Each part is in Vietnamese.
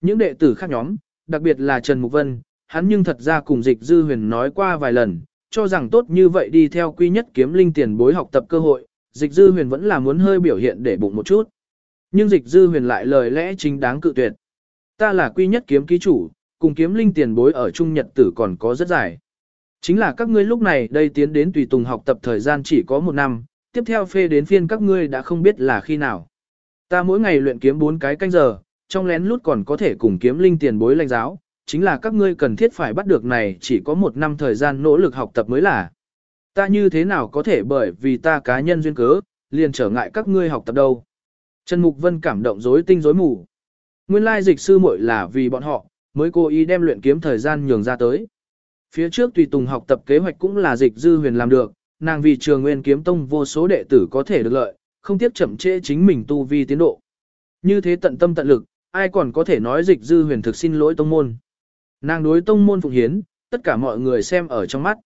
Những đệ tử khác nhóm, đặc biệt là Trần Mục Vân, hắn nhưng thật ra cùng dịch dư huyền nói qua vài lần, cho rằng tốt như vậy đi theo quy nhất kiếm linh tiền bối học tập cơ hội, dịch dư huyền vẫn là muốn hơi biểu hiện để bụng một chút. Nhưng dịch dư huyền lại lời lẽ chính đáng cự tuyệt. Ta là quy nhất kiếm ký chủ, cùng kiếm linh tiền bối ở Trung Nhật tử còn có rất dài. Chính là các ngươi lúc này đây tiến đến tùy tùng học tập thời gian chỉ có một năm, tiếp theo phê đến phiên các ngươi đã không biết là khi nào. Ta mỗi ngày luyện kiếm bốn cái canh giờ, trong lén lút còn có thể cùng kiếm linh tiền bối lãnh giáo, chính là các ngươi cần thiết phải bắt được này chỉ có một năm thời gian nỗ lực học tập mới là. Ta như thế nào có thể bởi vì ta cá nhân duyên cớ, liền trở ngại các ngươi học tập đâu. Trần Mục Vân cảm động rối tinh rối mù. Nguyên lai dịch sư muội là vì bọn họ, mới cố ý đem luyện kiếm thời gian nhường ra tới. Phía trước tùy tùng học tập kế hoạch cũng là dịch dư huyền làm được, nàng vì trường nguyên kiếm tông vô số đệ tử có thể được lợi, không tiếp chậm trễ chính mình tu vi tiến độ. Như thế tận tâm tận lực, ai còn có thể nói dịch dư huyền thực xin lỗi tông môn. Nàng đối tông môn phụng hiến, tất cả mọi người xem ở trong mắt.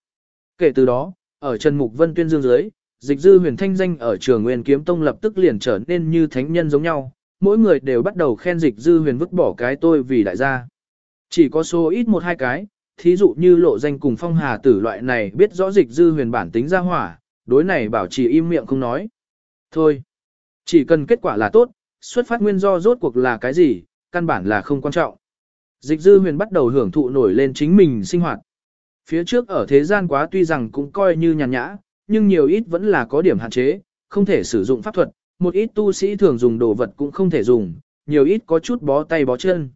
Kể từ đó, ở Trần Mục Vân tuyên dương dưới, dịch dư huyền thanh danh ở trường nguyên kiếm tông lập tức liền trở nên như thánh nhân giống nhau, mỗi người đều bắt đầu khen dịch dư huyền vứt bỏ cái tôi vì đại gia. Chỉ có số ít một hai cái, thí dụ như lộ danh cùng phong hà tử loại này biết rõ dịch dư huyền bản tính ra hỏa, đối này bảo trì im miệng không nói. Thôi, chỉ cần kết quả là tốt, xuất phát nguyên do rốt cuộc là cái gì, căn bản là không quan trọng. Dịch dư huyền bắt đầu hưởng thụ nổi lên chính mình sinh hoạt. Phía trước ở thế gian quá tuy rằng cũng coi như nhàn nhã, nhưng nhiều ít vẫn là có điểm hạn chế, không thể sử dụng pháp thuật, một ít tu sĩ thường dùng đồ vật cũng không thể dùng, nhiều ít có chút bó tay bó chân.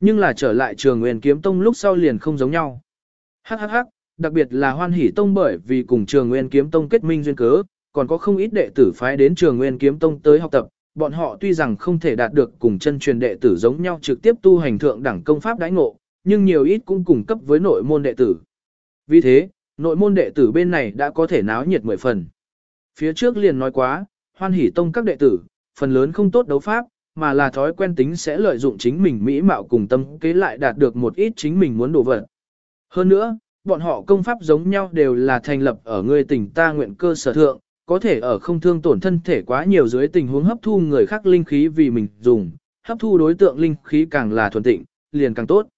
Nhưng là trở lại trường nguyên kiếm tông lúc sau liền không giống nhau. Hắc hắc hắc, đặc biệt là hoan hỷ tông bởi vì cùng trường nguyên kiếm tông kết minh duyên cớ, còn có không ít đệ tử phái đến trường nguyên kiếm tông tới học tập. Bọn họ tuy rằng không thể đạt được cùng chân truyền đệ tử giống nhau trực tiếp tu hành thượng đẳng công pháp đãi ngộ, nhưng nhiều ít cũng cùng cấp với nội môn đệ tử. Vì thế, nội môn đệ tử bên này đã có thể náo nhiệt mười phần. Phía trước liền nói quá, hoan hỷ tông các đệ tử, phần lớn không tốt đấu pháp, mà là thói quen tính sẽ lợi dụng chính mình mỹ mạo cùng tâm kế lại đạt được một ít chính mình muốn đổ vật. Hơn nữa, bọn họ công pháp giống nhau đều là thành lập ở người tỉnh ta nguyện cơ sở thượng, có thể ở không thương tổn thân thể quá nhiều dưới tình huống hấp thu người khác linh khí vì mình dùng, hấp thu đối tượng linh khí càng là thuần tịnh, liền càng tốt.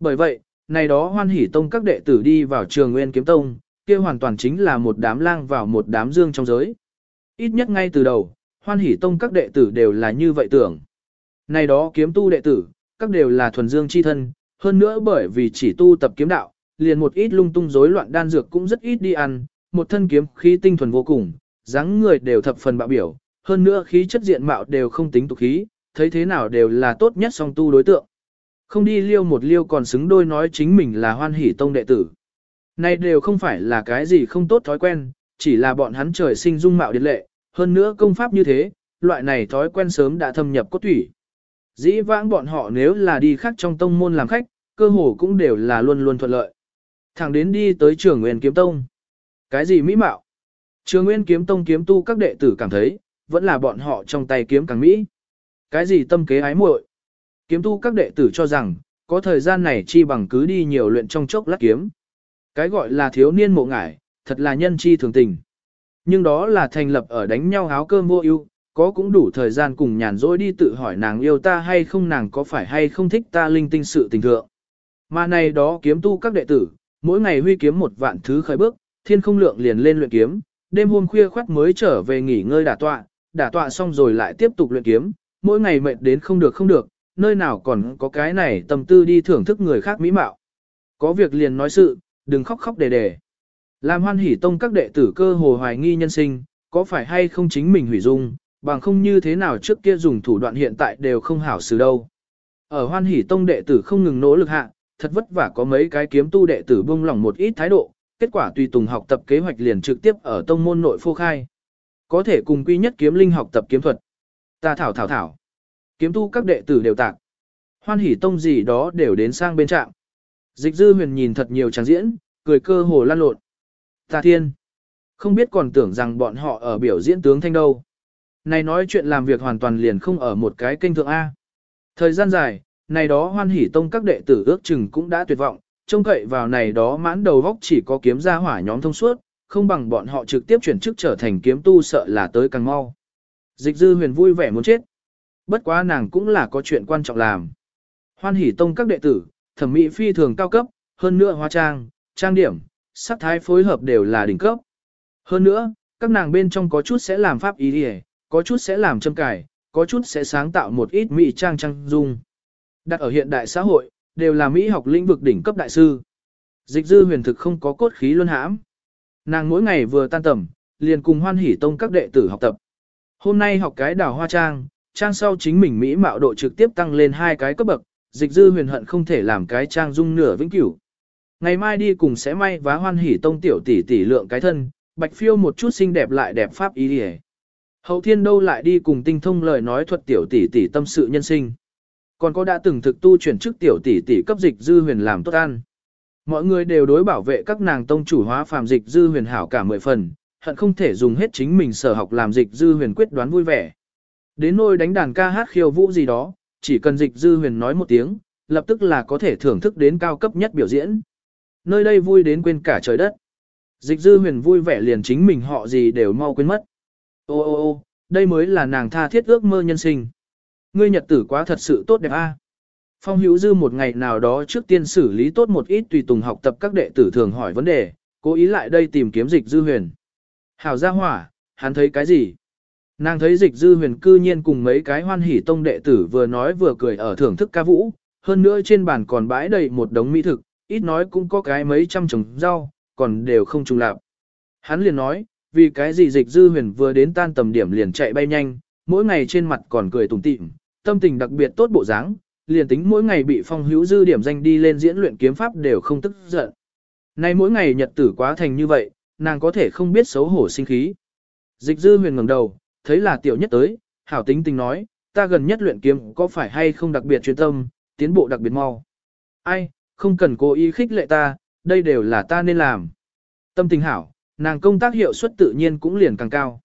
Bởi vậy, này đó hoan hỷ tông các đệ tử đi vào trường nguyên kiếm tông, kia hoàn toàn chính là một đám lang vào một đám dương trong giới. Ít nhất ngay từ đầu, hoan hỷ tông các đệ tử đều là như vậy tưởng. Này đó kiếm tu đệ tử, các đều là thuần dương chi thân, hơn nữa bởi vì chỉ tu tập kiếm đạo, liền một ít lung tung rối loạn đan dược cũng rất ít đi ăn, một thân kiếm khí tinh thuần vô cùng, dáng người đều thập phần bạo biểu, hơn nữa khí chất diện mạo đều không tính tục khí, thấy thế nào đều là tốt nhất song tu đối tượng. Không đi liêu một liêu còn xứng đôi nói chính mình là hoan hỷ tông đệ tử. Này đều không phải là cái gì không tốt thói quen, chỉ là bọn hắn trời sinh dung mạo điệt lệ, hơn nữa công pháp như thế, loại này thói quen sớm đã thâm nhập cốt thủy. Dĩ vãng bọn họ nếu là đi khác trong tông môn làm khách, cơ hồ cũng đều là luôn luôn thuận lợi. Thẳng đến đi tới trường Nguyên Kiếm Tông. Cái gì mỹ mạo? Trường Nguyên Kiếm Tông kiếm tu các đệ tử cảm thấy, vẫn là bọn họ trong tay kiếm càng mỹ. Cái gì tâm kế ái muội? Kiếm tu các đệ tử cho rằng, có thời gian này chi bằng cứ đi nhiều luyện trong chốc lát kiếm. Cái gọi là thiếu niên mộ ngải, thật là nhân chi thường tình. Nhưng đó là thành lập ở đánh nhau áo cơm vô ưu, có cũng đủ thời gian cùng nhàn rỗi đi tự hỏi nàng yêu ta hay không nàng có phải hay không thích ta linh tinh sự tình thượng. Mà này đó kiếm tu các đệ tử, mỗi ngày huy kiếm một vạn thứ khởi bước, thiên không lượng liền lên luyện kiếm, đêm hôm khuya khoắt mới trở về nghỉ ngơi đả tọa, đả tọa xong rồi lại tiếp tục luyện kiếm, mỗi ngày mệt đến không được không được, nơi nào còn có cái này tâm tư đi thưởng thức người khác mỹ mạo. Có việc liền nói sự, đừng khóc khóc đề đề. Làm hoan hỉ tông các đệ tử cơ hồ hoài nghi nhân sinh, có phải hay không chính mình hủy dung, bằng không như thế nào trước kia dùng thủ đoạn hiện tại đều không hảo xử đâu. Ở hoan hỉ tông đệ tử không ngừng nỗ lực hạ, thật vất vả có mấy cái kiếm tu đệ tử buông lỏng một ít thái độ, kết quả tùy tùng học tập kế hoạch liền trực tiếp ở tông môn nội phô khai. Có thể cùng quy nhất kiếm linh học tập kiếm thuật. Ta thảo thảo thảo. Kiếm tu các đệ tử đều tạc. Hoan hỉ tông gì đó đều đến sang bên trạm. Dịch dư huyền nhìn thật nhiều tràng diễn, cười cơ hồ lan lộn. Ta thiên. Không biết còn tưởng rằng bọn họ ở biểu diễn tướng thanh đâu. Này nói chuyện làm việc hoàn toàn liền không ở một cái kênh thượng A. Thời gian dài, này đó hoan hỉ tông các đệ tử ước chừng cũng đã tuyệt vọng, trông cậy vào này đó mãn đầu góc chỉ có kiếm ra hỏa nhóm thông suốt, không bằng bọn họ trực tiếp chuyển chức trở thành kiếm tu sợ là tới càng mau. Dịch dư huyền vui vẻ muốn chết. Bất quá nàng cũng là có chuyện quan trọng làm. Hoan hỉ tông các đệ tử, thẩm mỹ phi thường cao cấp, hơn nữa hóa trang, trang điểm, sắc thái phối hợp đều là đỉnh cấp. Hơn nữa, các nàng bên trong có chút sẽ làm pháp ý đi có chút sẽ làm châm cài, có chút sẽ sáng tạo một ít mỹ trang trang dung. Đặt ở hiện đại xã hội, đều là mỹ học lĩnh vực đỉnh cấp đại sư. Dịch dư huyền thực không có cốt khí luân hãm. Nàng mỗi ngày vừa tan tầm, liền cùng hoan hỷ tông các đệ tử học tập. Hôm nay học cái đào hoa trang, trang sau chính mình mỹ mạo độ trực tiếp tăng lên hai cái cấp bậc, dịch dư huyền hận không thể làm cái trang dung nửa vĩnh cửu. Ngày mai đi cùng sẽ may vá hoan hỷ tông tiểu tỷ tỷ lượng cái thân, bạch phiêu một chút xinh đẹp lại đẹp pháp ý đi Hậu thiên đâu lại đi cùng tinh thông lời nói thuật tiểu tỷ tỷ tâm sự nhân sinh. Còn có đã từng thực tu chuyển chức tiểu tỷ tỷ cấp dịch dư huyền làm tốt ăn. Mọi người đều đối bảo vệ các nàng tông chủ hóa phàm dịch dư huyền hảo cả mười phần, hận không thể dùng hết chính mình sở học làm dịch dư huyền quyết đoán vui vẻ. Đến nôi đánh đàn ca hát khiêu vũ gì đó, chỉ cần dịch dư huyền nói một tiếng, lập tức là có thể thưởng thức đến cao cấp nhất biểu diễn. Nơi đây vui đến quên cả trời đất. Dịch dư huyền vui vẻ liền chính mình họ gì đều mau quên mất. Ô ô ô, đây mới là nàng tha thiết ước mơ nhân sinh. Ngươi nhật tử quá thật sự tốt đẹp a. Phong hữu dư một ngày nào đó trước tiên xử lý tốt một ít tùy tùng học tập các đệ tử thường hỏi vấn đề, cố ý lại đây tìm kiếm dịch dư huyền. Hảo gia hỏa, hắn thấy cái gì? Nàng thấy dịch dư huyền cư nhiên cùng mấy cái hoan hỉ tông đệ tử vừa nói vừa cười ở thưởng thức ca vũ, hơn nữa trên bàn còn bãi đầy một đống mỹ thực, ít nói cũng có cái mấy trăm trồng rau, còn đều không trùng lạp. Hắn liền nói, vì cái gì dịch dư huyền vừa đến tan tầm điểm liền chạy bay nhanh, mỗi ngày trên mặt còn cười tủm tỉm, tâm tình đặc biệt tốt bộ dáng, liền tính mỗi ngày bị phong hữu dư điểm danh đi lên diễn luyện kiếm pháp đều không tức giận. Nay mỗi ngày nhật tử quá thành như vậy, nàng có thể không biết xấu hổ sinh khí. Dịch dư huyền ngẩng đầu, thấy là tiểu nhất tới, hảo tính tình nói, ta gần nhất luyện kiếm có phải hay không đặc biệt chuyên tâm, tiến bộ đặc biệt mau. Ai, không cần cố ý khích lệ ta, đây đều là ta nên làm. Tâm tình hảo, nàng công tác hiệu suất tự nhiên cũng liền càng cao.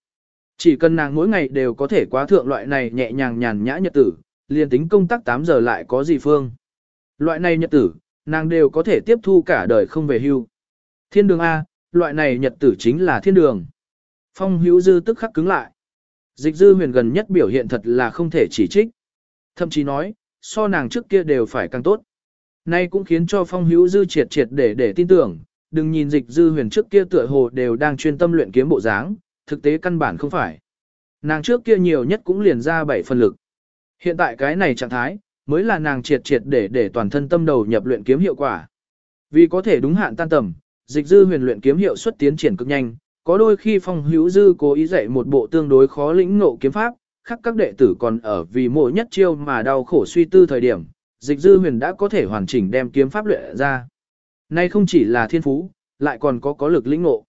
Chỉ cần nàng mỗi ngày đều có thể quá thượng loại này nhẹ nhàng nhàn nhã nhật tử, liền tính công tác 8 giờ lại có gì phương. Loại này nhật tử, nàng đều có thể tiếp thu cả đời không về hưu. Thiên đường A, loại này nhật tử chính là thiên đường. Phong hữu dư tức khắc cứng lại. Dịch dư huyền gần nhất biểu hiện thật là không thể chỉ trích. Thậm chí nói, so nàng trước kia đều phải càng tốt. Nay cũng khiến cho phong hữu dư triệt triệt để để tin tưởng, đừng nhìn dịch dư huyền trước kia tựa hồ đều đang chuyên tâm luyện kiếm bộ dáng, thực tế căn bản không phải. Nàng trước kia nhiều nhất cũng liền ra bảy phần lực. Hiện tại cái này trạng thái, mới là nàng triệt triệt để để toàn thân tâm đầu nhập luyện kiếm hiệu quả. Vì có thể đúng hạn tan tầm, dịch dư huyền luyện kiếm hiệu suất tiến triển cực nhanh, có đôi khi phong hữu dư cố ý dạy một bộ tương đối khó lĩnh ngộ kiếm pháp, khác các đệ tử còn ở vì mỗi nhất chiêu mà đau khổ suy tư thời điểm, dịch dư huyền đã có thể hoàn chỉnh đem kiếm pháp luyện ra. Nay không chỉ là thiên phú, lại còn có có lực lĩnh ngộ.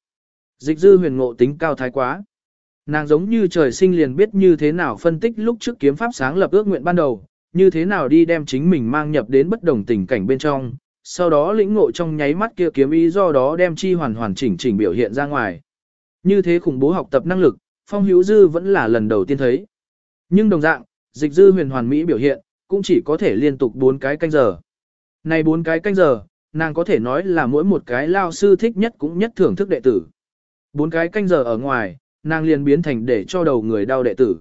Dịch dư huyền ngộ tính cao thái quá. Nàng giống như trời sinh liền biết như thế nào phân tích lúc trước kiếm pháp sáng lập ước nguyện ban đầu, như thế nào đi đem chính mình mang nhập đến bất đồng tình cảnh bên trong, sau đó lĩnh ngộ trong nháy mắt kia kiếm ý do đó đem chi hoàn hoàn chỉnh chỉnh biểu hiện ra ngoài. Như thế khủng bố học tập năng lực, Phong Hữu Dư vẫn là lần đầu tiên thấy. Nhưng đồng dạng, dịch dư huyền hoàn mỹ biểu hiện, cũng chỉ có thể liên tục 4 cái canh giờ. Này 4 cái canh giờ, nàng có thể nói là mỗi một cái lao sư thích nhất cũng nhất thưởng thức đệ tử bốn cái canh giờ ở ngoài, nàng liền biến thành để cho đầu người đau đệ tử.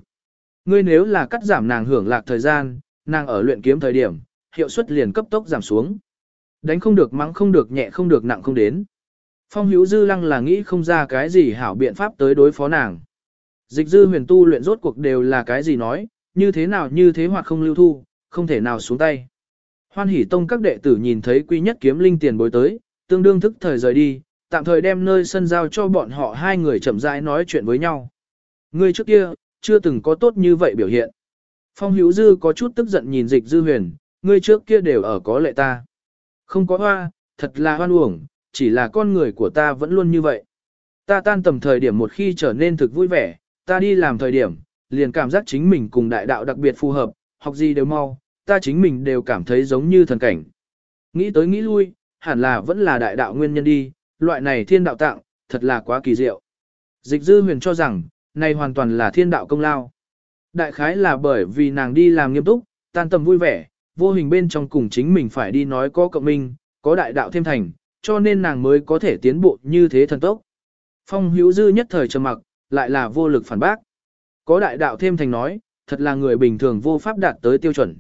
Ngươi nếu là cắt giảm nàng hưởng lạc thời gian, nàng ở luyện kiếm thời điểm, hiệu suất liền cấp tốc giảm xuống. Đánh không được mắng không được nhẹ không được nặng không đến. Phong hữu dư lăng là nghĩ không ra cái gì hảo biện pháp tới đối phó nàng. Dịch dư huyền tu luyện rốt cuộc đều là cái gì nói, như thế nào như thế hoặc không lưu thu, không thể nào xuống tay. Hoan hỷ tông các đệ tử nhìn thấy quy nhất kiếm linh tiền bối tới, tương đương thức thời rời đi, tạm thời đem nơi sân giao cho bọn họ hai người chậm rãi nói chuyện với nhau. Ngươi trước kia, chưa từng có tốt như vậy biểu hiện. Phong hữu dư có chút tức giận nhìn dịch dư huyền, ngươi trước kia đều ở có lệ ta. Không có hoa, thật là hoan uổng, chỉ là con người của ta vẫn luôn như vậy. Ta tan tầm thời điểm một khi trở nên thực vui vẻ, ta đi làm thời điểm, liền cảm giác chính mình cùng đại đạo đặc biệt phù hợp, học gì đều mau, ta chính mình đều cảm thấy giống như thần cảnh. Nghĩ tới nghĩ lui, hẳn là vẫn là đại đạo nguyên nhân đi, loại này thiên đạo tặng, thật là quá kỳ diệu. Dịch dư huyền cho rằng, này hoàn toàn là thiên đạo công lao. Đại khái là bởi vì nàng đi làm nghiêm túc, tan tầm vui vẻ, vô hình bên trong cùng chính mình phải đi nói có cộng minh, có đại đạo thêm thành, cho nên nàng mới có thể tiến bộ như thế thần tốc. Phong hữu dư nhất thời trầm mặc, lại là vô lực phản bác. Có đại đạo thêm thành nói, thật là người bình thường vô pháp đạt tới tiêu chuẩn.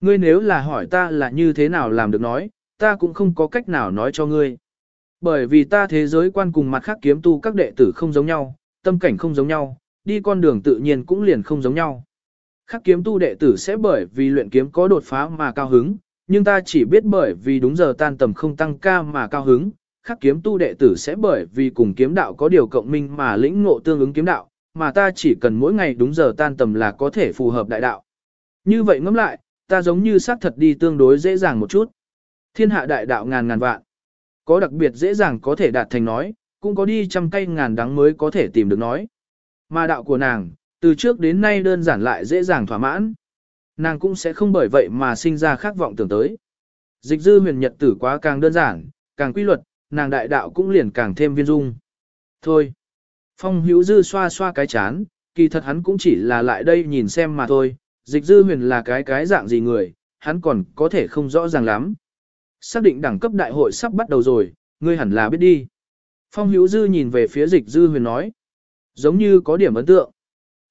Ngươi nếu là hỏi ta là như thế nào làm được nói, ta cũng không có cách nào nói cho ngươi. Bởi vì ta thế giới quan cùng mặt khác kiếm tu các đệ tử không giống nhau, tâm cảnh không giống nhau, đi con đường tự nhiên cũng liền không giống nhau. Khác kiếm tu đệ tử sẽ bởi vì luyện kiếm có đột phá mà cao hứng, nhưng ta chỉ biết bởi vì đúng giờ tan tầm không tăng ca mà cao hứng, khác kiếm tu đệ tử sẽ bởi vì cùng kiếm đạo có điều cộng minh mà lĩnh ngộ tương ứng kiếm đạo, mà ta chỉ cần mỗi ngày đúng giờ tan tầm là có thể phù hợp đại đạo. Như vậy ngẫm lại, ta giống như xác thật đi tương đối dễ dàng một chút. Thiên hạ đại đạo ngàn ngàn vạn. Có đặc biệt dễ dàng có thể đạt thành nói, cũng có đi trăm cây ngàn đắng mới có thể tìm được nói. Mà đạo của nàng, từ trước đến nay đơn giản lại dễ dàng thỏa mãn. Nàng cũng sẽ không bởi vậy mà sinh ra khát vọng tưởng tới. Dịch dư huyền nhật tử quá càng đơn giản, càng quy luật, nàng đại đạo cũng liền càng thêm viên dung. Thôi. Phong hữu dư xoa xoa cái chán, kỳ thật hắn cũng chỉ là lại đây nhìn xem mà thôi, dịch dư huyền là cái cái dạng gì người, hắn còn có thể không rõ ràng lắm. Xác định đẳng cấp đại hội sắp bắt đầu rồi, ngươi hẳn là biết đi. Phong hữu dư nhìn về phía dịch dư huyền nói. Giống như có điểm ấn tượng.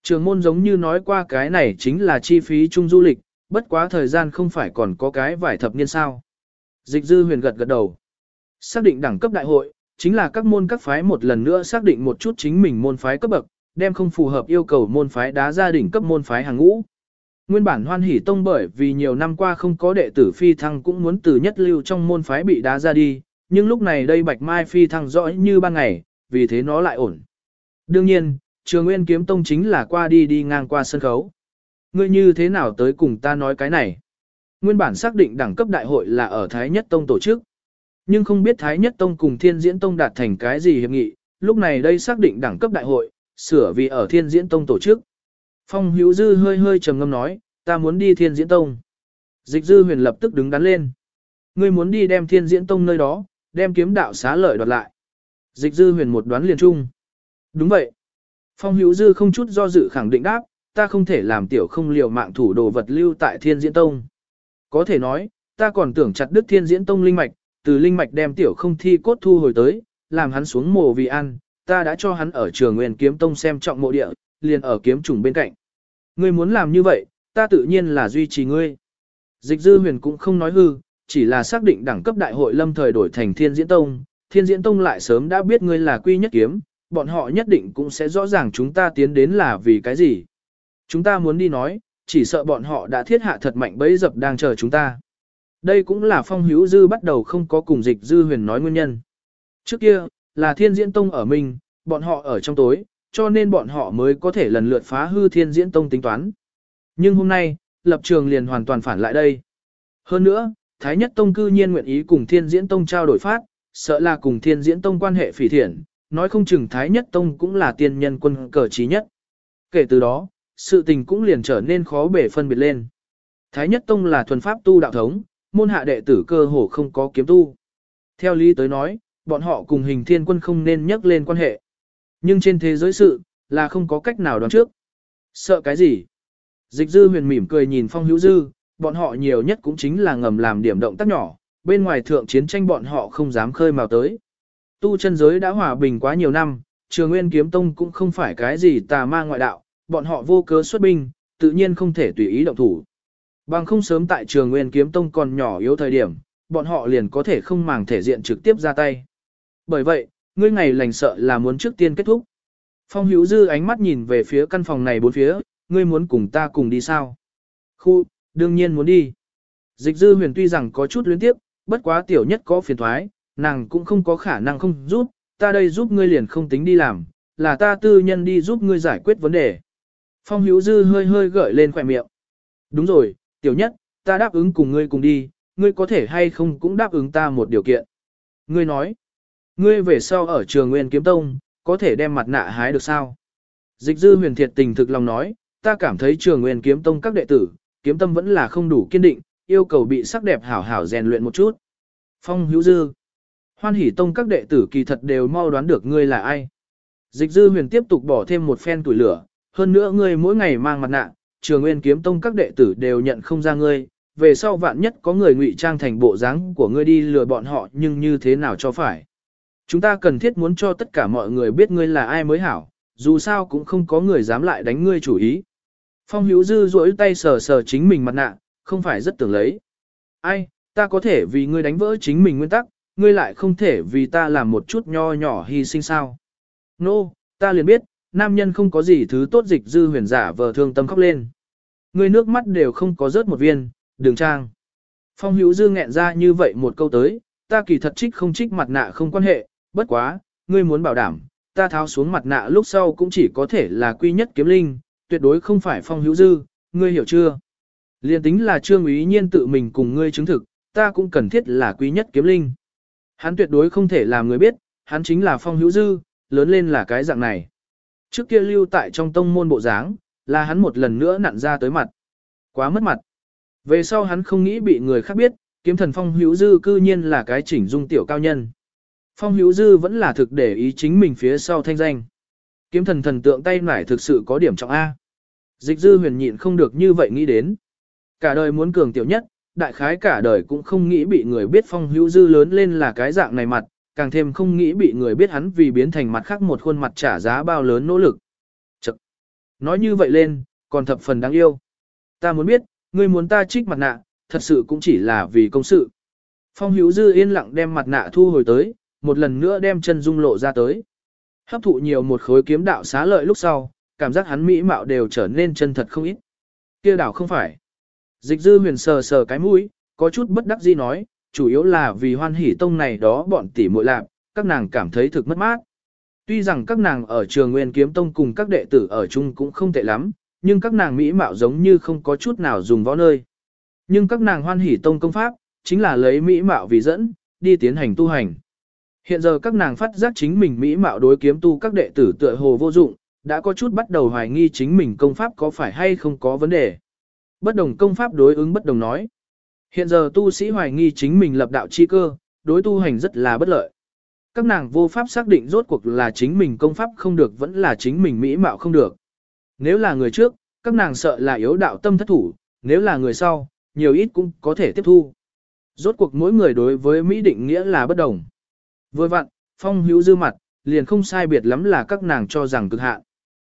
Trường môn giống như nói qua cái này chính là chi phí chung du lịch, bất quá thời gian không phải còn có cái vài thập niên sao. Dịch dư huyền gật gật đầu. Xác định đẳng cấp đại hội, chính là các môn các phái một lần nữa xác định một chút chính mình môn phái cấp bậc, đem không phù hợp yêu cầu môn phái đá gia đình cấp môn phái hàng ngũ. Nguyên bản hoan hỷ tông bởi vì nhiều năm qua không có đệ tử phi thăng cũng muốn từ nhất lưu trong môn phái bị đá ra đi, nhưng lúc này đây bạch mai phi thăng rõ như ban ngày, vì thế nó lại ổn. Đương nhiên, trường nguyên kiếm tông chính là qua đi đi ngang qua sân khấu. Ngươi như thế nào tới cùng ta nói cái này? Nguyên bản xác định đẳng cấp đại hội là ở Thái Nhất Tông tổ chức. Nhưng không biết Thái Nhất Tông cùng Thiên Diễn Tông đạt thành cái gì hiệp nghị, lúc này đây xác định đẳng cấp đại hội, sửa vì ở Thiên Diễn Tông tổ chức. Phong Hữu Dư hơi hơi trầm ngâm nói, ta muốn đi Thiên Diễn Tông. Dịch Dư huyền lập tức đứng đắn lên. Ngươi muốn đi đem Thiên Diễn Tông nơi đó, đem kiếm đạo xá lợi đoạt lại. Dịch Dư huyền một đoán liền chung. Đúng vậy. Phong Hữu Dư không chút do dự khẳng định đáp, ta không thể làm tiểu không liều mạng thủ đồ vật lưu tại Thiên Diễn Tông. Có thể nói, ta còn tưởng chặt đứt Thiên Diễn Tông linh mạch, từ linh mạch đem tiểu không thi cốt thu hồi tới, làm hắn xuống mồ vì ăn, ta đã cho hắn ở trường nguyên kiếm tông xem trọng mộ địa, liền ở kiếm trùng bên cạnh. Ngươi muốn làm như vậy, ta tự nhiên là duy trì ngươi. Dịch dư huyền cũng không nói hư, chỉ là xác định đẳng cấp đại hội lâm thời đổi thành thiên diễn tông, thiên diễn tông lại sớm đã biết ngươi là quy nhất kiếm, bọn họ nhất định cũng sẽ rõ ràng chúng ta tiến đến là vì cái gì. Chúng ta muốn đi nói, chỉ sợ bọn họ đã thiết hạ thật mạnh bấy dập đang chờ chúng ta. Đây cũng là phong hữu dư bắt đầu không có cùng dịch dư huyền nói nguyên nhân. Trước kia, là thiên diễn tông ở mình, bọn họ ở trong tối, cho nên bọn họ mới có thể lần lượt phá hư thiên diễn tông tính toán. Nhưng hôm nay, lập trường liền hoàn toàn phản lại đây. Hơn nữa, Thái Nhất Tông cư nhiên nguyện ý cùng thiên diễn tông trao đổi phát, sợ là cùng thiên diễn tông quan hệ phỉ thiện, nói không chừng Thái Nhất Tông cũng là tiên nhân quân cờ trí nhất. Kể từ đó, sự tình cũng liền trở nên khó bể phân biệt lên. Thái Nhất Tông là thuần pháp tu đạo thống, môn hạ đệ tử cơ hồ không có kiếm tu. Theo lý tới nói, bọn họ cùng hình thiên quân không nên nhắc lên quan hệ. Nhưng trên thế giới sự, là không có cách nào đoán trước. Sợ cái gì? Dịch dư huyền mỉm cười nhìn phong hữu dư, bọn họ nhiều nhất cũng chính là ngầm làm điểm động tác nhỏ, bên ngoài thượng chiến tranh bọn họ không dám khơi mào tới. Tu chân giới đã hòa bình quá nhiều năm, trường nguyên kiếm tông cũng không phải cái gì tà ma ngoại đạo, bọn họ vô cớ xuất binh, tự nhiên không thể tùy ý động thủ. Bằng không sớm tại trường nguyên kiếm tông còn nhỏ yếu thời điểm, bọn họ liền có thể không màng thể diện trực tiếp ra tay. Bởi vậy, ngươi ngày lành sợ là muốn trước tiên kết thúc. Phong hữu dư ánh mắt nhìn về phía căn phòng này bốn phía, ngươi muốn cùng ta cùng đi sao? Khu, đương nhiên muốn đi. Dịch dư huyền tuy rằng có chút luyến tiếp, bất quá tiểu nhất có phiền thoái, nàng cũng không có khả năng không giúp, ta đây giúp ngươi liền không tính đi làm, là ta tư nhân đi giúp ngươi giải quyết vấn đề. Phong hữu dư hơi hơi gợi lên khỏe miệng. Đúng rồi, tiểu nhất, ta đáp ứng cùng ngươi cùng đi, ngươi có thể hay không cũng đáp ứng ta một điều kiện. Ngươi nói, ngươi về sau ở trường Nguyên Kiếm Tông, có thể đem mặt nạ hái được sao? Dịch dư huyền thiệt tình thực lòng nói, ta cảm thấy trường Nguyên Kiếm Tông các đệ tử, kiếm tâm vẫn là không đủ kiên định, yêu cầu bị sắc đẹp hảo hảo rèn luyện một chút. Phong hữu dư, hoan hỷ tông các đệ tử kỳ thật đều mau đoán được ngươi là ai. Dịch dư huyền tiếp tục bỏ thêm một phen tuổi lửa, hơn nữa ngươi mỗi ngày mang mặt nạ, trường nguyên kiếm tông các đệ tử đều nhận không ra ngươi, về sau vạn nhất có người ngụy trang thành bộ dáng của ngươi đi lừa bọn họ nhưng như thế nào cho phải. Chúng ta cần thiết muốn cho tất cả mọi người biết ngươi là ai mới hảo, dù sao cũng không có người dám lại đánh ngươi chủ ý. Phong hữu dư duỗi tay sờ sờ chính mình mặt nạ, không phải rất tưởng lấy. Ai, ta có thể vì ngươi đánh vỡ chính mình nguyên tắc, ngươi lại không thể vì ta làm một chút nho nhỏ hy sinh sao. Nô, no, ta liền biết, nam nhân không có gì thứ tốt dịch dư huyền giả vờ thương tâm khóc lên. Ngươi nước mắt đều không có rớt một viên, đường trang. Phong hữu dư nghẹn ra như vậy một câu tới, ta kỳ thật trích không trích mặt nạ không quan hệ, bất quá, ngươi muốn bảo đảm, ta tháo xuống mặt nạ lúc sau cũng chỉ có thể là quy nhất kiếm linh, tuyệt đối không phải phong hữu dư, ngươi hiểu chưa? Liên tính là trương ý nhiên tự mình cùng ngươi chứng thực, ta cũng cần thiết là quý nhất kiếm linh. Hắn tuyệt đối không thể làm người biết, hắn chính là phong hữu dư, lớn lên là cái dạng này. Trước kia lưu tại trong tông môn bộ dáng, là hắn một lần nữa nặn ra tới mặt. Quá mất mặt. Về sau hắn không nghĩ bị người khác biết, kiếm thần phong hữu dư cư nhiên là cái chỉnh dung tiểu cao nhân. Phong hữu dư vẫn là thực để ý chính mình phía sau thanh danh. Kiếm thần thần tượng tay nải thực sự có điểm trọng A. Dịch dư huyền nhịn không được như vậy nghĩ đến. Cả đời muốn cường tiểu nhất, đại khái cả đời cũng không nghĩ bị người biết phong hữu dư lớn lên là cái dạng này mặt, càng thêm không nghĩ bị người biết hắn vì biến thành mặt khác một khuôn mặt trả giá bao lớn nỗ lực. Chật! Nói như vậy lên, còn thập phần đáng yêu. Ta muốn biết, ngươi muốn ta trích mặt nạ, thật sự cũng chỉ là vì công sự. Phong hữu dư yên lặng đem mặt nạ thu hồi tới, một lần nữa đem chân dung lộ ra tới. Hấp thụ nhiều một khối kiếm đạo xá lợi lúc sau, cảm giác hắn mỹ mạo đều trở nên chân thật không ít. kia đảo không phải. Dịch dư huyền sờ sờ cái mũi, có chút bất đắc dĩ nói, chủ yếu là vì hoan hỷ tông này đó bọn tỷ muội lạc, các nàng cảm thấy thực mất mát. Tuy rằng các nàng ở trường nguyên kiếm tông cùng các đệ tử ở chung cũng không tệ lắm, nhưng các nàng mỹ mạo giống như không có chút nào dùng võ nơi. Nhưng các nàng hoan hỷ tông công pháp, chính là lấy mỹ mạo vì dẫn, đi tiến hành tu hành. Hiện giờ các nàng phát giác chính mình mỹ mạo đối kiếm tu các đệ tử tựa hồ vô dụng, đã có chút bắt đầu hoài nghi chính mình công pháp có phải hay không có vấn đề. Bất đồng công pháp đối ứng bất đồng nói. Hiện giờ tu sĩ hoài nghi chính mình lập đạo chi cơ, đối tu hành rất là bất lợi. Các nàng vô pháp xác định rốt cuộc là chính mình công pháp không được vẫn là chính mình mỹ mạo không được. Nếu là người trước, các nàng sợ là yếu đạo tâm thất thủ, nếu là người sau, nhiều ít cũng có thể tiếp thu. Rốt cuộc mỗi người đối với mỹ định nghĩa là bất đồng. Vừa vặn, phong hữu dư mặt, liền không sai biệt lắm là các nàng cho rằng cực hạn.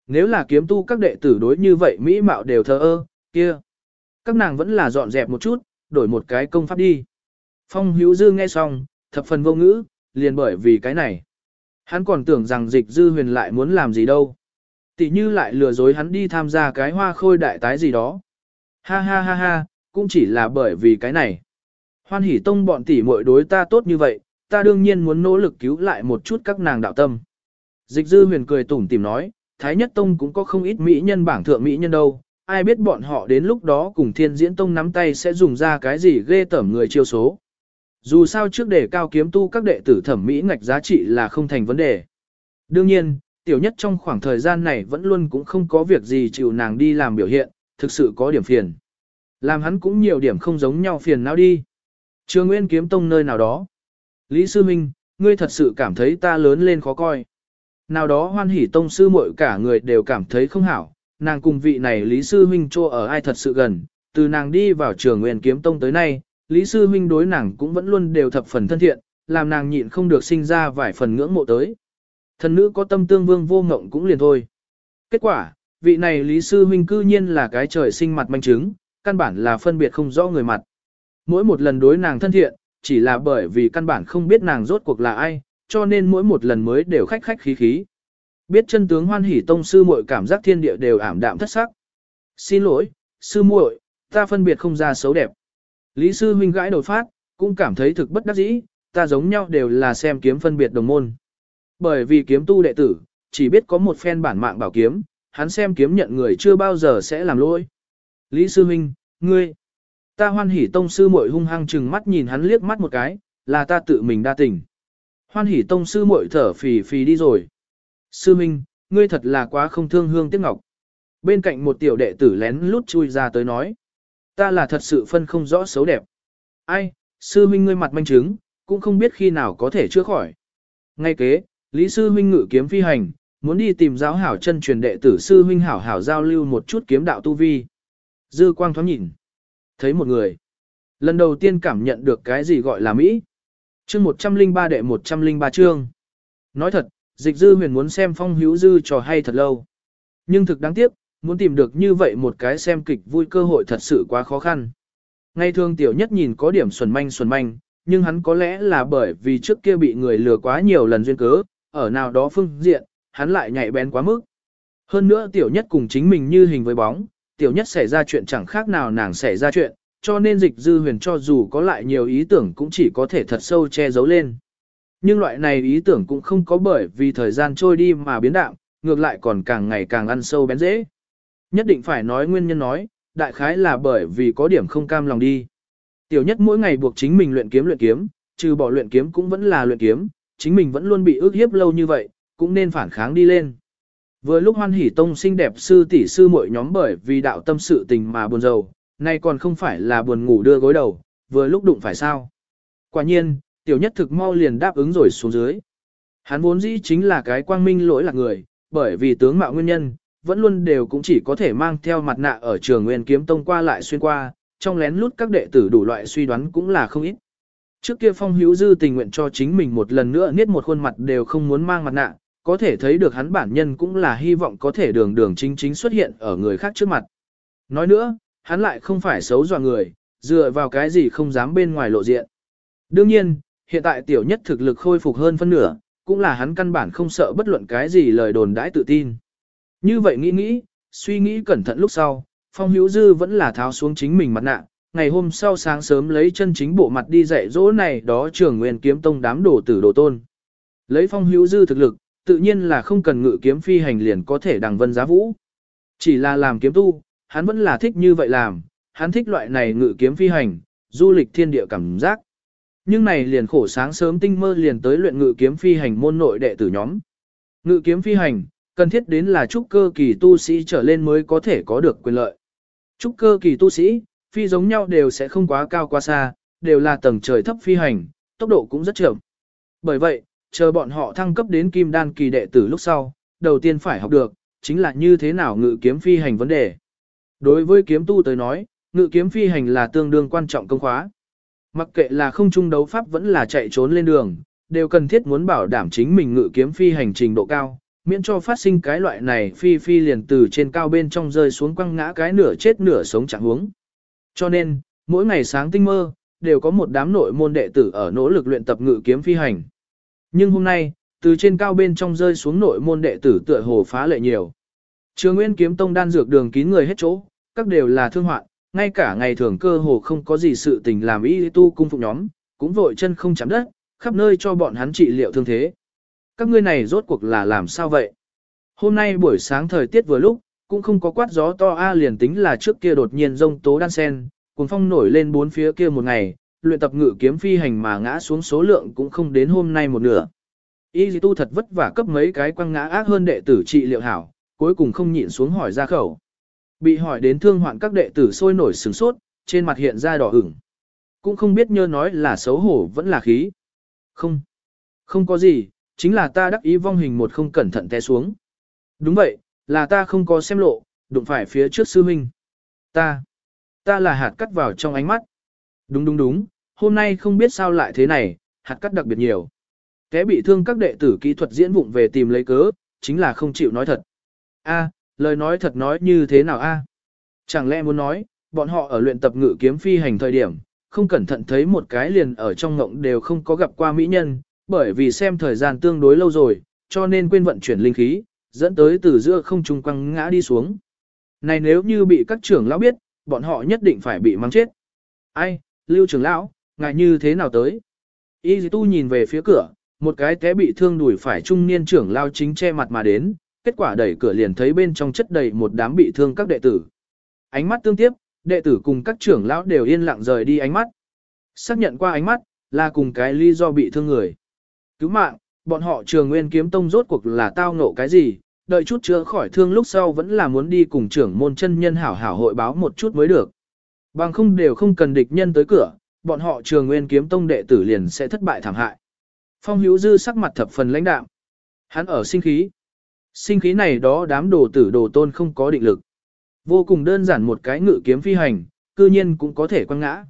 Nếu là kiếm tu các đệ tử đối như vậy mỹ mạo đều thờ ơ, kia. Các nàng vẫn là dọn dẹp một chút, đổi một cái công pháp đi. Phong hữu dư nghe xong, thập phần vô ngữ, liền bởi vì cái này. Hắn còn tưởng rằng dịch dư huyền lại muốn làm gì đâu. Tỷ như lại lừa dối hắn đi tham gia cái hoa khôi đại tái gì đó. Ha ha ha ha, cũng chỉ là bởi vì cái này. Hoan hỷ tông bọn tỷ muội đối ta tốt như vậy, ta đương nhiên muốn nỗ lực cứu lại một chút các nàng đạo tâm. Dịch dư huyền cười tủm tìm nói, Thái Nhất Tông cũng có không ít mỹ nhân bảng thượng mỹ nhân đâu, ai biết bọn họ đến lúc đó cùng thiên diễn tông nắm tay sẽ dùng ra cái gì ghê tởm người chiêu số. Dù sao trước để cao kiếm tu các đệ tử thẩm mỹ ngạch giá trị là không thành vấn đề. Đương nhiên, tiểu nhất trong khoảng thời gian này vẫn luôn cũng không có việc gì chịu nàng đi làm biểu hiện, thực sự có điểm phiền. Làm hắn cũng nhiều điểm không giống nhau phiền nào đi. Trường Nguyên kiếm tông nơi nào đó. Lý Sư Minh, ngươi thật sự cảm thấy ta lớn lên khó coi. Nào đó hoan hỉ tông sư muội cả người đều cảm thấy không hảo, nàng cùng vị này Lý Sư Minh cho ở ai thật sự gần, từ nàng đi vào trường nguyện kiếm tông tới nay, Lý Sư Minh đối nàng cũng vẫn luôn đều thập phần thân thiện, làm nàng nhịn không được sinh ra vài phần ngưỡng mộ tới. Thần nữ có tâm tương vương vô ngộng cũng liền thôi. Kết quả, vị này Lý Sư Minh cư nhiên là cái trời sinh mặt manh chứng, căn bản là phân biệt không rõ người mặt. Mỗi một lần đối nàng thân thiện, chỉ là bởi vì căn bản không biết nàng rốt cuộc là ai, cho nên mỗi một lần mới đều khách khách khí khí. Biết chân tướng hoan hỉ tông sư muội cảm giác thiên địa đều ảm đạm thất sắc. Xin lỗi, sư muội, ta phân biệt không ra xấu đẹp. Lý sư huynh gãi đầu phát, cũng cảm thấy thực bất đắc dĩ, ta giống nhau đều là xem kiếm phân biệt đồng môn. Bởi vì kiếm tu đệ tử, chỉ biết có một phen bản mạng bảo kiếm, hắn xem kiếm nhận người chưa bao giờ sẽ làm lỗi. Lý sư huynh, ngươi, ta hoan hỉ tông sư muội hung hăng chừng mắt nhìn hắn liếc mắt một cái, là ta tự mình đa tình. Hoan hỉ tông sư muội thở phì phì đi rồi. Sư Minh, ngươi thật là quá không thương hương tiếc ngọc. Bên cạnh một tiểu đệ tử lén lút chui ra tới nói. Ta là thật sự phân không rõ xấu đẹp. Ai, sư Minh ngươi mặt manh chứng, cũng không biết khi nào có thể chữa khỏi. Ngay kế, Lý sư Minh ngự kiếm phi hành, muốn đi tìm giáo hảo chân truyền đệ tử sư Minh hảo hảo giao lưu một chút kiếm đạo tu vi. Dư quang thoáng nhìn. Thấy một người. Lần đầu tiên cảm nhận được cái gì gọi là Mỹ. Chương 103 đệ 103 chương. Nói thật, dịch dư huyền muốn xem phong hữu dư trò hay thật lâu. Nhưng thực đáng tiếc, muốn tìm được như vậy một cái xem kịch vui cơ hội thật sự quá khó khăn. Ngày thường tiểu nhất nhìn có điểm xuẩn manh xuẩn manh, nhưng hắn có lẽ là bởi vì trước kia bị người lừa quá nhiều lần duyên cớ, ở nào đó phương diện, hắn lại nhạy bén quá mức. Hơn nữa tiểu nhất cùng chính mình như hình với bóng, tiểu nhất xảy ra chuyện chẳng khác nào nàng xảy ra chuyện, cho nên dịch dư huyền cho dù có lại nhiều ý tưởng cũng chỉ có thể thật sâu che giấu lên. Nhưng loại này ý tưởng cũng không có bởi vì thời gian trôi đi mà biến đạo, ngược lại còn càng ngày càng ăn sâu bén dễ. Nhất định phải nói nguyên nhân nói, đại khái là bởi vì có điểm không cam lòng đi. Tiểu nhất mỗi ngày buộc chính mình luyện kiếm luyện kiếm, trừ bỏ luyện kiếm cũng vẫn là luyện kiếm, chính mình vẫn luôn bị ước hiếp lâu như vậy, cũng nên phản kháng đi lên. Vừa lúc hoan hỷ tông xinh đẹp sư tỷ sư mỗi nhóm bởi vì đạo tâm sự tình mà buồn rầu, nay còn không phải là buồn ngủ đưa gối đầu, vừa lúc đụng phải sao. Quả nhiên, tiểu nhất thực mau liền đáp ứng rồi xuống dưới. Hắn vốn dĩ chính là cái quang minh lỗi lạc người, bởi vì tướng mạo nguyên nhân, vẫn luôn đều cũng chỉ có thể mang theo mặt nạ ở trường nguyên kiếm tông qua lại xuyên qua, trong lén lút các đệ tử đủ loại suy đoán cũng là không ít. Trước kia phong hữu dư tình nguyện cho chính mình một lần nữa niết một khuôn mặt đều không muốn mang mặt nạ, có thể thấy được hắn bản nhân cũng là hy vọng có thể đường đường chính chính xuất hiện ở người khác trước mặt. Nói nữa, hắn lại không phải xấu dọa người, dựa vào cái gì không dám bên ngoài lộ diện. Đương nhiên, hiện tại tiểu nhất thực lực khôi phục hơn phân nửa, cũng là hắn căn bản không sợ bất luận cái gì lời đồn đãi tự tin. Như vậy nghĩ nghĩ, suy nghĩ cẩn thận lúc sau, Phong Hữu Dư vẫn là tháo xuống chính mình mặt nạ, ngày hôm sau sáng sớm lấy chân chính bộ mặt đi dạy dỗ này đó trưởng nguyên kiếm tông đám đồ tử đồ tôn. Lấy Phong Hữu Dư thực lực, tự nhiên là không cần ngự kiếm phi hành liền có thể đằng vân giá vũ. Chỉ là làm kiếm tu, hắn vẫn là thích như vậy làm, hắn thích loại này ngự kiếm phi hành, du lịch thiên địa cảm giác. Nhưng này liền khổ sáng sớm tinh mơ liền tới luyện ngự kiếm phi hành môn nội đệ tử nhóm. Ngự kiếm phi hành, cần thiết đến là trúc cơ kỳ tu sĩ trở lên mới có thể có được quyền lợi. Trúc cơ kỳ tu sĩ, phi giống nhau đều sẽ không quá cao quá xa, đều là tầng trời thấp phi hành, tốc độ cũng rất chậm. Bởi vậy, chờ bọn họ thăng cấp đến kim đan kỳ đệ tử lúc sau, đầu tiên phải học được, chính là như thế nào ngự kiếm phi hành vấn đề. Đối với kiếm tu tới nói, ngự kiếm phi hành là tương đương quan trọng công khóa. Mặc kệ là không trung đấu pháp vẫn là chạy trốn lên đường, đều cần thiết muốn bảo đảm chính mình ngự kiếm phi hành trình độ cao, miễn cho phát sinh cái loại này phi phi liền từ trên cao bên trong rơi xuống quăng ngã cái nửa chết nửa sống chẳng huống. Cho nên, mỗi ngày sáng tinh mơ, đều có một đám nội môn đệ tử ở nỗ lực luyện tập ngự kiếm phi hành. Nhưng hôm nay, từ trên cao bên trong rơi xuống nội môn đệ tử tựa hồ phá lệ nhiều. Trường Nguyên kiếm tông đan dược đường kín người hết chỗ, các đều là thương hoạn, ngay cả ngày thường cơ hồ không có gì sự tình làm y tu cung phục nhóm, cũng vội chân không chạm đất, khắp nơi cho bọn hắn trị liệu thương thế. Các ngươi này rốt cuộc là làm sao vậy? Hôm nay buổi sáng thời tiết vừa lúc, cũng không có quát gió to a liền tính là trước kia đột nhiên rông tố đan sen, cuốn phong nổi lên bốn phía kia một ngày, luyện tập ngự kiếm phi hành mà ngã xuống số lượng cũng không đến hôm nay một nửa. Y tu thật vất vả cấp mấy cái quăng ngã ác hơn đệ tử trị liệu hảo, cuối cùng không nhịn xuống hỏi ra khẩu. Bị hỏi đến thương hoạn các đệ tử sôi nổi sừng sốt, trên mặt hiện ra đỏ ửng. Cũng không biết nhơ nói là xấu hổ vẫn là khí. Không, không có gì, chính là ta đắc ý vong hình một không cẩn thận té xuống. Đúng vậy, là ta không có xem lộ, đụng phải phía trước sư minh. Ta, ta là hạt cắt vào trong ánh mắt. Đúng đúng đúng, hôm nay không biết sao lại thế này, hạt cắt đặc biệt nhiều. kẻ bị thương các đệ tử kỹ thuật diễn vụng về tìm lấy cớ, chính là không chịu nói thật. A, lời nói thật nói như thế nào a? Chẳng lẽ muốn nói, bọn họ ở luyện tập ngự kiếm phi hành thời điểm, không cẩn thận thấy một cái liền ở trong ngộng đều không có gặp qua mỹ nhân, bởi vì xem thời gian tương đối lâu rồi, cho nên quên vận chuyển linh khí, dẫn tới từ giữa không trung quăng ngã đi xuống. Này nếu như bị các trưởng lão biết, bọn họ nhất định phải bị mắng chết. Ai, lưu trưởng lão, ngài như thế nào tới? Y tu nhìn về phía cửa, một cái té bị thương đùi phải trung niên trưởng lao chính che mặt mà đến, kết quả đẩy cửa liền thấy bên trong chất đầy một đám bị thương các đệ tử. Ánh mắt tương tiếp, đệ tử cùng các trưởng lão đều yên lặng rời đi ánh mắt. Xác nhận qua ánh mắt, là cùng cái lý do bị thương người. Cứu mạng, bọn họ trường nguyên kiếm tông rốt cuộc là tao ngộ cái gì, đợi chút chữa khỏi thương lúc sau vẫn là muốn đi cùng trưởng môn chân nhân hảo hảo hội báo một chút mới được. Bằng không đều không cần địch nhân tới cửa, bọn họ trường nguyên kiếm tông đệ tử liền sẽ thất bại thảm hại. Phong hữu dư sắc mặt thập phần lãnh đạm. Hắn ở sinh khí. Sinh khí này đó đám đồ tử đồ tôn không có định lực. Vô cùng đơn giản một cái ngự kiếm phi hành, cư nhiên cũng có thể quăng ngã.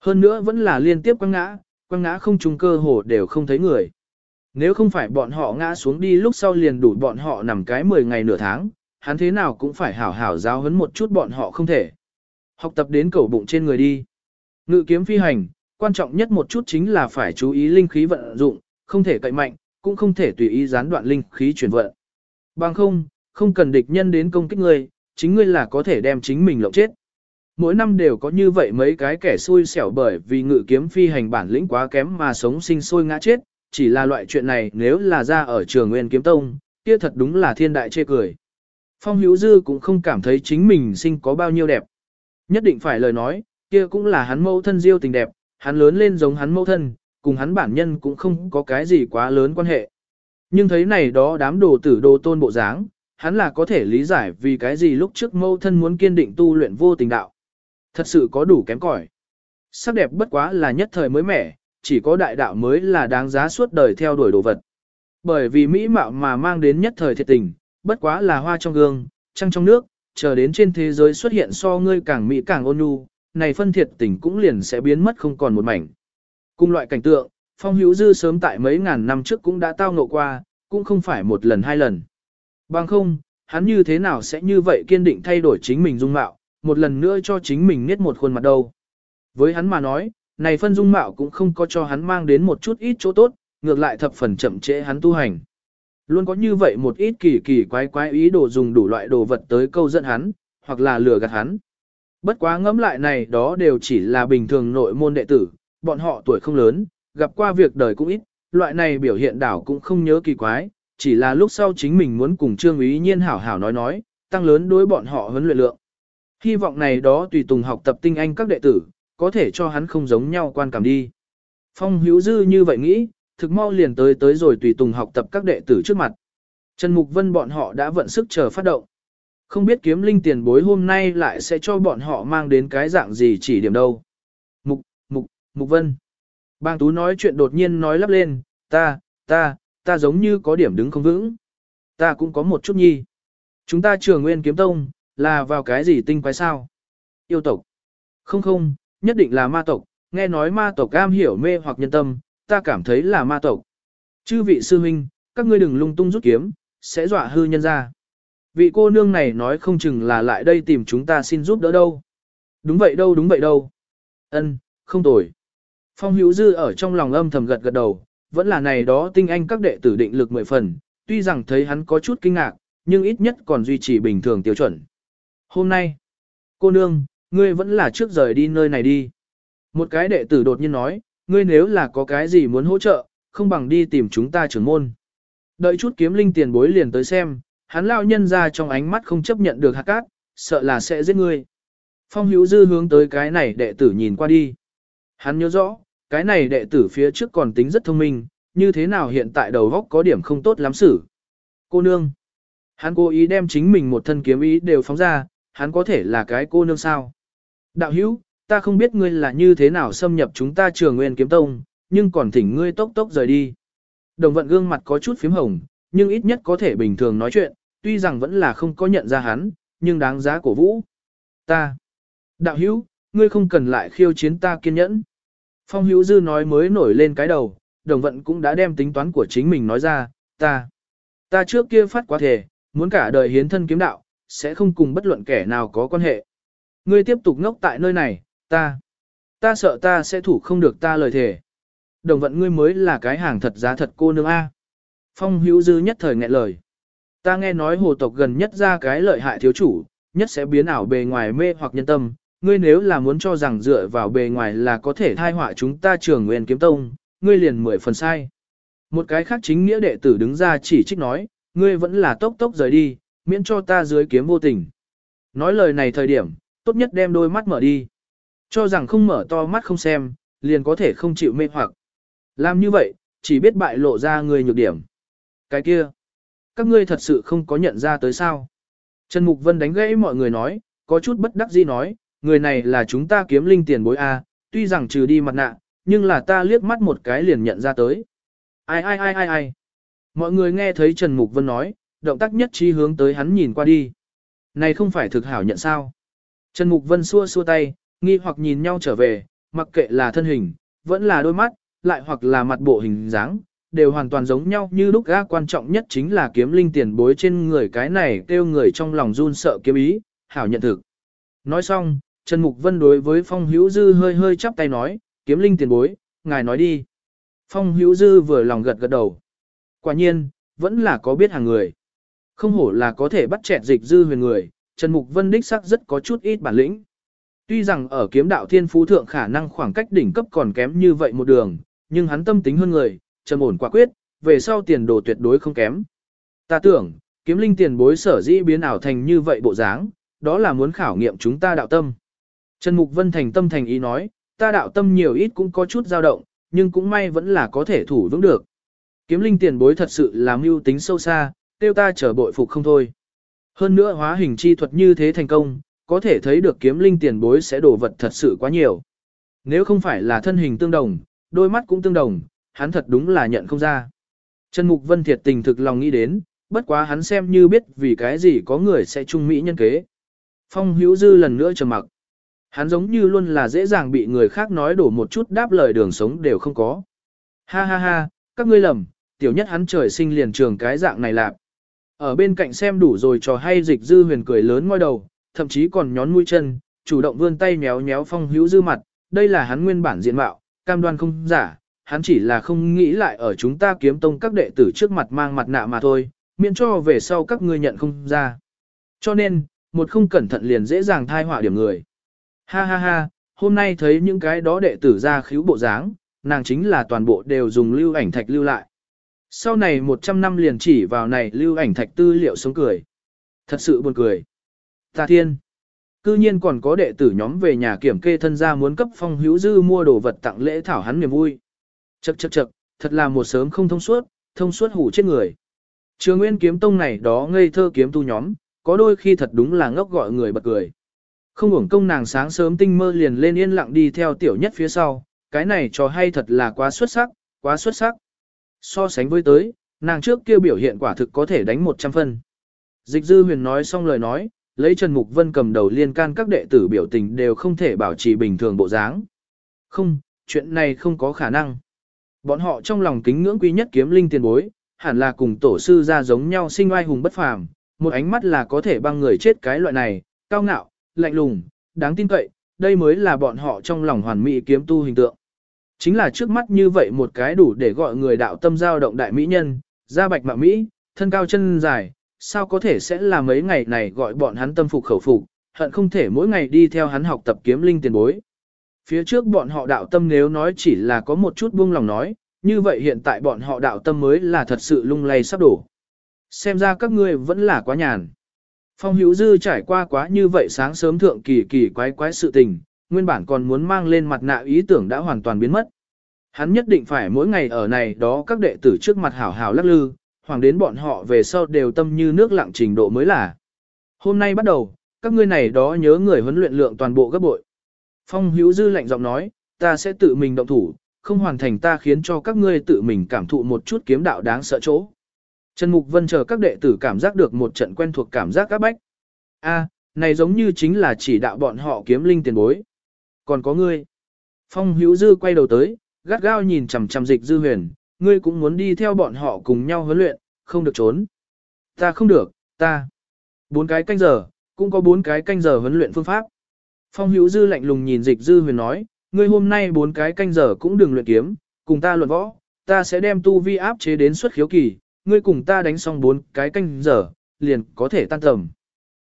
Hơn nữa vẫn là liên tiếp quăng ngã, quăng ngã không trùng cơ hồ đều không thấy người. Nếu không phải bọn họ ngã xuống đi lúc sau liền đủ bọn họ nằm cái 10 ngày nửa tháng, hắn thế nào cũng phải hảo hảo giáo hấn một chút bọn họ không thể. Học tập đến cầu bụng trên người đi. Ngự kiếm phi hành, quan trọng nhất một chút chính là phải chú ý linh khí vận dụng, không thể cậy mạnh, cũng không thể tùy ý gián đoạn linh khí chuyển vận. Bằng không, không cần địch nhân đến công kích ngươi, chính ngươi là có thể đem chính mình lộng chết. Mỗi năm đều có như vậy mấy cái kẻ xui xẻo bởi vì ngự kiếm phi hành bản lĩnh quá kém mà sống sinh sôi ngã chết, chỉ là loại chuyện này nếu là ra ở trường nguyên kiếm tông, kia thật đúng là thiên đại chê cười. Phong hữu dư cũng không cảm thấy chính mình sinh có bao nhiêu đẹp. Nhất định phải lời nói, kia cũng là hắn mẫu thân diêu tình đẹp, hắn lớn lên giống hắn mẫu thân, cùng hắn bản nhân cũng không có cái gì quá lớn quan hệ. Nhưng thấy này đó đám đồ tử đồ tôn bộ dáng, hắn là có thể lý giải vì cái gì lúc trước mẫu thân muốn kiên định tu luyện vô tình đạo. Thật sự có đủ kém cỏi. Sắc đẹp bất quá là nhất thời mới mẻ, chỉ có đại đạo mới là đáng giá suốt đời theo đuổi đồ vật. Bởi vì mỹ mạo mà mang đến nhất thời thiệt tình, bất quá là hoa trong gương, trăng trong nước, chờ đến trên thế giới xuất hiện so ngươi càng mỹ càng ôn nhu, này phân thiệt tình cũng liền sẽ biến mất không còn một mảnh. Cùng loại cảnh tượng, Phong Hữu Dư sớm tại mấy ngàn năm trước cũng đã tao ngộ qua, cũng không phải một lần hai lần. Bằng không, hắn như thế nào sẽ như vậy kiên định thay đổi chính mình dung mạo, một lần nữa cho chính mình niết một khuôn mặt đâu. Với hắn mà nói, này phân dung mạo cũng không có cho hắn mang đến một chút ít chỗ tốt, ngược lại thập phần chậm trễ hắn tu hành. Luôn có như vậy một ít kỳ kỳ quái quái ý đồ dùng đủ loại đồ vật tới câu dẫn hắn, hoặc là lừa gạt hắn. Bất quá ngẫm lại này đó đều chỉ là bình thường nội môn đệ tử, bọn họ tuổi không lớn, gặp qua việc đời cũng ít, loại này biểu hiện đảo cũng không nhớ kỳ quái, chỉ là lúc sau chính mình muốn cùng Trương Ý Nhiên hảo hảo nói nói, tăng lớn đối bọn họ huấn luyện lượng. Hy vọng này đó tùy tùng học tập tinh anh các đệ tử, có thể cho hắn không giống nhau quan cảm đi. Phong hữu dư như vậy nghĩ, thực mau liền tới tới rồi tùy tùng học tập các đệ tử trước mặt. Trần Mục Vân bọn họ đã vận sức chờ phát động. Không biết kiếm linh tiền bối hôm nay lại sẽ cho bọn họ mang đến cái dạng gì chỉ điểm đâu. Mục, Mục, Mục Vân. Bang Tú nói chuyện đột nhiên nói lắp lên, ta, ta, ta giống như có điểm đứng không vững. Ta cũng có một chút nhi. Chúng ta trường nguyên kiếm tông, là vào cái gì tinh quái sao? Yêu tộc. Không không, nhất định là ma tộc, nghe nói ma tộc cam hiểu mê hoặc nhân tâm, ta cảm thấy là ma tộc. Chư vị sư huynh, các ngươi đừng lung tung rút kiếm, sẽ dọa hư nhân ra. Vị cô nương này nói không chừng là lại đây tìm chúng ta xin giúp đỡ đâu. Đúng vậy đâu đúng vậy đâu. Ân, không tồi. Phong hữu dư ở trong lòng âm thầm gật gật đầu, vẫn là này đó tinh anh các đệ tử định lực mười phần, tuy rằng thấy hắn có chút kinh ngạc, nhưng ít nhất còn duy trì bình thường tiêu chuẩn. Hôm nay, cô nương, ngươi vẫn là trước rời đi nơi này đi. Một cái đệ tử đột nhiên nói, ngươi nếu là có cái gì muốn hỗ trợ, không bằng đi tìm chúng ta trưởng môn. Đợi chút kiếm linh tiền bối liền tới xem, hắn lao nhân ra trong ánh mắt không chấp nhận được hạt cát, sợ là sẽ giết ngươi. Phong hữu dư hướng tới cái này đệ tử nhìn qua đi. Hắn nhớ rõ, cái này đệ tử phía trước còn tính rất thông minh, như thế nào hiện tại đầu góc có điểm không tốt lắm xử. Cô nương. Hắn cố ý đem chính mình một thân kiếm ý đều phóng ra, hắn có thể là cái cô nương sao. Đạo hữu, ta không biết ngươi là như thế nào xâm nhập chúng ta trường nguyên kiếm tông, nhưng còn thỉnh ngươi tốc tốc rời đi. Đồng vận gương mặt có chút phím hồng, nhưng ít nhất có thể bình thường nói chuyện, tuy rằng vẫn là không có nhận ra hắn, nhưng đáng giá cổ vũ. Ta. Đạo hữu, ngươi không cần lại khiêu chiến ta kiên nhẫn. Phong hữu dư nói mới nổi lên cái đầu, đồng vận cũng đã đem tính toán của chính mình nói ra, ta. Ta trước kia phát quá thể, muốn cả đời hiến thân kiếm đạo, sẽ không cùng bất luận kẻ nào có quan hệ. Ngươi tiếp tục ngốc tại nơi này, ta. Ta sợ ta sẽ thủ không được ta lời thề. Đồng vận ngươi mới là cái hàng thật giá thật cô nương A. Phong hữu dư nhất thời nghẹn lời. Ta nghe nói hồ tộc gần nhất ra cái lợi hại thiếu chủ, nhất sẽ biến ảo bề ngoài mê hoặc nhân tâm. Ngươi nếu là muốn cho rằng dựa vào bề ngoài là có thể thai họa chúng ta trường nguyên kiếm tông, ngươi liền mười phần sai. Một cái khác chính nghĩa đệ tử đứng ra chỉ trích nói, ngươi vẫn là tốc tốc rời đi, miễn cho ta dưới kiếm vô tình. Nói lời này thời điểm, tốt nhất đem đôi mắt mở đi. Cho rằng không mở to mắt không xem, liền có thể không chịu mê hoặc. Làm như vậy, chỉ biết bại lộ ra người nhược điểm. Cái kia, các ngươi thật sự không có nhận ra tới sao. Trần Mục Vân đánh gãy mọi người nói, có chút bất đắc dĩ nói, người này là chúng ta kiếm linh tiền bối A, tuy rằng trừ đi mặt nạ, nhưng là ta liếc mắt một cái liền nhận ra tới. Ai ai ai ai ai. Mọi người nghe thấy Trần Mục Vân nói, động tác nhất trí hướng tới hắn nhìn qua đi. Này không phải thực hảo nhận sao. Trần Mục Vân xua xua tay, nghi hoặc nhìn nhau trở về, mặc kệ là thân hình, vẫn là đôi mắt, lại hoặc là mặt bộ hình dáng, đều hoàn toàn giống nhau như lúc ga quan trọng nhất chính là kiếm linh tiền bối trên người cái này kêu người trong lòng run sợ kiếm ý, hảo nhận thực. Nói xong, Trần Mục Vân đối với Phong Hữu Dư hơi hơi chắp tay nói, kiếm linh tiền bối, ngài nói đi. Phong Hữu Dư vừa lòng gật gật đầu. Quả nhiên, vẫn là có biết hàng người. Không hổ là có thể bắt chẹt dịch dư huyền người, Trần Mục Vân đích sắc rất có chút ít bản lĩnh. Tuy rằng ở kiếm đạo thiên phú thượng khả năng khoảng cách đỉnh cấp còn kém như vậy một đường, nhưng hắn tâm tính hơn người, trầm ổn quả quyết, về sau tiền đồ tuyệt đối không kém. Ta tưởng, kiếm linh tiền bối sở dĩ biến ảo thành như vậy bộ dáng, đó là muốn khảo nghiệm chúng ta đạo tâm. Trần Mục Vân thành tâm thành ý nói, ta đạo tâm nhiều ít cũng có chút dao động, nhưng cũng may vẫn là có thể thủ vững được. Kiếm linh tiền bối thật sự là mưu tính sâu xa, tiêu ta trở bội phục không thôi. Hơn nữa hóa hình chi thuật như thế thành công, có thể thấy được kiếm linh tiền bối sẽ đổ vật thật sự quá nhiều. Nếu không phải là thân hình tương đồng, đôi mắt cũng tương đồng, hắn thật đúng là nhận không ra. Trần Mục Vân thiệt tình thực lòng nghĩ đến, bất quá hắn xem như biết vì cái gì có người sẽ trung mỹ nhân kế. Phong hữu dư lần nữa trầm mặc. Hắn giống như luôn là dễ dàng bị người khác nói đổ một chút đáp lời đường sống đều không có. Ha ha ha, các ngươi lầm, tiểu nhất hắn trời sinh liền trường cái dạng này lạc. Ở bên cạnh xem đủ rồi trò hay dịch dư huyền cười lớn ngoi đầu, thậm chí còn nhón mũi chân, chủ động vươn tay méo méo phong hữu dư mặt, đây là hắn nguyên bản diện mạo, cam đoan không giả, hắn chỉ là không nghĩ lại ở chúng ta kiếm tông các đệ tử trước mặt mang mặt nạ mà thôi, miễn cho về sau các ngươi nhận không ra. Cho nên, một không cẩn thận liền dễ dàng thai họa điểm người. Ha ha ha, hôm nay thấy những cái đó đệ tử ra khíu bộ dáng, nàng chính là toàn bộ đều dùng lưu ảnh thạch lưu lại. Sau này 100 năm liền chỉ vào này lưu ảnh thạch tư liệu sống cười. Thật sự buồn cười. Ta thiên. Cư nhiên còn có đệ tử nhóm về nhà kiểm kê thân gia muốn cấp phong hữu dư mua đồ vật tặng lễ thảo hắn niềm vui. Chậc chậc chậc, thật là một sớm không thông suốt, thông suốt hủ chết người. Trường nguyên kiếm tông này đó ngây thơ kiếm tu nhóm, có đôi khi thật đúng là ngốc gọi người bật cười. Không hưởng công nàng sáng sớm tinh mơ liền lên yên lặng đi theo tiểu nhất phía sau, cái này trò hay thật là quá xuất sắc, quá xuất sắc. So sánh với tới, nàng trước kia biểu hiện quả thực có thể đánh 100 phân. Dịch dư huyền nói xong lời nói, lấy Trần Mục Vân cầm đầu liên can các đệ tử biểu tình đều không thể bảo trì bình thường bộ dáng. Không, chuyện này không có khả năng. Bọn họ trong lòng kính ngưỡng quý nhất kiếm linh tiền bối, hẳn là cùng tổ sư ra giống nhau sinh oai hùng bất phàm, một ánh mắt là có thể băng người chết cái loại này, cao ngạo, lạnh lùng, đáng tin cậy, đây mới là bọn họ trong lòng hoàn mỹ kiếm tu hình tượng. Chính là trước mắt như vậy một cái đủ để gọi người đạo tâm giao động đại mỹ nhân, da bạch mạ mỹ, thân cao chân dài, sao có thể sẽ là mấy ngày này gọi bọn hắn tâm phục khẩu phục, hận không thể mỗi ngày đi theo hắn học tập kiếm linh tiền bối. Phía trước bọn họ đạo tâm nếu nói chỉ là có một chút buông lòng nói, như vậy hiện tại bọn họ đạo tâm mới là thật sự lung lay sắp đổ. Xem ra các ngươi vẫn là quá nhàn. Phong hữu dư trải qua quá như vậy sáng sớm thượng kỳ kỳ quái quái sự tình, nguyên bản còn muốn mang lên mặt nạ ý tưởng đã hoàn toàn biến mất. Hắn nhất định phải mỗi ngày ở này đó các đệ tử trước mặt hảo hảo lắc lư, hoàng đến bọn họ về sau đều tâm như nước lặng trình độ mới là. Hôm nay bắt đầu, các ngươi này đó nhớ người huấn luyện lượng toàn bộ gấp bội. Phong hữu dư lạnh giọng nói, ta sẽ tự mình động thủ, không hoàn thành ta khiến cho các ngươi tự mình cảm thụ một chút kiếm đạo đáng sợ chỗ. Trần Mục Vân chờ các đệ tử cảm giác được một trận quen thuộc cảm giác các bách. A, này giống như chính là chỉ đạo bọn họ kiếm linh tiền bối. Còn có ngươi. Phong Hữu Dư quay đầu tới, gắt gao nhìn chằm chằm dịch dư huyền, ngươi cũng muốn đi theo bọn họ cùng nhau huấn luyện, không được trốn. Ta không được, ta. Bốn cái canh giờ, cũng có bốn cái canh giờ huấn luyện phương pháp. Phong Hữu Dư lạnh lùng nhìn dịch dư huyền nói, ngươi hôm nay bốn cái canh giờ cũng đừng luyện kiếm, cùng ta luận võ, ta sẽ đem tu vi áp chế đến xuất khiếu kỳ, ngươi cùng ta đánh xong bốn cái canh giờ, liền có thể tan tầm.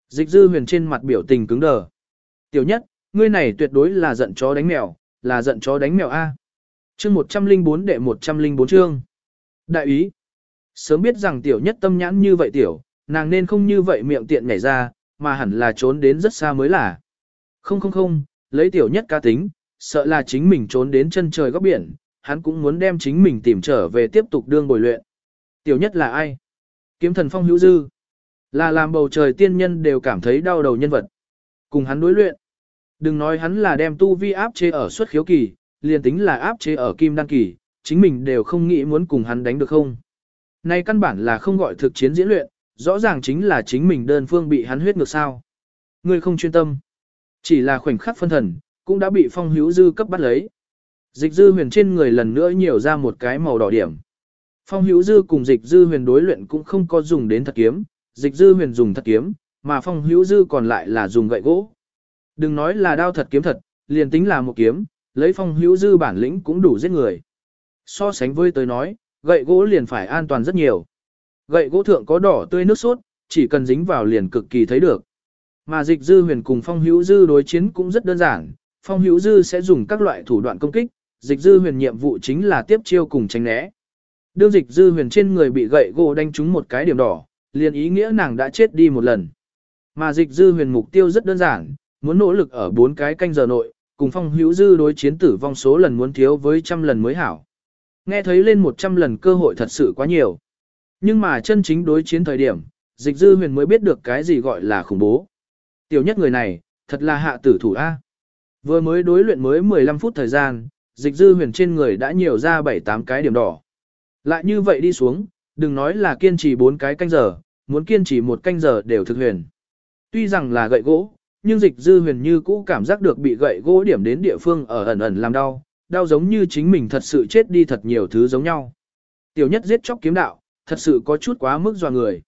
Dịch dư huyền trên mặt biểu tình cứng đờ. Tiểu nhất, ngươi này tuyệt đối là giận chó đánh mèo, là giận chó đánh mèo A. Chương 104 đệ 104 chương. Đại ý. Sớm biết rằng tiểu nhất tâm nhãn như vậy tiểu, nàng nên không như vậy miệng tiện nhảy ra, mà hẳn là trốn đến rất xa mới là. Không không không, lấy tiểu nhất ca tính, sợ là chính mình trốn đến chân trời góc biển, hắn cũng muốn đem chính mình tìm trở về tiếp tục đương bồi luyện. Tiểu nhất là ai? Kiếm thần phong hữu dư. Là làm bầu trời tiên nhân đều cảm thấy đau đầu nhân vật. Cùng hắn đối luyện. Đừng nói hắn là đem tu vi áp chế ở suất khiếu kỳ, liền tính là áp chế ở kim đăng kỳ, chính mình đều không nghĩ muốn cùng hắn đánh được không. Này căn bản là không gọi thực chiến diễn luyện, rõ ràng chính là chính mình đơn phương bị hắn huyết ngược sao. Người không chuyên tâm. Chỉ là khoảnh khắc phân thần, cũng đã bị phong hữu dư cấp bắt lấy. Dịch dư huyền trên người lần nữa nhiều ra một cái màu đỏ điểm. Phong hữu dư cùng dịch dư huyền đối luyện cũng không có dùng đến thật kiếm, dịch dư huyền dùng thật kiếm, mà phong hữu dư còn lại là dùng gậy gỗ. Đừng nói là đao thật kiếm thật, liền tính là một kiếm, lấy phong hữu dư bản lĩnh cũng đủ giết người. So sánh với tới nói, gậy gỗ liền phải an toàn rất nhiều. Gậy gỗ thượng có đỏ tươi nước sốt, chỉ cần dính vào liền cực kỳ thấy được. Mà dịch dư huyền cùng phong hữu dư đối chiến cũng rất đơn giản, phong hữu dư sẽ dùng các loại thủ đoạn công kích, dịch dư huyền nhiệm vụ chính là tiếp chiêu cùng tránh né. Đương dịch dư huyền trên người bị gậy gỗ đánh trúng một cái điểm đỏ, liền ý nghĩa nàng đã chết đi một lần. Mà dịch dư huyền mục tiêu rất đơn giản, muốn nỗ lực ở bốn cái canh giờ nội, cùng phong hữu dư đối chiến tử vong số lần muốn thiếu với trăm lần mới hảo. Nghe thấy lên một trăm lần cơ hội thật sự quá nhiều. Nhưng mà chân chính đối chiến thời điểm, dịch dư huyền mới biết được cái gì gọi là khủng bố. Tiểu nhất người này, thật là hạ tử thủ A. Vừa mới đối luyện mới 15 phút thời gian, dịch dư huyền trên người đã nhiều ra 7-8 cái điểm đỏ. Lại như vậy đi xuống, đừng nói là kiên trì 4 cái canh giờ, muốn kiên trì một canh giờ đều thực huyền. Tuy rằng là gậy gỗ, nhưng dịch dư huyền như cũ cảm giác được bị gậy gỗ điểm đến địa phương ở ẩn ẩn làm đau, đau giống như chính mình thật sự chết đi thật nhiều thứ giống nhau. Tiểu nhất giết chóc kiếm đạo, thật sự có chút quá mức dò người.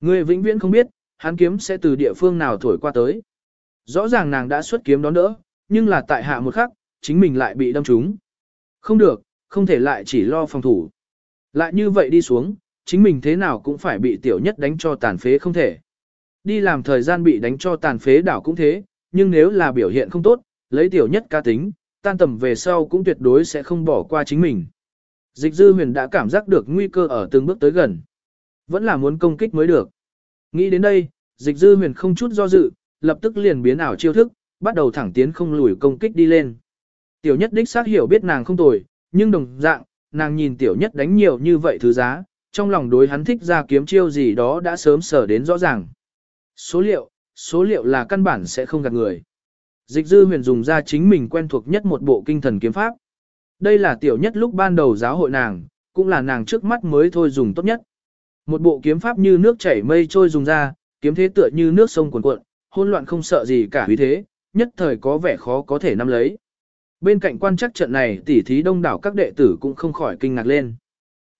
Người vĩnh viễn không biết, hắn kiếm sẽ từ địa phương nào thổi qua tới. Rõ ràng nàng đã xuất kiếm đón đỡ, nhưng là tại hạ một khắc, chính mình lại bị đâm trúng. Không được, không thể lại chỉ lo phòng thủ. Lại như vậy đi xuống, chính mình thế nào cũng phải bị tiểu nhất đánh cho tàn phế không thể. Đi làm thời gian bị đánh cho tàn phế đảo cũng thế, nhưng nếu là biểu hiện không tốt, lấy tiểu nhất ca tính, tan tầm về sau cũng tuyệt đối sẽ không bỏ qua chính mình. Dịch dư huyền đã cảm giác được nguy cơ ở từng bước tới gần. Vẫn là muốn công kích mới được. Nghĩ đến đây, dịch dư huyền không chút do dự, lập tức liền biến ảo chiêu thức, bắt đầu thẳng tiến không lùi công kích đi lên. Tiểu nhất đích xác hiểu biết nàng không tồi, nhưng đồng dạng, nàng nhìn tiểu nhất đánh nhiều như vậy thứ giá, trong lòng đối hắn thích ra kiếm chiêu gì đó đã sớm sở đến rõ ràng. Số liệu, số liệu là căn bản sẽ không gạt người. Dịch dư huyền dùng ra chính mình quen thuộc nhất một bộ kinh thần kiếm pháp. Đây là tiểu nhất lúc ban đầu giáo hội nàng, cũng là nàng trước mắt mới thôi dùng tốt nhất. Một bộ kiếm pháp như nước chảy mây trôi dùng ra, kiếm thế tựa như nước sông cuồn cuộn, hỗn loạn không sợ gì cả vì thế, nhất thời có vẻ khó có thể nắm lấy. Bên cạnh quan chắc trận này tỉ thí đông đảo các đệ tử cũng không khỏi kinh ngạc lên.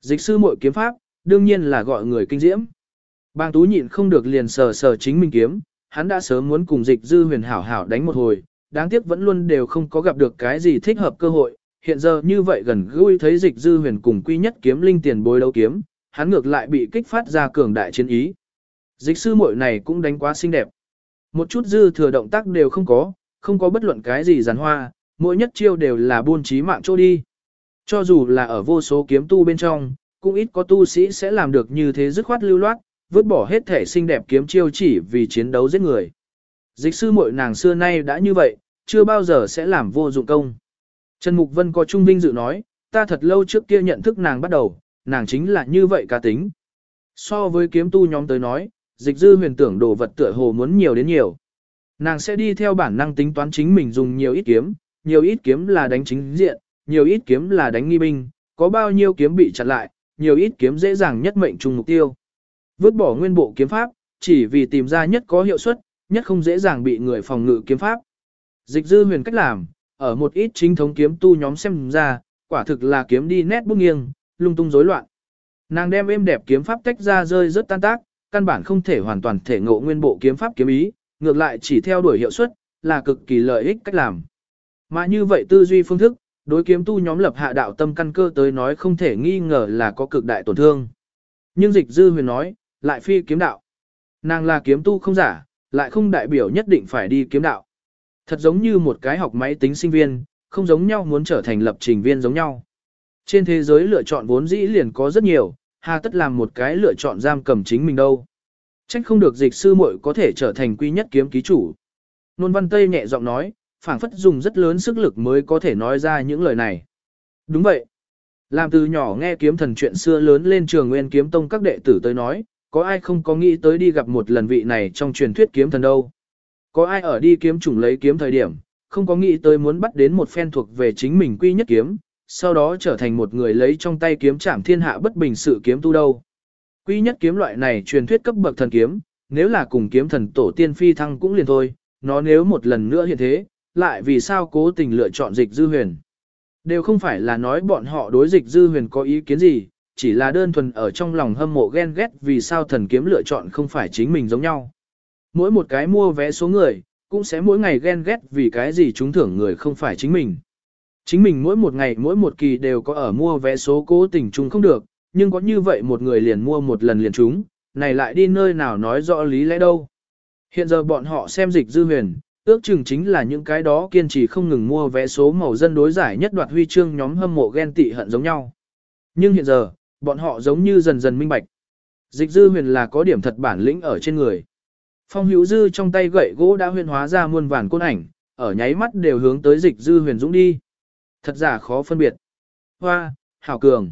Dịch sư muội kiếm pháp, đương nhiên là gọi người kinh diễm. Bang tú nhịn không được liền sờ sờ chính mình kiếm, hắn đã sớm muốn cùng dịch dư huyền hảo hảo đánh một hồi, đáng tiếc vẫn luôn đều không có gặp được cái gì thích hợp cơ hội, hiện giờ như vậy gần gũi thấy dịch dư huyền cùng quy nhất kiếm linh tiền bối đấu kiếm, hắn ngược lại bị kích phát ra cường đại chiến ý. Dịch sư muội này cũng đánh quá xinh đẹp. Một chút dư thừa động tác đều không có, không có bất luận cái gì giàn hoa, mỗi nhất chiêu đều là buôn trí mạng chỗ đi. Cho dù là ở vô số kiếm tu bên trong, cũng ít có tu sĩ sẽ làm được như thế dứt khoát lưu loát, vứt bỏ hết thể xinh đẹp kiếm chiêu chỉ vì chiến đấu giết người. Dịch sư muội nàng xưa nay đã như vậy, chưa bao giờ sẽ làm vô dụng công. Trần Mục Vân có trung vinh dự nói, ta thật lâu trước kia nhận thức nàng bắt đầu, nàng chính là như vậy cá tính. So với kiếm tu nhóm tới nói, dịch dư huyền tưởng đồ vật tựa hồ muốn nhiều đến nhiều. Nàng sẽ đi theo bản năng tính toán chính mình dùng nhiều ít kiếm, nhiều ít kiếm là đánh chính diện, nhiều ít kiếm là đánh nghi binh, có bao nhiêu kiếm bị chặn lại, nhiều ít kiếm dễ dàng nhất mệnh trùng mục tiêu. Vứt bỏ nguyên bộ kiếm pháp, chỉ vì tìm ra nhất có hiệu suất, nhất không dễ dàng bị người phòng ngự kiếm pháp. Dịch dư huyền cách làm, ở một ít chính thống kiếm tu nhóm xem ra, quả thực là kiếm đi nét bút nghiêng, lung tung rối loạn. Nàng đem êm đẹp kiếm pháp tách ra rơi rất tan tác, căn bản không thể hoàn toàn thể ngộ nguyên bộ kiếm pháp kiếm ý, ngược lại chỉ theo đuổi hiệu suất, là cực kỳ lợi ích cách làm. Mà như vậy tư duy phương thức, đối kiếm tu nhóm lập hạ đạo tâm căn cơ tới nói không thể nghi ngờ là có cực đại tổn thương. Nhưng dịch dư huyền nói, lại phi kiếm đạo. Nàng là kiếm tu không giả, lại không đại biểu nhất định phải đi kiếm đạo. Thật giống như một cái học máy tính sinh viên, không giống nhau muốn trở thành lập trình viên giống nhau. Trên thế giới lựa chọn vốn dĩ liền có rất nhiều, hà tất làm một cái lựa chọn giam cầm chính mình đâu. Trách không được dịch sư muội có thể trở thành quy nhất kiếm ký chủ. Nôn văn Tây nhẹ giọng nói, phảng phất dùng rất lớn sức lực mới có thể nói ra những lời này. Đúng vậy. Làm từ nhỏ nghe kiếm thần chuyện xưa lớn lên trường nguyên kiếm tông các đệ tử tới nói, có ai không có nghĩ tới đi gặp một lần vị này trong truyền thuyết kiếm thần đâu. Có ai ở đi kiếm chủng lấy kiếm thời điểm, không có nghĩ tới muốn bắt đến một phen thuộc về chính mình quy nhất kiếm, sau đó trở thành một người lấy trong tay kiếm chạm thiên hạ bất bình sự kiếm tu đâu. Quy nhất kiếm loại này truyền thuyết cấp bậc thần kiếm, nếu là cùng kiếm thần tổ tiên phi thăng cũng liền thôi, nó nếu một lần nữa hiện thế, lại vì sao cố tình lựa chọn dịch dư huyền. Đều không phải là nói bọn họ đối dịch dư huyền có ý kiến gì, chỉ là đơn thuần ở trong lòng hâm mộ ghen ghét vì sao thần kiếm lựa chọn không phải chính mình giống nhau. Mỗi một cái mua vé số người, cũng sẽ mỗi ngày ghen ghét vì cái gì chúng thưởng người không phải chính mình. Chính mình mỗi một ngày mỗi một kỳ đều có ở mua vé số cố tình chung không được, nhưng có như vậy một người liền mua một lần liền chúng, này lại đi nơi nào nói rõ lý lẽ đâu. Hiện giờ bọn họ xem dịch dư huyền, ước chừng chính là những cái đó kiên trì không ngừng mua vé số màu dân đối giải nhất đoạt huy chương nhóm hâm mộ ghen tị hận giống nhau. Nhưng hiện giờ, bọn họ giống như dần dần minh bạch. Dịch dư huyền là có điểm thật bản lĩnh ở trên người. Phong hữu dư trong tay gậy gỗ đã huyền hóa ra muôn vàn côn ảnh, ở nháy mắt đều hướng tới dịch dư huyền dũng đi. Thật giả khó phân biệt. Hoa, hảo cường.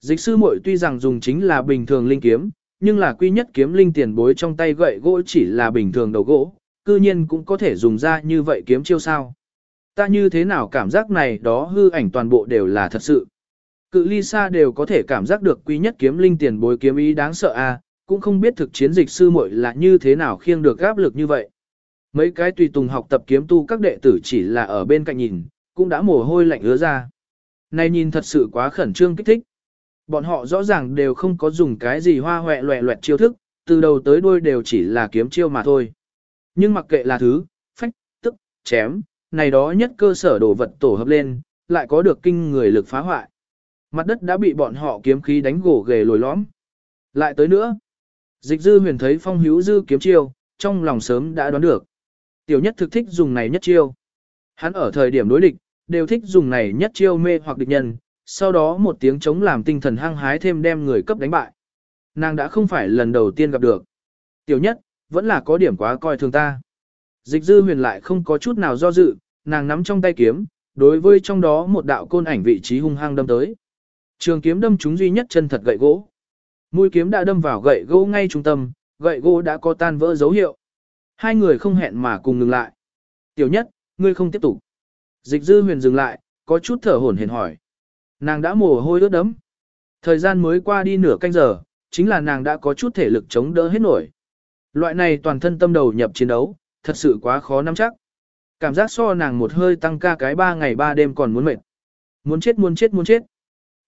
Dịch sư muội tuy rằng dùng chính là bình thường linh kiếm, nhưng là quy nhất kiếm linh tiền bối trong tay gậy gỗ chỉ là bình thường đầu gỗ, cư nhiên cũng có thể dùng ra như vậy kiếm chiêu sao. Ta như thế nào cảm giác này đó hư ảnh toàn bộ đều là thật sự. Cự ly xa đều có thể cảm giác được quý nhất kiếm linh tiền bối kiếm ý đáng sợ a, cũng không biết thực chiến dịch sư muội là như thế nào khiêng được áp lực như vậy. Mấy cái tùy tùng học tập kiếm tu các đệ tử chỉ là ở bên cạnh nhìn, cũng đã mồ hôi lạnh ứa ra. Này nhìn thật sự quá khẩn trương kích thích. Bọn họ rõ ràng đều không có dùng cái gì hoa hoẹ loẹ loẹt chiêu thức, từ đầu tới đuôi đều chỉ là kiếm chiêu mà thôi. Nhưng mặc kệ là thứ, phách, tức, chém, này đó nhất cơ sở đồ vật tổ hợp lên, lại có được kinh người lực phá hoại. Mặt đất đã bị bọn họ kiếm khí đánh gỗ ghề lồi lõm. Lại tới nữa. Dịch dư huyền thấy phong hữu dư kiếm chiêu, trong lòng sớm đã đoán được. Tiểu nhất thực thích dùng này nhất chiêu. Hắn ở thời điểm đối địch, đều thích dùng này nhất chiêu mê hoặc địch nhân, sau đó một tiếng chống làm tinh thần hăng hái thêm đem người cấp đánh bại. Nàng đã không phải lần đầu tiên gặp được. Tiểu nhất, vẫn là có điểm quá coi thường ta. Dịch dư huyền lại không có chút nào do dự, nàng nắm trong tay kiếm, đối với trong đó một đạo côn ảnh vị trí hung hăng đâm tới. Trường kiếm đâm chúng duy nhất chân thật gậy gỗ. Mũi kiếm đã đâm vào gậy gỗ ngay trung tâm, gậy gỗ đã có tan vỡ dấu hiệu. Hai người không hẹn mà cùng ngừng lại. Tiểu nhất, ngươi không tiếp tục. Dịch dư huyền dừng lại, có chút thở hổn hển hỏi. Nàng đã mồ hôi ướt đấm. Thời gian mới qua đi nửa canh giờ, chính là nàng đã có chút thể lực chống đỡ hết nổi. Loại này toàn thân tâm đầu nhập chiến đấu, thật sự quá khó nắm chắc. Cảm giác so nàng một hơi tăng ca cái ba ngày ba đêm còn muốn mệt. Muốn chết muốn chết muốn chết.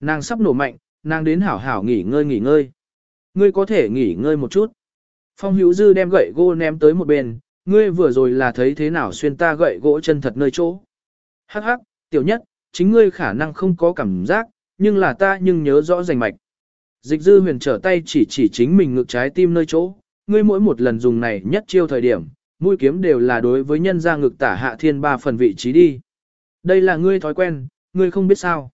Nàng sắp nổ mạnh, nàng đến hảo hảo nghỉ ngơi nghỉ ngơi. Ngươi có thể nghỉ ngơi một chút. Phong hữu dư đem gậy gỗ ném tới một bên, ngươi vừa rồi là thấy thế nào xuyên ta gậy gỗ chân thật nơi chỗ. Hắc hắc, tiểu nhất, chính ngươi khả năng không có cảm giác, nhưng là ta nhưng nhớ rõ rành mạch. Dịch dư huyền trở tay chỉ chỉ chính mình ngực trái tim nơi chỗ, ngươi mỗi một lần dùng này nhất chiêu thời điểm, mũi kiếm đều là đối với nhân ra ngực tả hạ thiên ba phần vị trí đi. Đây là ngươi thói quen, ngươi không biết sao.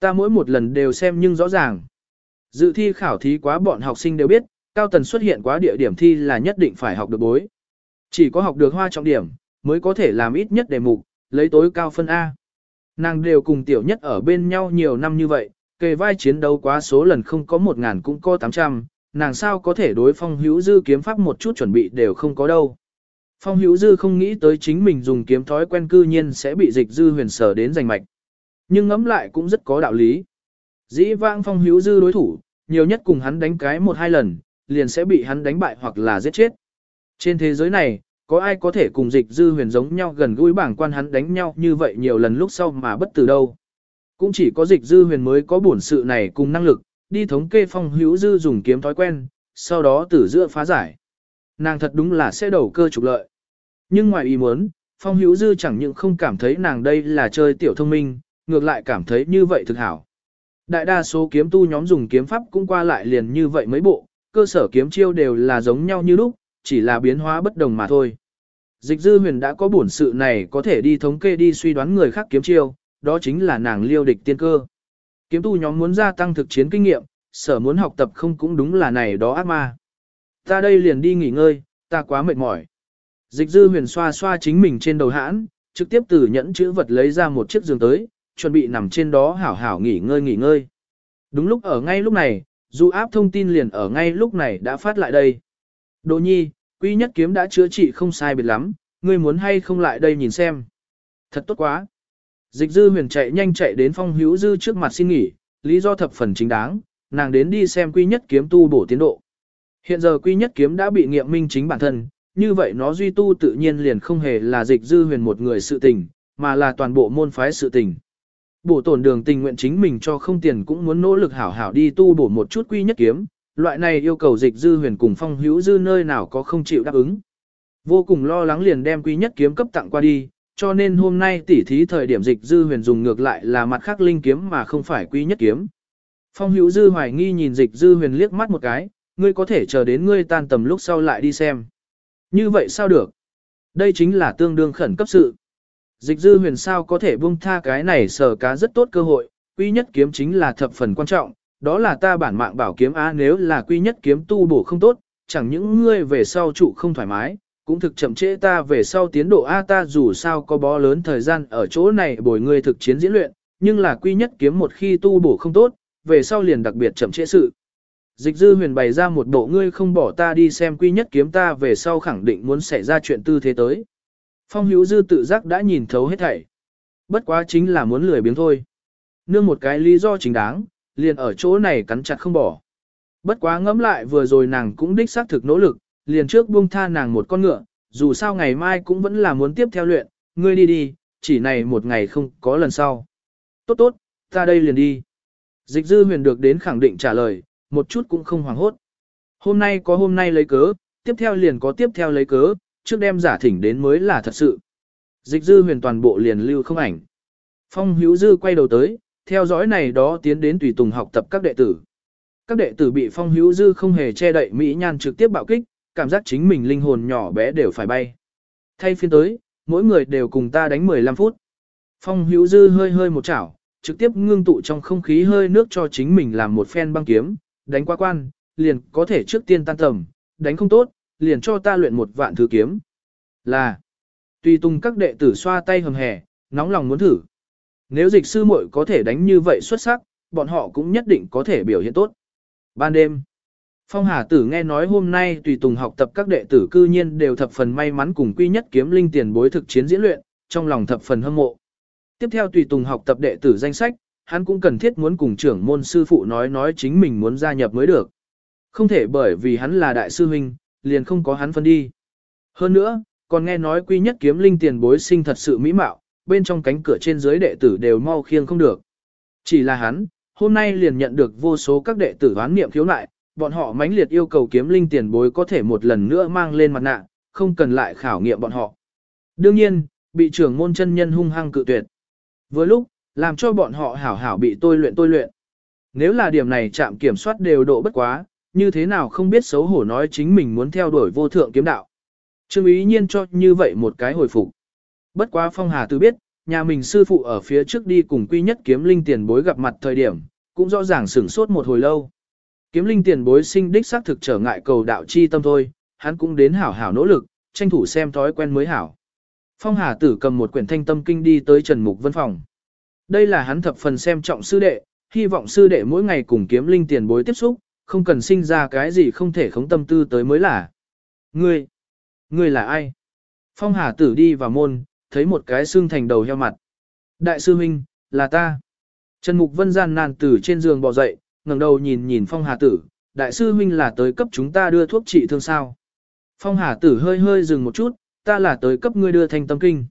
Ta mỗi một lần đều xem nhưng rõ ràng. Dự thi khảo thí quá bọn học sinh đều biết, cao tần xuất hiện quá địa điểm thi là nhất định phải học được bối. Chỉ có học được hoa trọng điểm, mới có thể làm ít nhất đề mục, lấy tối cao phân A. Nàng đều cùng tiểu nhất ở bên nhau nhiều năm như vậy, kề vai chiến đấu quá số lần không có một ngàn cũng có tám trăm, nàng sao có thể đối phong hữu dư kiếm pháp một chút chuẩn bị đều không có đâu. Phong hữu dư không nghĩ tới chính mình dùng kiếm thói quen cư nhiên sẽ bị dịch dư huyền sở đến giành mạch. Nhưng ngẫm lại cũng rất có đạo lý. Dĩ vãng phong hữu dư đối thủ, nhiều nhất cùng hắn đánh cái một hai lần, liền sẽ bị hắn đánh bại hoặc là giết chết. Trên thế giới này, có ai có thể cùng dịch dư huyền giống nhau gần gũi bảng quan hắn đánh nhau như vậy nhiều lần lúc sau mà bất tử đâu. Cũng chỉ có dịch dư huyền mới có bổn sự này cùng năng lực, đi thống kê phong hữu dư dùng kiếm thói quen, sau đó tử giữa phá giải. Nàng thật đúng là sẽ đầu cơ trục lợi. Nhưng ngoài ý muốn, phong hữu dư chẳng những không cảm thấy nàng đây là chơi tiểu thông minh, ngược lại cảm thấy như vậy thực hảo. Đại đa số kiếm tu nhóm dùng kiếm pháp cũng qua lại liền như vậy mấy bộ, cơ sở kiếm chiêu đều là giống nhau như lúc, chỉ là biến hóa bất đồng mà thôi. Dịch dư huyền đã có bổn sự này có thể đi thống kê đi suy đoán người khác kiếm chiêu, đó chính là nàng liêu địch tiên cơ. Kiếm tu nhóm muốn gia tăng thực chiến kinh nghiệm, sở muốn học tập không cũng đúng là này đó ác ma. Ta đây liền đi nghỉ ngơi, ta quá mệt mỏi. Dịch dư huyền xoa xoa chính mình trên đầu hãn, trực tiếp từ nhẫn chữ vật lấy ra một chiếc giường tới, chuẩn bị nằm trên đó hảo hảo nghỉ ngơi nghỉ ngơi. Đúng lúc ở ngay lúc này, du áp thông tin liền ở ngay lúc này đã phát lại đây. Đỗ nhi, quy nhất kiếm đã chữa trị không sai biệt lắm, ngươi muốn hay không lại đây nhìn xem. Thật tốt quá. Dịch dư huyền chạy nhanh chạy đến phong hữu dư trước mặt xin nghỉ, lý do thập phần chính đáng, nàng đến đi xem quy nhất kiếm tu bổ tiến độ. Hiện giờ quy nhất kiếm đã bị nghiệm minh chính bản thân, như vậy nó duy tu tự nhiên liền không hề là dịch dư huyền một người sự tình, mà là toàn bộ môn phái sự tình. Bổ tổn đường tình nguyện chính mình cho không tiền cũng muốn nỗ lực hảo hảo đi tu bổ một chút quy nhất kiếm, loại này yêu cầu dịch dư huyền cùng phong hữu dư nơi nào có không chịu đáp ứng. Vô cùng lo lắng liền đem quy nhất kiếm cấp tặng qua đi, cho nên hôm nay tỉ thí thời điểm dịch dư huyền dùng ngược lại là mặt khác linh kiếm mà không phải quy nhất kiếm. Phong hữu dư hoài nghi nhìn dịch dư huyền liếc mắt một cái, ngươi có thể chờ đến ngươi tan tầm lúc sau lại đi xem. Như vậy sao được? Đây chính là tương đương khẩn cấp sự. Dịch dư huyền sao có thể buông tha cái này sở cá rất tốt cơ hội, quy nhất kiếm chính là thập phần quan trọng, đó là ta bản mạng bảo kiếm A nếu là quy nhất kiếm tu bổ không tốt, chẳng những ngươi về sau trụ không thoải mái, cũng thực chậm trễ ta về sau tiến độ A ta dù sao có bó lớn thời gian ở chỗ này bồi ngươi thực chiến diễn luyện, nhưng là quy nhất kiếm một khi tu bổ không tốt, về sau liền đặc biệt chậm trễ sự. Dịch dư huyền bày ra một bộ ngươi không bỏ ta đi xem quy nhất kiếm ta về sau khẳng định muốn xảy ra chuyện tư thế tới. Phong hữu dư tự giác đã nhìn thấu hết thảy. Bất quá chính là muốn lười biếng thôi. Nương một cái lý do chính đáng, liền ở chỗ này cắn chặt không bỏ. Bất quá ngẫm lại vừa rồi nàng cũng đích xác thực nỗ lực, liền trước buông tha nàng một con ngựa, dù sao ngày mai cũng vẫn là muốn tiếp theo luyện, ngươi đi đi, chỉ này một ngày không có lần sau. Tốt tốt, ta đây liền đi. Dịch dư huyền được đến khẳng định trả lời, một chút cũng không hoảng hốt. Hôm nay có hôm nay lấy cớ, tiếp theo liền có tiếp theo lấy cớ, trước đem giả thỉnh đến mới là thật sự. Dịch dư huyền toàn bộ liền lưu không ảnh. Phong hữu dư quay đầu tới, theo dõi này đó tiến đến tùy tùng học tập các đệ tử. Các đệ tử bị phong hữu dư không hề che đậy mỹ nhan trực tiếp bạo kích, cảm giác chính mình linh hồn nhỏ bé đều phải bay. Thay phiên tới, mỗi người đều cùng ta đánh 15 phút. Phong hữu dư hơi hơi một chảo, trực tiếp ngưng tụ trong không khí hơi nước cho chính mình làm một phen băng kiếm, đánh qua quan, liền có thể trước tiên tan tầm, đánh không tốt, liền cho ta luyện một vạn thứ kiếm. Là, tùy tung các đệ tử xoa tay hầm hè, nóng lòng muốn thử. Nếu dịch sư muội có thể đánh như vậy xuất sắc, bọn họ cũng nhất định có thể biểu hiện tốt. Ban đêm, Phong Hà Tử nghe nói hôm nay tùy tùng học tập các đệ tử cư nhiên đều thập phần may mắn cùng quy nhất kiếm linh tiền bối thực chiến diễn luyện, trong lòng thập phần hâm mộ. Tiếp theo tùy tùng học tập đệ tử danh sách, hắn cũng cần thiết muốn cùng trưởng môn sư phụ nói nói chính mình muốn gia nhập mới được. Không thể bởi vì hắn là đại sư huynh, liền không có hắn phân đi. Hơn nữa, còn nghe nói quy nhất kiếm linh tiền bối sinh thật sự mỹ mạo, bên trong cánh cửa trên dưới đệ tử đều mau khiêng không được. Chỉ là hắn, hôm nay liền nhận được vô số các đệ tử hoán niệm khiếu nại, bọn họ mãnh liệt yêu cầu kiếm linh tiền bối có thể một lần nữa mang lên mặt nạ, không cần lại khảo nghiệm bọn họ. Đương nhiên, bị trưởng môn chân nhân hung hăng cự tuyệt. Vừa lúc, làm cho bọn họ hảo hảo bị tôi luyện tôi luyện. Nếu là điểm này chạm kiểm soát đều độ bất quá, như thế nào không biết xấu hổ nói chính mình muốn theo đuổi vô thượng kiếm đạo. Trương ý nhiên cho như vậy một cái hồi phục. Bất quá phong hà tự biết, nhà mình sư phụ ở phía trước đi cùng quy nhất kiếm linh tiền bối gặp mặt thời điểm, cũng rõ ràng sửng sốt một hồi lâu. Kiếm linh tiền bối sinh đích xác thực trở ngại cầu đạo chi tâm thôi, hắn cũng đến hảo hảo nỗ lực, tranh thủ xem thói quen mới hảo. Phong Hà Tử cầm một quyển thanh tâm kinh đi tới Trần Mục Vân phòng. Đây là hắn thập phần xem trọng sư đệ, hy vọng sư đệ mỗi ngày cùng kiếm linh tiền bối tiếp xúc, không cần sinh ra cái gì không thể khống tâm tư tới mới là. Ngươi, ngươi là ai? Phong Hà Tử đi vào môn, thấy một cái xương thành đầu heo mặt. Đại sư huynh, là ta. Trần Mục Vân gian nan từ trên giường bò dậy, ngẩng đầu nhìn nhìn Phong Hà Tử, đại sư huynh là tới cấp chúng ta đưa thuốc trị thương sao. Phong Hà Tử hơi hơi dừng một chút, ta là tới cấp ngươi đưa thanh tâm kinh.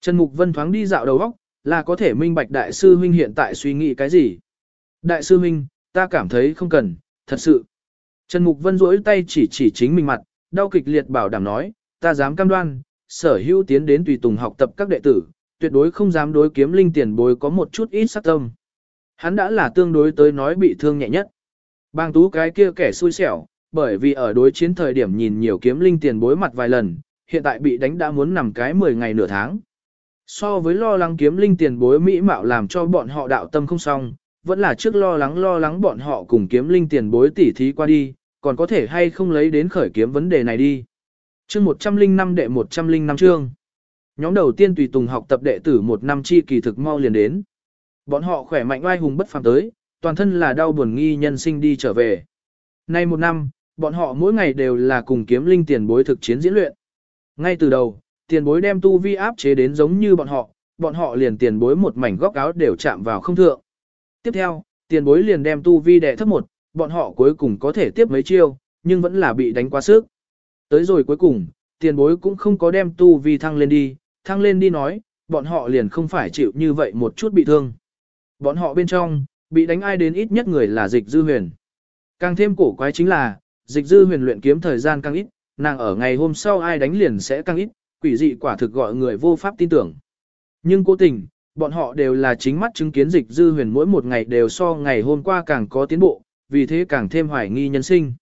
Trần Mục Vân thoáng đi dạo đầu góc, là có thể minh bạch đại sư huynh hiện tại suy nghĩ cái gì. Đại sư huynh, ta cảm thấy không cần, thật sự. Trần Mục Vân rỗi tay chỉ chỉ chính mình mặt, đau kịch liệt bảo đảm nói, ta dám cam đoan, sở hữu tiến đến tùy tùng học tập các đệ tử, tuyệt đối không dám đối kiếm linh tiền bối có một chút ít sắc tâm. Hắn đã là tương đối tới nói bị thương nhẹ nhất. Bang tú cái kia kẻ xui xẻo, bởi vì ở đối chiến thời điểm nhìn nhiều kiếm linh tiền bối mặt vài lần, hiện tại bị đánh đã muốn nằm cái 10 ngày nửa tháng. So với lo lắng kiếm linh tiền bối mỹ mạo làm cho bọn họ đạo tâm không xong, vẫn là trước lo lắng lo lắng bọn họ cùng kiếm linh tiền bối tỉ thí qua đi, còn có thể hay không lấy đến khởi kiếm vấn đề này đi. Chương 105 đệ 105 chương. Nhóm đầu tiên tùy tùng học tập đệ tử một năm chi kỳ thực mau liền đến. Bọn họ khỏe mạnh oai hùng bất phàm tới, toàn thân là đau buồn nghi nhân sinh đi trở về. Nay một năm, bọn họ mỗi ngày đều là cùng kiếm linh tiền bối thực chiến diễn luyện. Ngay từ đầu, tiền bối đem tu vi áp chế đến giống như bọn họ, bọn họ liền tiền bối một mảnh góc áo đều chạm vào không thượng. Tiếp theo, tiền bối liền đem tu vi đệ thấp một, bọn họ cuối cùng có thể tiếp mấy chiêu, nhưng vẫn là bị đánh quá sức. Tới rồi cuối cùng, tiền bối cũng không có đem tu vi thăng lên đi, thăng lên đi nói, bọn họ liền không phải chịu như vậy một chút bị thương. Bọn họ bên trong, bị đánh ai đến ít nhất người là dịch dư huyền. Càng thêm cổ quái chính là, dịch dư huyền luyện kiếm thời gian càng ít, nàng ở ngày hôm sau ai đánh liền sẽ càng ít, quỷ dị quả thực gọi người vô pháp tin tưởng. Nhưng cố tình, bọn họ đều là chính mắt chứng kiến dịch dư huyền mỗi một ngày đều so ngày hôm qua càng có tiến bộ, vì thế càng thêm hoài nghi nhân sinh.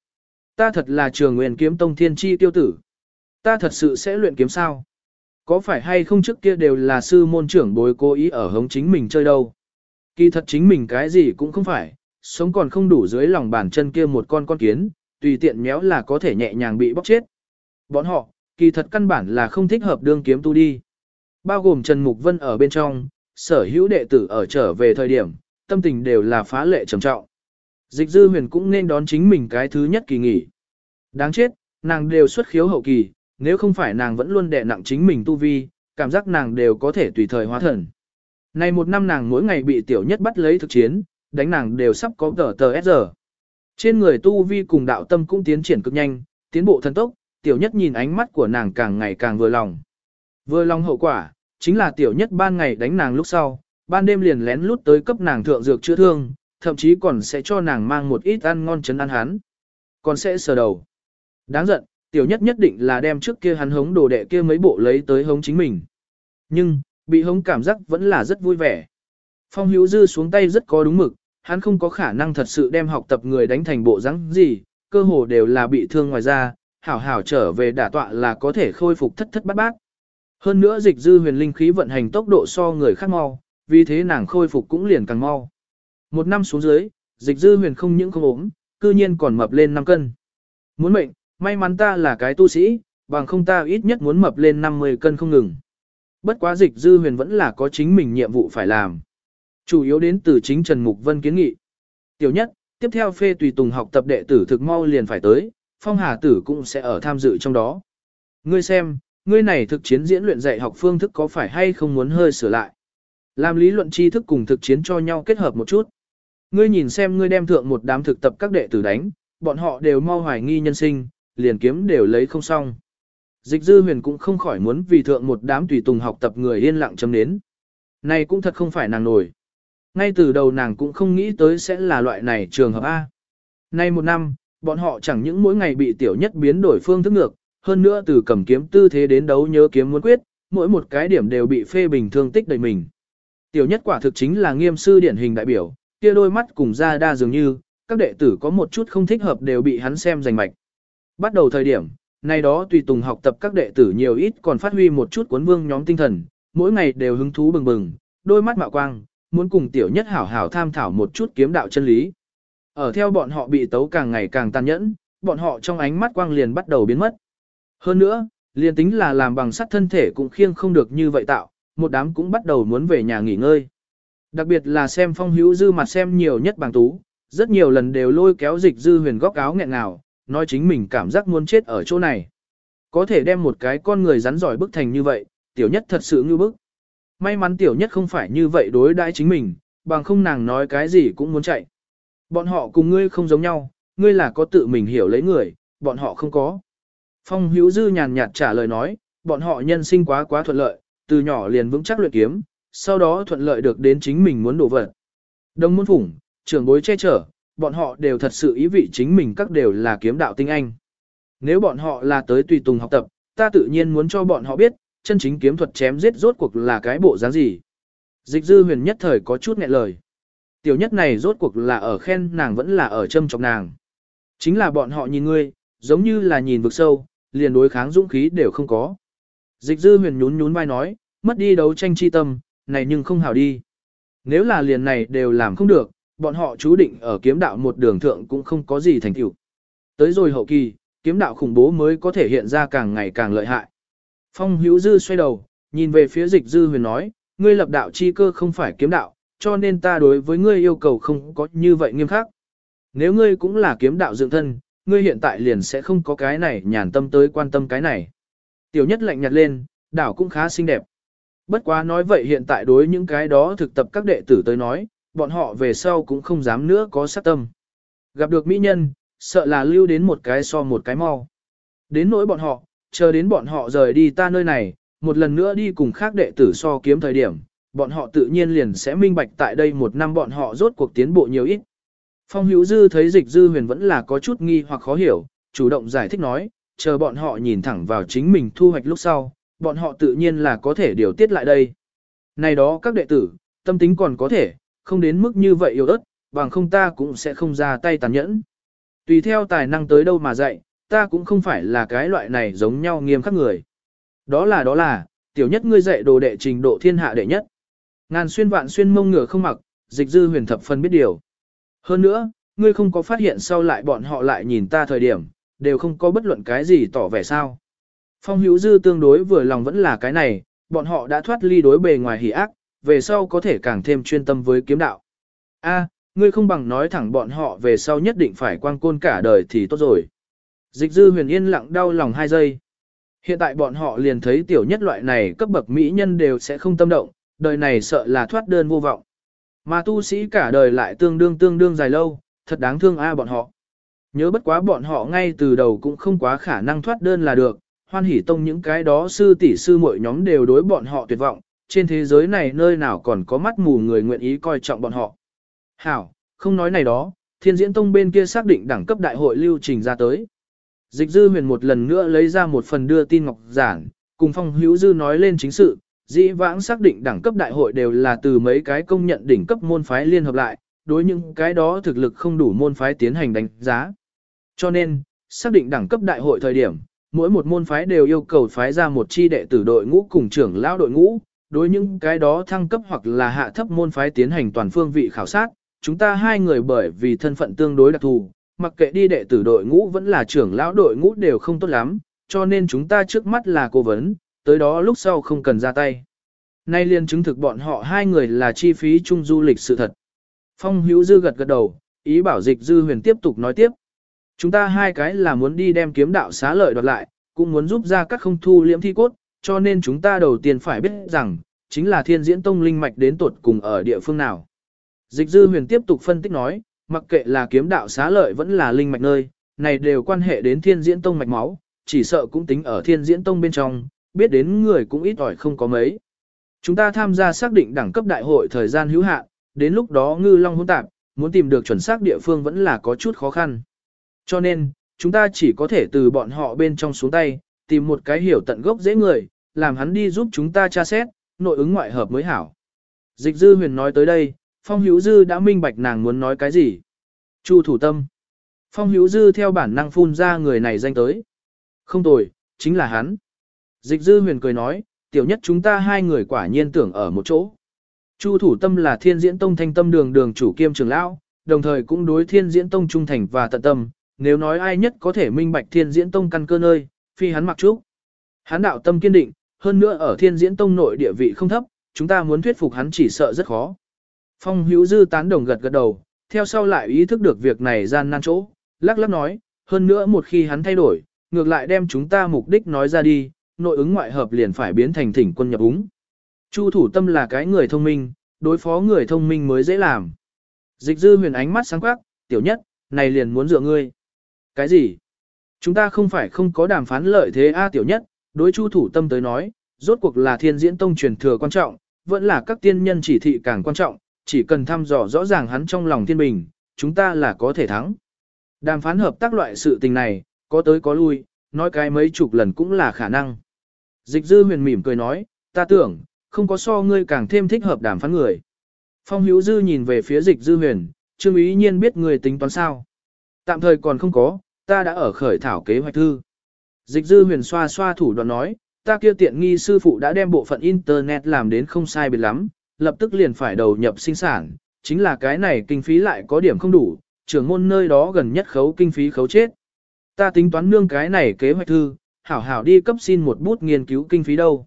Ta thật là trường nguyên kiếm tông thiên chi tiêu tử. Ta thật sự sẽ luyện kiếm sao? Có phải hay không trước kia đều là sư môn trưởng bối cố ý ở hống chính mình chơi đâu? Kỳ thật chính mình cái gì cũng không phải, sống còn không đủ dưới lòng bàn chân kia một con con kiến, tùy tiện méo là có thể nhẹ nhàng bị bóc chết. Bọn họ, kỳ thật căn bản là không thích hợp đương kiếm tu đi. Bao gồm Trần Mục Vân ở bên trong, sở hữu đệ tử ở trở về thời điểm, tâm tình đều là phá lệ trầm trọng. Dịch dư huyền cũng nên đón chính mình cái thứ nhất kỳ nghỉ. Đáng chết, nàng đều xuất khiếu hậu kỳ, nếu không phải nàng vẫn luôn đè nặng chính mình tu vi, cảm giác nàng đều có thể tùy thời hóa thần. Này một năm nàng mỗi ngày bị tiểu nhất bắt lấy thực chiến, đánh nàng đều sắp có tờ tờ S giờ. Trên người tu vi cùng đạo tâm cũng tiến triển cực nhanh, tiến bộ thần tốc, tiểu nhất nhìn ánh mắt của nàng càng ngày càng vừa lòng. Vừa lòng hậu quả, chính là tiểu nhất ban ngày đánh nàng lúc sau, ban đêm liền lén lút tới cấp nàng thượng dược chữa thương, thậm chí còn sẽ cho nàng mang một ít ăn ngon chấn ăn hắn. Còn sẽ sờ đầu. Đáng giận, tiểu nhất nhất định là đem trước kia hắn hống đồ đệ kia mấy bộ lấy tới hống chính mình. Nhưng, bị hống cảm giác vẫn là rất vui vẻ. Phong hữu dư xuống tay rất có đúng mực, hắn không có khả năng thật sự đem học tập người đánh thành bộ rắn gì, cơ hồ đều là bị thương ngoài ra, hảo hảo trở về đả tọa là có thể khôi phục thất thất bát bát. Hơn nữa dịch dư huyền linh khí vận hành tốc độ so người khác mau, vì thế nàng khôi phục cũng liền càng mau. Một năm xuống dưới, dịch dư huyền không những không ốm, cư nhiên còn mập lên 5 cân. Muốn mệnh, may mắn ta là cái tu sĩ, bằng không ta ít nhất muốn mập lên 50 cân không ngừng. Bất quá dịch dư huyền vẫn là có chính mình nhiệm vụ phải làm. Chủ yếu đến từ chính Trần Mục Vân kiến nghị. Tiểu nhất, tiếp theo phê tùy tùng học tập đệ tử thực mau liền phải tới, phong hà tử cũng sẽ ở tham dự trong đó. Ngươi xem, ngươi này thực chiến diễn luyện dạy học phương thức có phải hay không muốn hơi sửa lại. Làm lý luận tri thức cùng thực chiến cho nhau kết hợp một chút. Ngươi nhìn xem ngươi đem thượng một đám thực tập các đệ tử đánh, bọn họ đều mau hoài nghi nhân sinh, liền kiếm đều lấy không xong. Dịch dư huyền cũng không khỏi muốn vì thượng một đám tùy tùng học tập người yên lặng chấm đến. Này cũng thật không phải nàng nổi. Ngay từ đầu nàng cũng không nghĩ tới sẽ là loại này trường hợp A. Nay một năm, bọn họ chẳng những mỗi ngày bị tiểu nhất biến đổi phương thức ngược, hơn nữa từ cầm kiếm tư thế đến đấu nhớ kiếm muốn quyết, mỗi một cái điểm đều bị phê bình thương tích đầy mình. Tiểu nhất quả thực chính là nghiêm sư điển hình đại biểu, kia đôi mắt cùng da đa dường như, các đệ tử có một chút không thích hợp đều bị hắn xem giành mạch. Bắt đầu thời điểm, nay đó tùy tùng học tập các đệ tử nhiều ít còn phát huy một chút cuốn vương nhóm tinh thần, mỗi ngày đều hứng thú bừng bừng, đôi mắt mạo quang, muốn cùng tiểu nhất hảo hảo tham thảo một chút kiếm đạo chân lý. Ở theo bọn họ bị tấu càng ngày càng tàn nhẫn, bọn họ trong ánh mắt quang liền bắt đầu biến mất. Hơn nữa, liền tính là làm bằng sắt thân thể cũng khiêng không được như vậy tạo, một đám cũng bắt đầu muốn về nhà nghỉ ngơi. Đặc biệt là xem phong hữu dư mặt xem nhiều nhất bằng tú, rất nhiều lần đều lôi kéo dịch dư huyền góc áo nghẹn nào, nói chính mình cảm giác muốn chết ở chỗ này. Có thể đem một cái con người rắn giỏi bức thành như vậy, tiểu nhất thật sự như bức. May mắn tiểu nhất không phải như vậy đối đãi chính mình, bằng không nàng nói cái gì cũng muốn chạy. Bọn họ cùng ngươi không giống nhau, ngươi là có tự mình hiểu lấy người, bọn họ không có. Phong hữu dư nhàn nhạt trả lời nói, bọn họ nhân sinh quá quá thuận lợi, từ nhỏ liền vững chắc luyện kiếm, sau đó thuận lợi được đến chính mình muốn đổ vật. Đông muốn phủng, trưởng bối che chở, bọn họ đều thật sự ý vị chính mình các đều là kiếm đạo tinh anh. Nếu bọn họ là tới tùy tùng học tập, ta tự nhiên muốn cho bọn họ biết, chân chính kiếm thuật chém giết rốt cuộc là cái bộ dáng gì. Dịch dư huyền nhất thời có chút nghẹn lời. Tiểu nhất này rốt cuộc là ở khen nàng vẫn là ở châm chọc nàng. Chính là bọn họ nhìn ngươi, giống như là nhìn vực sâu, liền đối kháng dũng khí đều không có. Dịch dư huyền nhún nhún vai nói, mất đi đấu tranh chi tâm, này nhưng không hảo đi. Nếu là liền này đều làm không được, bọn họ chú định ở kiếm đạo một đường thượng cũng không có gì thành tựu. Tới rồi hậu kỳ, kiếm đạo khủng bố mới có thể hiện ra càng ngày càng lợi hại. Phong hữu dư xoay đầu, nhìn về phía dịch dư huyền nói, ngươi lập đạo chi cơ không phải kiếm đạo, cho nên ta đối với ngươi yêu cầu không có như vậy nghiêm khắc. Nếu ngươi cũng là kiếm đạo dựng thân, ngươi hiện tại liền sẽ không có cái này nhàn tâm tới quan tâm cái này. Tiểu nhất lạnh nhạt lên, đảo cũng khá xinh đẹp. Bất quá nói vậy hiện tại đối những cái đó thực tập các đệ tử tới nói, bọn họ về sau cũng không dám nữa có sát tâm. Gặp được mỹ nhân, sợ là lưu đến một cái so một cái mau. Đến nỗi bọn họ, chờ đến bọn họ rời đi ta nơi này, một lần nữa đi cùng khác đệ tử so kiếm thời điểm, bọn họ tự nhiên liền sẽ minh bạch tại đây một năm bọn họ rốt cuộc tiến bộ nhiều ít. Phong hữu dư thấy dịch dư huyền vẫn là có chút nghi hoặc khó hiểu, chủ động giải thích nói, chờ bọn họ nhìn thẳng vào chính mình thu hoạch lúc sau, bọn họ tự nhiên là có thể điều tiết lại đây. Này đó các đệ tử, tâm tính còn có thể, không đến mức như vậy yếu ớt, bằng không ta cũng sẽ không ra tay tàn nhẫn. Tùy theo tài năng tới đâu mà dạy, ta cũng không phải là cái loại này giống nhau nghiêm khắc người. Đó là đó là, tiểu nhất ngươi dạy đồ đệ trình độ thiên hạ đệ nhất. Ngàn xuyên vạn xuyên mông ngựa không mặc, dịch dư huyền thập phân biết điều. Hơn nữa, ngươi không có phát hiện sau lại bọn họ lại nhìn ta thời điểm, đều không có bất luận cái gì tỏ vẻ sao. Phong hữu dư tương đối vừa lòng vẫn là cái này, bọn họ đã thoát ly đối bề ngoài hỉ ác, về sau có thể càng thêm chuyên tâm với kiếm đạo. A, ngươi không bằng nói thẳng bọn họ về sau nhất định phải quang côn cả đời thì tốt rồi. Dịch dư huyền yên lặng đau lòng hai giây. Hiện tại bọn họ liền thấy tiểu nhất loại này cấp bậc mỹ nhân đều sẽ không tâm động, đời này sợ là thoát đơn vô vọng. Mà tu sĩ cả đời lại tương đương tương đương dài lâu, thật đáng thương a bọn họ. Nhớ bất quá bọn họ ngay từ đầu cũng không quá khả năng thoát đơn là được, hoan hỉ tông những cái đó sư tỷ sư mỗi nhóm đều đối bọn họ tuyệt vọng, trên thế giới này nơi nào còn có mắt mù người nguyện ý coi trọng bọn họ. Hảo, không nói này đó, thiên diễn tông bên kia xác định đẳng cấp đại hội lưu trình ra tới. Dịch dư huyền một lần nữa lấy ra một phần đưa tin ngọc giản, cùng phong hữu dư nói lên chính sự, dĩ vãng xác định đẳng cấp đại hội đều là từ mấy cái công nhận đỉnh cấp môn phái liên hợp lại, đối những cái đó thực lực không đủ môn phái tiến hành đánh giá. Cho nên, xác định đẳng cấp đại hội thời điểm, mỗi một môn phái đều yêu cầu phái ra một chi đệ tử đội ngũ cùng trưởng lão đội ngũ, đối những cái đó thăng cấp hoặc là hạ thấp môn phái tiến hành toàn phương vị khảo sát, chúng ta hai người bởi vì thân phận tương đối đặc thù, mặc kệ đi đệ tử đội ngũ vẫn là trưởng lão đội ngũ đều không tốt lắm, cho nên chúng ta trước mắt là cố vấn, tới đó lúc sau không cần ra tay. Nay liên chứng thực bọn họ hai người là chi phí chung du lịch sự thật. Phong hữu dư gật gật đầu, ý bảo dịch dư huyền tiếp tục nói tiếp. Chúng ta hai cái là muốn đi đem kiếm đạo xá lợi đoạt lại, cũng muốn giúp ra các không thu liễm thi cốt, cho nên chúng ta đầu tiên phải biết rằng, chính là thiên diễn tông linh mạch đến tuột cùng ở địa phương nào. Dịch dư huyền tiếp tục phân tích nói, mặc kệ là kiếm đạo xá lợi vẫn là linh mạch nơi, này đều quan hệ đến thiên diễn tông mạch máu, chỉ sợ cũng tính ở thiên diễn tông bên trong, biết đến người cũng ít ỏi không có mấy. Chúng ta tham gia xác định đẳng cấp đại hội thời gian hữu hạn, đến lúc đó ngư long hỗn tạp, muốn tìm được chuẩn xác địa phương vẫn là có chút khó khăn. Cho nên, chúng ta chỉ có thể từ bọn họ bên trong xuống tay, tìm một cái hiểu tận gốc dễ người, làm hắn đi giúp chúng ta tra xét, nội ứng ngoại hợp mới hảo. Dịch dư huyền nói tới đây, Phong Hữu Dư đã minh bạch nàng muốn nói cái gì. Chu thủ tâm. Phong Hữu Dư theo bản năng phun ra người này danh tới. Không tồi, chính là hắn. Dịch dư huyền cười nói, tiểu nhất chúng ta hai người quả nhiên tưởng ở một chỗ. Chu thủ tâm là thiên diễn tông thanh tâm đường đường chủ kiêm trưởng lão, đồng thời cũng đối thiên diễn tông trung thành và tận tâm, nếu nói ai nhất có thể minh bạch thiên diễn tông căn cơ nơi, phi hắn mặc trúc. Hắn đạo tâm kiên định, hơn nữa ở thiên diễn tông nội địa vị không thấp, chúng ta muốn thuyết phục hắn chỉ sợ rất khó. Phong hữu dư tán đồng gật gật đầu, theo sau lại ý thức được việc này gian nan chỗ, lắc lắc nói, hơn nữa một khi hắn thay đổi, ngược lại đem chúng ta mục đích nói ra đi, nội ứng ngoại hợp liền phải biến thành thỉnh quân nhập úng. Chu thủ tâm là cái người thông minh, đối phó người thông minh mới dễ làm. Dịch dư huyền ánh mắt sáng quắc, tiểu nhất, này liền muốn dựa ngươi. Cái gì? Chúng ta không phải không có đàm phán lợi thế A tiểu nhất, đối chu thủ tâm tới nói, rốt cuộc là thiên diễn tông truyền thừa quan trọng, vẫn là các tiên nhân chỉ thị càng quan trọng, chỉ cần thăm dò rõ ràng hắn trong lòng thiên bình, chúng ta là có thể thắng. Đàm phán hợp tác loại sự tình này, có tới có lui, nói cái mấy chục lần cũng là khả năng. Dịch dư huyền mỉm cười nói, ta tưởng, không có so ngươi càng thêm thích hợp đàm phán người. Phong hữu dư nhìn về phía dịch dư huyền, trương ý nhiên biết người tính toán sao. Tạm thời còn không có, ta đã ở khởi thảo kế hoạch thư. Dịch dư huyền xoa xoa thủ đoạn nói, ta kia tiện nghi sư phụ đã đem bộ phận internet làm đến không sai biệt lắm, lập tức liền phải đầu nhập sinh sản, chính là cái này kinh phí lại có điểm không đủ, trưởng môn nơi đó gần nhất khấu kinh phí khấu chết. Ta tính toán nương cái này kế hoạch thư, hảo hảo đi cấp xin một bút nghiên cứu kinh phí đâu.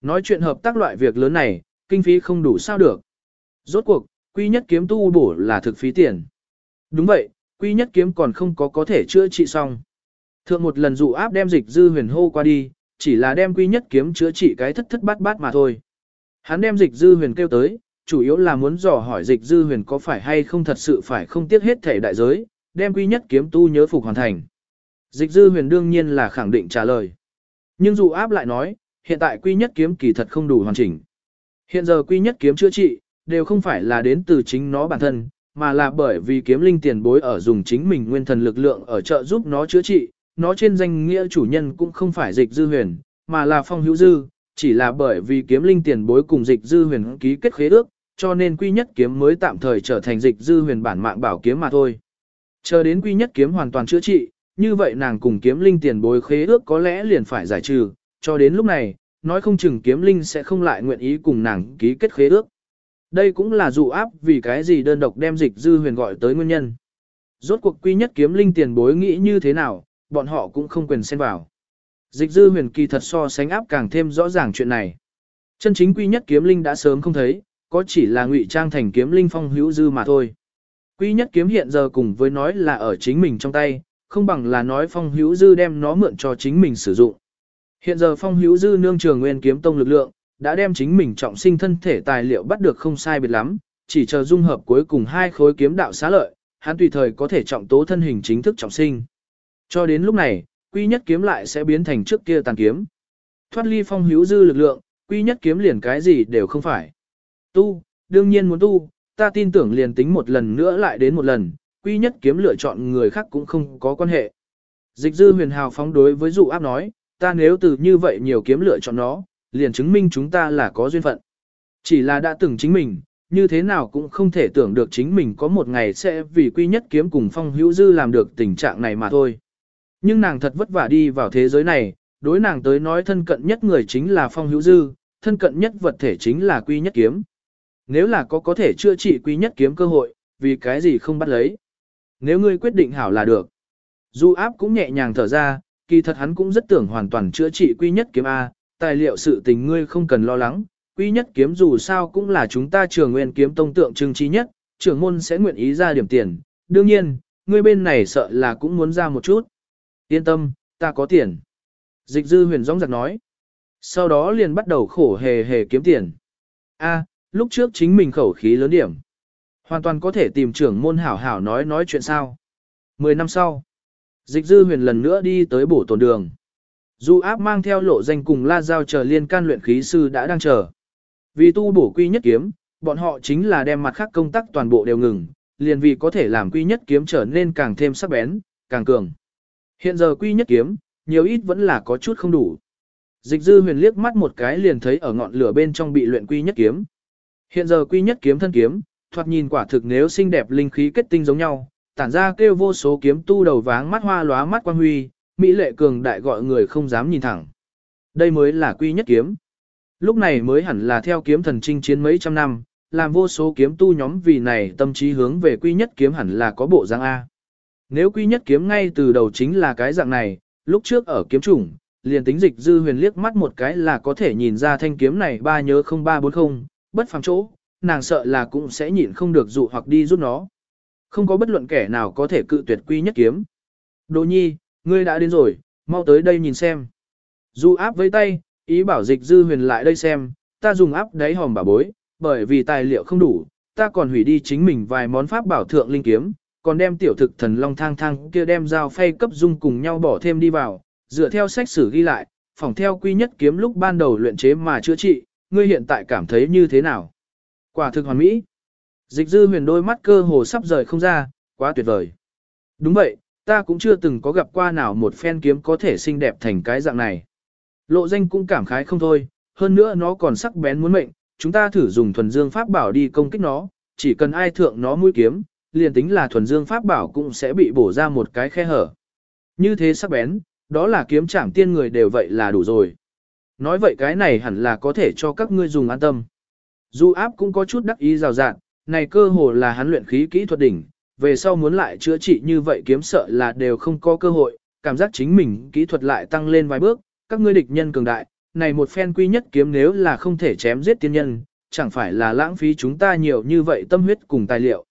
Nói chuyện hợp tác loại việc lớn này, kinh phí không đủ sao được. Rốt cuộc, quy nhất kiếm tu bổ là thực phí tiền. Đúng vậy, quy nhất kiếm còn không có có thể chữa trị xong. Thượng một lần dụ áp đem dịch dư huyền hô qua đi, chỉ là đem quy nhất kiếm chữa trị cái thất thất bát bát mà thôi. Hắn đem dịch dư huyền kêu tới, chủ yếu là muốn dò hỏi dịch dư huyền có phải hay không thật sự phải không tiếc hết thể đại giới, đem quy nhất kiếm tu nhớ phục hoàn thành. Dịch dư huyền đương nhiên là khẳng định trả lời. Nhưng dù áp lại nói, hiện tại quy nhất kiếm kỳ thật không đủ hoàn chỉnh. Hiện giờ quy nhất kiếm chữa trị, đều không phải là đến từ chính nó bản thân, mà là bởi vì kiếm linh tiền bối ở dùng chính mình nguyên thần lực lượng ở trợ giúp nó chữa trị, nó trên danh nghĩa chủ nhân cũng không phải dịch dư huyền, mà là phong hữu dư, chỉ là bởi vì kiếm linh tiền bối cùng dịch dư huyền ký kết khế ước, cho nên quy nhất kiếm mới tạm thời trở thành dịch dư huyền bản mạng bảo kiếm mà thôi. Chờ đến quy nhất kiếm hoàn toàn chữa trị, như vậy nàng cùng kiếm linh tiền bối khế ước có lẽ liền phải giải trừ, cho đến lúc này, nói không chừng kiếm linh sẽ không lại nguyện ý cùng nàng ký kết khế ước. Đây cũng là dụ áp vì cái gì đơn độc đem dịch dư huyền gọi tới nguyên nhân. Rốt cuộc quy nhất kiếm linh tiền bối nghĩ như thế nào, bọn họ cũng không quyền xen vào. Dịch dư huyền kỳ thật so sánh áp càng thêm rõ ràng chuyện này. Chân chính quy nhất kiếm linh đã sớm không thấy, có chỉ là ngụy trang thành kiếm linh phong hữu dư mà thôi. Quy nhất kiếm hiện giờ cùng với nói là ở chính mình trong tay, không bằng là nói phong hữu dư đem nó mượn cho chính mình sử dụng. Hiện giờ phong hữu dư nương trường nguyên kiếm tông lực lượng, đã đem chính mình trọng sinh thân thể tài liệu bắt được không sai biệt lắm, chỉ chờ dung hợp cuối cùng hai khối kiếm đạo xá lợi, hắn tùy thời có thể trọng tố thân hình chính thức trọng sinh. Cho đến lúc này, quy nhất kiếm lại sẽ biến thành trước kia tàn kiếm. Thoát ly phong hữu dư lực lượng, quy nhất kiếm liền cái gì đều không phải. Tu, đương nhiên muốn tu, ta tin tưởng liền tính một lần nữa lại đến một lần, quy nhất kiếm lựa chọn người khác cũng không có quan hệ. Dịch dư huyền hào phóng đối với dụ áp nói, ta nếu từ như vậy nhiều kiếm lựa chọn nó, liền chứng minh chúng ta là có duyên phận. Chỉ là đã từng chính mình, như thế nào cũng không thể tưởng được chính mình có một ngày sẽ vì quy nhất kiếm cùng phong hữu dư làm được tình trạng này mà thôi. Nhưng nàng thật vất vả đi vào thế giới này, đối nàng tới nói thân cận nhất người chính là phong hữu dư, thân cận nhất vật thể chính là quy nhất kiếm. Nếu là có có thể chữa trị quy nhất kiếm cơ hội, vì cái gì không bắt lấy. Nếu ngươi quyết định hảo là được. Du áp cũng nhẹ nhàng thở ra, kỳ thật hắn cũng rất tưởng hoàn toàn chữa trị quy nhất kiếm A, tài liệu sự tình ngươi không cần lo lắng, quy nhất kiếm dù sao cũng là chúng ta trường nguyên kiếm tông tượng trưng trí nhất, trưởng môn sẽ nguyện ý ra điểm tiền, đương nhiên, ngươi bên này sợ là cũng muốn ra một chút. Yên tâm, ta có tiền. Dịch dư huyền rong giặc nói. Sau đó liền bắt đầu khổ hề hề kiếm tiền. A, lúc trước chính mình khẩu khí lớn điểm. Hoàn toàn có thể tìm trưởng môn hảo hảo nói nói chuyện sao. Mười năm sau, dịch dư huyền lần nữa đi tới bổ tồn đường. Du áp mang theo lộ danh cùng la giao chờ liên can luyện khí sư đã đang chờ. Vì tu bổ quy nhất kiếm, bọn họ chính là đem mặt khác công tác toàn bộ đều ngừng, liền vì có thể làm quy nhất kiếm trở nên càng thêm sắc bén, càng cường. Hiện giờ quy nhất kiếm, nhiều ít vẫn là có chút không đủ. Dịch dư huyền liếc mắt một cái liền thấy ở ngọn lửa bên trong bị luyện quy nhất kiếm. Hiện giờ quy nhất kiếm thân kiếm, thoạt nhìn quả thực nếu xinh đẹp linh khí kết tinh giống nhau, tản ra kêu vô số kiếm tu đầu váng mắt hoa lóa mắt quang huy, mỹ lệ cường đại gọi người không dám nhìn thẳng. Đây mới là quy nhất kiếm. Lúc này mới hẳn là theo kiếm thần chinh chiến mấy trăm năm, làm vô số kiếm tu nhóm vì này tâm trí hướng về quy nhất kiếm hẳn là có bộ dạng A. Nếu quy nhất kiếm ngay từ đầu chính là cái dạng này, lúc trước ở kiếm chủng, liền tính dịch dư huyền liếc mắt một cái là có thể nhìn ra thanh kiếm này ba nhớ 0340, bất phàm chỗ, nàng sợ là cũng sẽ nhịn không được dụ hoặc đi giúp nó. Không có bất luận kẻ nào có thể cự tuyệt quy nhất kiếm. Đỗ nhi, ngươi đã đến rồi, mau tới đây nhìn xem. Du áp với tay, ý bảo dịch dư huyền lại đây xem, ta dùng áp đáy hòm bà bối, bởi vì tài liệu không đủ, ta còn hủy đi chính mình vài món pháp bảo thượng linh kiếm, còn đem tiểu thực thần long thang thang kia đem dao phay cấp dung cùng nhau bỏ thêm đi vào, dựa theo sách sử ghi lại, phỏng theo quy nhất kiếm lúc ban đầu luyện chế mà chữa trị, ngươi hiện tại cảm thấy như thế nào? Quả thực hoàn mỹ. Dịch dư huyền đôi mắt cơ hồ sắp rời không ra, quá tuyệt vời. Đúng vậy, ta cũng chưa từng có gặp qua nào một phen kiếm có thể xinh đẹp thành cái dạng này. Lộ danh cũng cảm khái không thôi, hơn nữa nó còn sắc bén muốn mệnh, chúng ta thử dùng thuần dương pháp bảo đi công kích nó, chỉ cần ai thượng nó mũi kiếm, liền tính là thuần dương pháp bảo cũng sẽ bị bổ ra một cái khe hở. Như thế sắc bén, đó là kiếm trảm tiên người đều vậy là đủ rồi. Nói vậy cái này hẳn là có thể cho các ngươi dùng an tâm. Du áp cũng có chút đắc ý rào rạt, này cơ hồ là hắn luyện khí kỹ thuật đỉnh, về sau muốn lại chữa trị như vậy kiếm sợ là đều không có cơ hội, cảm giác chính mình kỹ thuật lại tăng lên vài bước, các ngươi địch nhân cường đại, này một phen quy nhất kiếm nếu là không thể chém giết tiên nhân, chẳng phải là lãng phí chúng ta nhiều như vậy tâm huyết cùng tài liệu.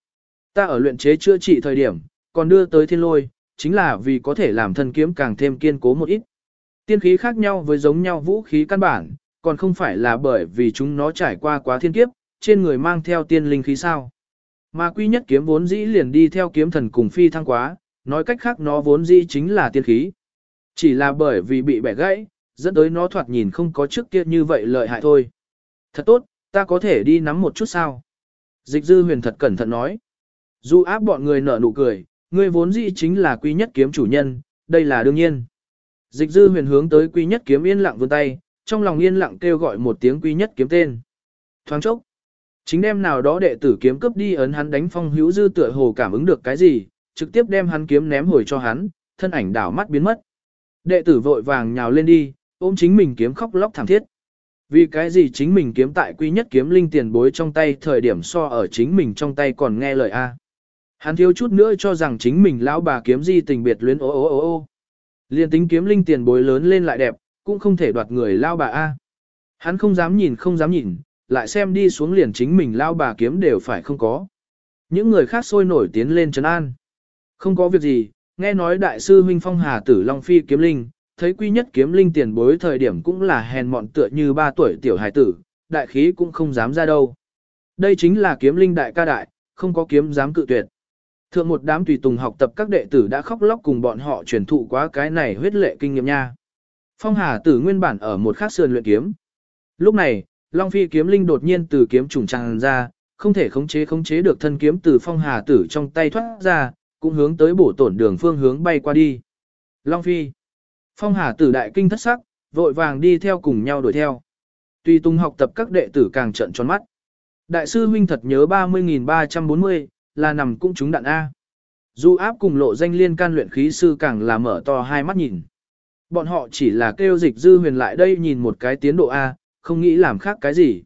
Ta ở luyện chế chữa trị thời điểm, còn đưa tới thiên lôi, chính là vì có thể làm thân kiếm càng thêm kiên cố một ít. Tiên khí khác nhau với giống nhau vũ khí căn bản, còn không phải là bởi vì chúng nó trải qua quá thiên kiếp, trên người mang theo tiên linh khí sao. Mà quy nhất kiếm vốn dĩ liền đi theo kiếm thần cùng phi thăng quá, nói cách khác nó vốn dĩ chính là tiên khí. Chỉ là bởi vì bị bẻ gãy, dẫn tới nó thoạt nhìn không có trước kia như vậy lợi hại thôi. Thật tốt, ta có thể đi nắm một chút sao? Dịch dư huyền thật cẩn thận nói. Dù áp bọn người nở nụ cười, ngươi vốn dĩ chính là quy nhất kiếm chủ nhân, đây là đương nhiên. Dịch dư huyền hướng tới quy nhất kiếm yên lặng vươn tay, trong lòng yên lặng kêu gọi một tiếng quy nhất kiếm tên. Thoáng chốc, chính đem nào đó đệ tử kiếm cướp đi ấn hắn đánh phong hữu dư tựa hồ cảm ứng được cái gì, trực tiếp đem hắn kiếm ném hồi cho hắn, thân ảnh đảo mắt biến mất. Đệ tử vội vàng nhào lên đi, ôm chính mình kiếm khóc lóc thảm thiết. Vì cái gì chính mình kiếm tại quy nhất kiếm linh tiền bối trong tay thời điểm so ở chính mình trong tay còn nghe lời A. Hắn thiếu chút nữa cho rằng chính mình lão bà kiếm di tình biệt luyến ô ô ô ô. Liên tính kiếm linh tiền bối lớn lên lại đẹp, cũng không thể đoạt người lao bà A. Hắn không dám nhìn không dám nhìn, lại xem đi xuống liền chính mình lao bà kiếm đều phải không có. Những người khác sôi nổi tiến lên trấn an. Không có việc gì, nghe nói đại sư huynh phong hà tử Long Phi kiếm linh, thấy quy nhất kiếm linh tiền bối thời điểm cũng là hèn mọn tựa như ba tuổi tiểu hài tử, đại khí cũng không dám ra đâu. Đây chính là kiếm linh đại ca đại, không có kiếm dám cự tuyệt. Thượng một đám tùy tùng học tập các đệ tử đã khóc lóc cùng bọn họ truyền thụ quá cái này huyết lệ kinh nghiệm nha. Phong Hà tử nguyên bản ở một khắc sườn luyện kiếm. Lúc này, Long Phi kiếm linh đột nhiên từ kiếm trùng tràn ra, không thể khống chế khống chế được thân kiếm từ Phong Hà tử trong tay thoát ra, cũng hướng tới bổ tổn đường phương hướng bay qua đi. Long Phi. Phong Hà tử đại kinh thất sắc, vội vàng đi theo cùng nhau đuổi theo. Tuy Tung học tập các đệ tử càng trận tròn mắt. Đại sư huynh thật nhớ 30.340, là nằm cũng trúng đạn A. Du áp cùng lộ danh liên can luyện khí sư càng là mở to hai mắt nhìn. Bọn họ chỉ là kêu dịch dư huyền lại đây nhìn một cái tiến độ A, không nghĩ làm khác cái gì.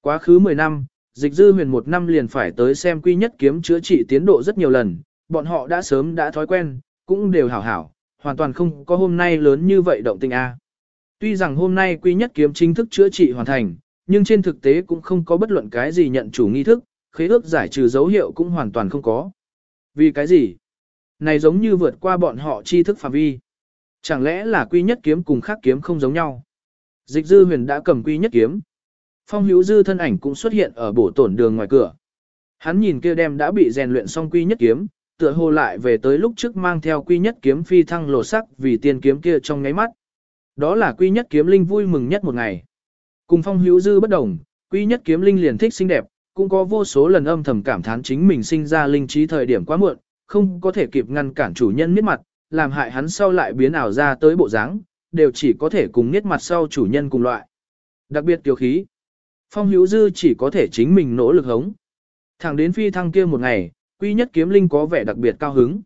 Quá khứ 10 năm, dịch dư huyền một năm liền phải tới xem quy nhất kiếm chữa trị tiến độ rất nhiều lần, bọn họ đã sớm đã thói quen, cũng đều hảo hảo, hoàn toàn không có hôm nay lớn như vậy động tình A. Tuy rằng hôm nay quy nhất kiếm chính thức chữa trị hoàn thành, nhưng trên thực tế cũng không có bất luận cái gì nhận chủ nghi thức, khế ước giải trừ dấu hiệu cũng hoàn toàn không có. Vì cái gì? Này giống như vượt qua bọn họ tri thức phạm vi. Chẳng lẽ là quy nhất kiếm cùng khác kiếm không giống nhau? Dịch dư huyền đã cầm quy nhất kiếm. Phong hữu dư thân ảnh cũng xuất hiện ở bổ tổn đường ngoài cửa. Hắn nhìn kia đem đã bị rèn luyện xong quy nhất kiếm, tựa hồ lại về tới lúc trước mang theo quy nhất kiếm phi thăng lộ sắc vì tiên kiếm kia trong ngáy mắt. Đó là quy nhất kiếm linh vui mừng nhất một ngày. Cùng phong hữu dư bất đồng, quy nhất kiếm linh liền thích xinh đẹp, cũng có vô số lần âm thầm cảm thán chính mình sinh ra linh trí thời điểm quá muộn, không có thể kịp ngăn cản chủ nhân miết mặt, làm hại hắn sau lại biến ảo ra tới bộ dáng, đều chỉ có thể cùng miết mặt sau chủ nhân cùng loại. Đặc biệt tiểu khí, phong hữu dư chỉ có thể chính mình nỗ lực hống. Thẳng đến phi thăng kia một ngày, quy nhất kiếm linh có vẻ đặc biệt cao hứng.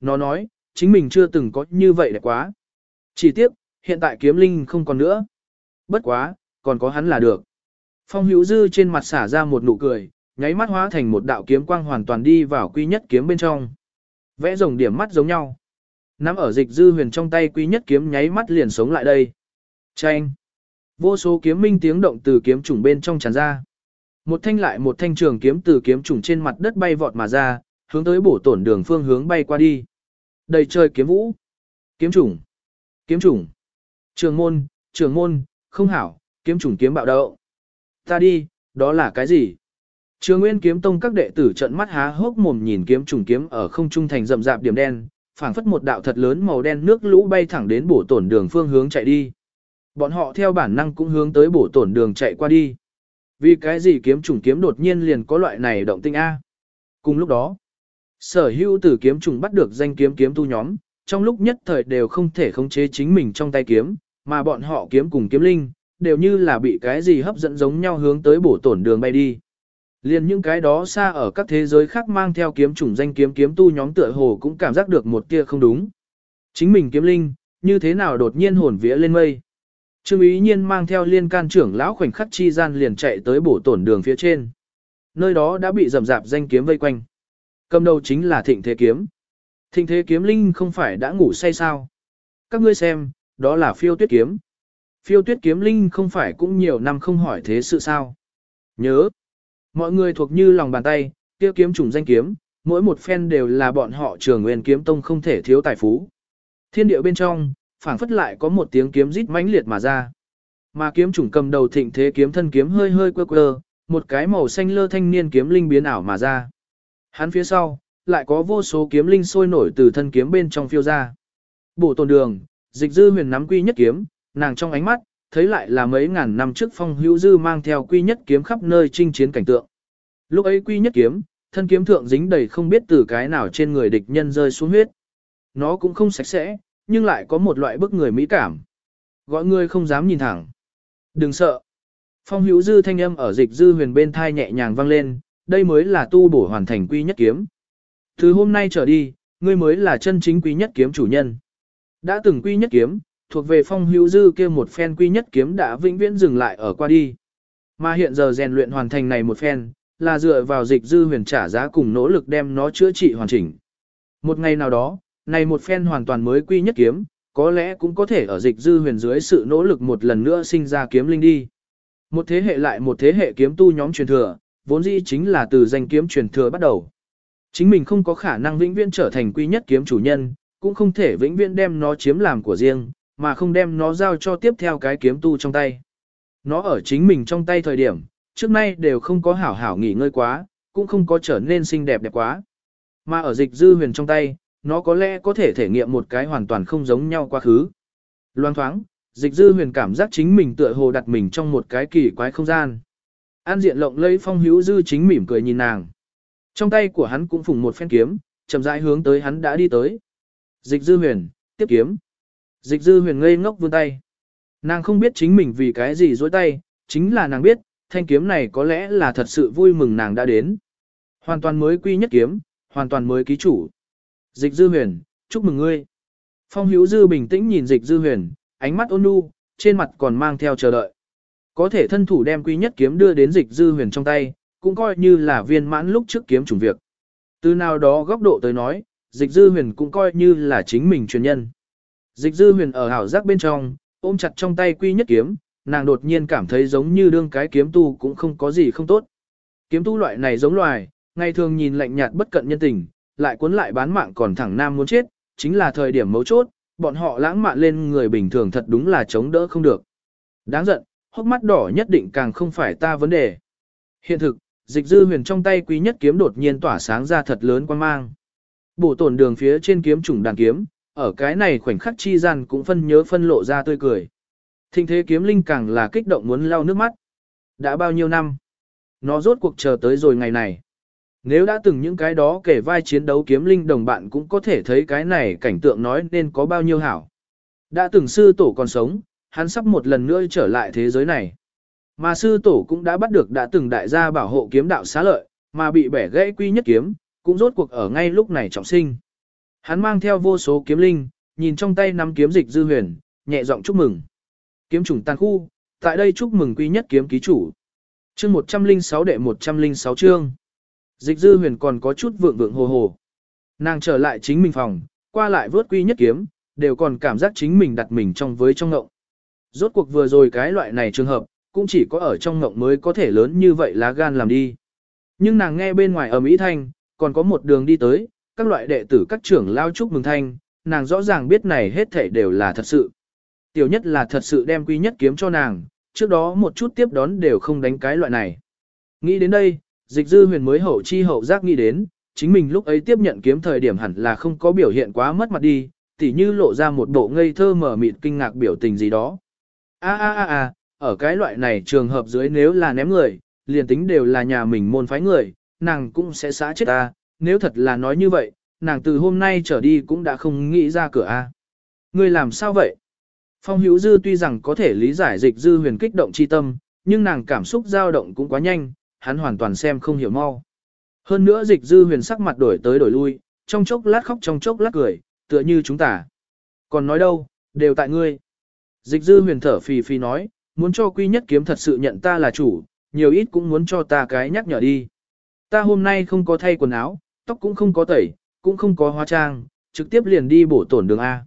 Nó nói, chính mình chưa từng có như vậy đẹp quá. Chỉ tiếc, hiện tại kiếm linh không còn nữa. Bất quá, còn có hắn là được. Phong hữu dư trên mặt xả ra một nụ cười, nháy mắt hóa thành một đạo kiếm quang hoàn toàn đi vào quy nhất kiếm bên trong. Vẽ rồng điểm mắt giống nhau. Nắm ở dịch dư huyền trong tay quý nhất kiếm nháy mắt liền sống lại đây. Chanh. Vô số kiếm minh tiếng động từ kiếm trùng bên trong tràn ra. Một thanh lại một thanh trường kiếm từ kiếm trùng trên mặt đất bay vọt mà ra, hướng tới bổ tổn đường phương hướng bay qua đi. Đầy trời kiếm vũ. Kiếm trùng. Kiếm trùng. Trường môn, trường môn, không hảo, kiếm trùng kiếm bạo đậu. Ta đi, đó là cái gì? Trường Nguyên kiếm tông các đệ tử trận mắt há hốc mồm nhìn kiếm trùng kiếm ở không trung thành rậm rạp điểm đen, phảng phất một đạo thật lớn màu đen nước lũ bay thẳng đến bổ tổn đường phương hướng chạy đi. Bọn họ theo bản năng cũng hướng tới bổ tổn đường chạy qua đi. Vì cái gì kiếm trùng kiếm đột nhiên liền có loại này động tinh A. Cùng lúc đó, sở hữu tử kiếm trùng bắt được danh kiếm kiếm tu nhóm, trong lúc nhất thời đều không thể khống chế chính mình trong tay kiếm, mà bọn họ kiếm cùng kiếm linh, đều như là bị cái gì hấp dẫn giống nhau hướng tới bổ tổn đường bay đi. Liên những cái đó xa ở các thế giới khác mang theo kiếm chủng danh kiếm kiếm tu nhóm tựa hồ cũng cảm giác được một tia không đúng. Chính mình kiếm linh, như thế nào đột nhiên hồn vía lên mây. Trương ý nhiên mang theo liên can trưởng lão khoảnh khắc chi gian liền chạy tới bổ tổn đường phía trên. Nơi đó đã bị rầm rạp danh kiếm vây quanh. Cầm đầu chính là thịnh thế kiếm. Thịnh thế kiếm linh không phải đã ngủ say sao. Các ngươi xem, đó là phiêu tuyết kiếm. Phiêu tuyết kiếm linh không phải cũng nhiều năm không hỏi thế sự sao. Nhớ, mọi người thuộc như lòng bàn tay, tiêu kiếm trùng danh kiếm, mỗi một phen đều là bọn họ trường nguyên kiếm tông không thể thiếu tài phú. Thiên điệu bên trong, phảng phất lại có một tiếng kiếm rít mãnh liệt mà ra. Mà kiếm trùng cầm đầu thịnh thế kiếm thân kiếm hơi hơi quơ quơ, một cái màu xanh lơ thanh niên kiếm linh biến ảo mà ra. Hắn phía sau, lại có vô số kiếm linh sôi nổi từ thân kiếm bên trong phiêu ra. Bổ tồn đường, dịch dư huyền nắm quy nhất kiếm, nàng trong ánh mắt, thấy lại là mấy ngàn năm trước phong hữu dư mang theo quy nhất kiếm khắp nơi chinh chiến cảnh tượng. Lúc ấy quy nhất kiếm, thân kiếm thượng dính đầy không biết từ cái nào trên người địch nhân rơi xuống huyết. Nó cũng không sạch sẽ, nhưng lại có một loại bức người mỹ cảm. Gọi người không dám nhìn thẳng. Đừng sợ. Phong hữu dư thanh âm ở dịch dư huyền bên thai nhẹ nhàng vang lên, đây mới là tu bổ hoàn thành quy nhất kiếm. Từ hôm nay trở đi, ngươi mới là chân chính quy nhất kiếm chủ nhân. Đã từng quy nhất kiếm, thuộc về phong hữu dư kia một phen quy nhất kiếm đã vĩnh viễn dừng lại ở qua đi. Mà hiện giờ rèn luyện hoàn thành này một phen, là dựa vào dịch dư huyền trả giá cùng nỗ lực đem nó chữa trị hoàn chỉnh. Một ngày nào đó, này một phen hoàn toàn mới quy nhất kiếm, có lẽ cũng có thể ở dịch dư huyền dưới sự nỗ lực một lần nữa sinh ra kiếm linh đi. Một thế hệ lại một thế hệ kiếm tu nhóm truyền thừa, vốn dĩ chính là từ danh kiếm truyền thừa bắt đầu. Chính mình không có khả năng vĩnh viễn trở thành quy nhất kiếm chủ nhân, cũng không thể vĩnh viễn đem nó chiếm làm của riêng, mà không đem nó giao cho tiếp theo cái kiếm tu trong tay. Nó ở chính mình trong tay thời điểm, trước nay đều không có hảo hảo nghỉ ngơi quá, cũng không có trở nên xinh đẹp đẹp quá. Mà ở dịch dư huyền trong tay, nó có lẽ có thể thể nghiệm một cái hoàn toàn không giống nhau quá khứ. Loan thoáng, dịch dư huyền cảm giác chính mình tựa hồ đặt mình trong một cái kỳ quái không gian. An diện lộng Lấy phong hữu dư chính mỉm cười nhìn nàng. Trong tay của hắn cũng phùng một phen kiếm, chậm rãi hướng tới hắn đã đi tới. Dịch dư huyền, tiếp kiếm. Dịch dư huyền ngây ngốc vươn tay. Nàng không biết chính mình vì cái gì dối tay, chính là nàng biết, thanh kiếm này có lẽ là thật sự vui mừng nàng đã đến. Hoàn toàn mới quy nhất kiếm, hoàn toàn mới ký chủ. Dịch dư huyền, chúc mừng ngươi. Phong hữu dư bình tĩnh nhìn dịch dư huyền, ánh mắt ôn nhu, trên mặt còn mang theo chờ đợi. Có thể thân thủ đem quy nhất kiếm đưa đến dịch dư huyền trong tay, cũng coi như là viên mãn lúc trước kiếm chủng việc. Từ nào đó góc độ tới nói, dịch dư huyền cũng coi như là chính mình truyền nhân. Dịch dư huyền ở hảo giác bên trong, ôm chặt trong tay quy nhất kiếm, nàng đột nhiên cảm thấy giống như đương cái kiếm tu cũng không có gì không tốt. Kiếm tu loại này giống loài, ngày thường nhìn lạnh nhạt bất cận nhân tình, lại cuốn lại bán mạng còn thẳng nam muốn chết, chính là thời điểm mấu chốt, bọn họ lãng mạn lên người bình thường thật đúng là chống đỡ không được. Đáng giận, hốc mắt đỏ nhất định càng không phải ta vấn đề. Hiện thực, dịch dư huyền trong tay quý nhất kiếm đột nhiên tỏa sáng ra thật lớn quan mang. Bổ tổn đường phía trên kiếm trùng đàn kiếm, ở cái này khoảnh khắc chi gian cũng phân nhớ phân lộ ra tươi cười. Thinh thế kiếm linh càng là kích động muốn lau nước mắt. Đã bao nhiêu năm? Nó rốt cuộc chờ tới rồi ngày này. Nếu đã từng những cái đó kể vai chiến đấu kiếm linh đồng bạn cũng có thể thấy cái này cảnh tượng nói nên có bao nhiêu hảo. Đã từng sư tổ còn sống, hắn sắp một lần nữa trở lại thế giới này. Mà sư tổ cũng đã bắt được đã từng đại gia bảo hộ kiếm đạo xá lợi, mà bị bẻ gãy quy nhất kiếm, cũng rốt cuộc ở ngay lúc này trọng sinh. Hắn mang theo vô số kiếm linh, nhìn trong tay nắm kiếm dịch dư huyền, nhẹ giọng chúc mừng. Kiếm chủng tàn khu, tại đây chúc mừng quy nhất kiếm ký chủ. Chương 106 đệ 106 chương. Dịch dư huyền còn có chút vượng vượng hồ hồ. Nàng trở lại chính mình phòng, qua lại vớt quy nhất kiếm, đều còn cảm giác chính mình đặt mình trong với trong ngộng. Rốt cuộc vừa rồi cái loại này trường hợp, cũng chỉ có ở trong ngộng mới có thể lớn như vậy lá gan làm đi. Nhưng nàng nghe bên ngoài ở Mỹ Thanh, còn có một đường đi tới, các loại đệ tử các trưởng lao chúc mừng thanh, nàng rõ ràng biết này hết thể đều là thật sự. Tiểu nhất là thật sự đem quy nhất kiếm cho nàng, trước đó một chút tiếp đón đều không đánh cái loại này. Nghĩ đến đây, dịch dư huyền mới hậu chi hậu giác nghĩ đến, chính mình lúc ấy tiếp nhận kiếm thời điểm hẳn là không có biểu hiện quá mất mặt đi, tỉ như lộ ra một bộ ngây thơ mở mịt kinh ngạc biểu tình gì đó. A a a a, ở cái loại này trường hợp dưới nếu là ném người, liền tính đều là nhà mình môn phái người, nàng cũng sẽ xã chết ta, nếu thật là nói như vậy, nàng từ hôm nay trở đi cũng đã không nghĩ ra cửa a. Ngươi làm sao vậy? Phong Hữu Dư tuy rằng có thể lý giải dịch dư huyền kích động chi tâm, nhưng nàng cảm xúc dao động cũng quá nhanh, hắn hoàn toàn xem không hiểu mau. Hơn nữa dịch dư huyền sắc mặt đổi tới đổi lui, trong chốc lát khóc trong chốc lát cười, tựa như chúng ta. Còn nói đâu, đều tại ngươi. Dịch dư huyền thở phì phì nói, muốn cho quy nhất kiếm thật sự nhận ta là chủ, nhiều ít cũng muốn cho ta cái nhắc nhở đi. Ta hôm nay không có thay quần áo, tóc cũng không có tẩy, cũng không có hóa trang, trực tiếp liền đi bổ tổn đường A.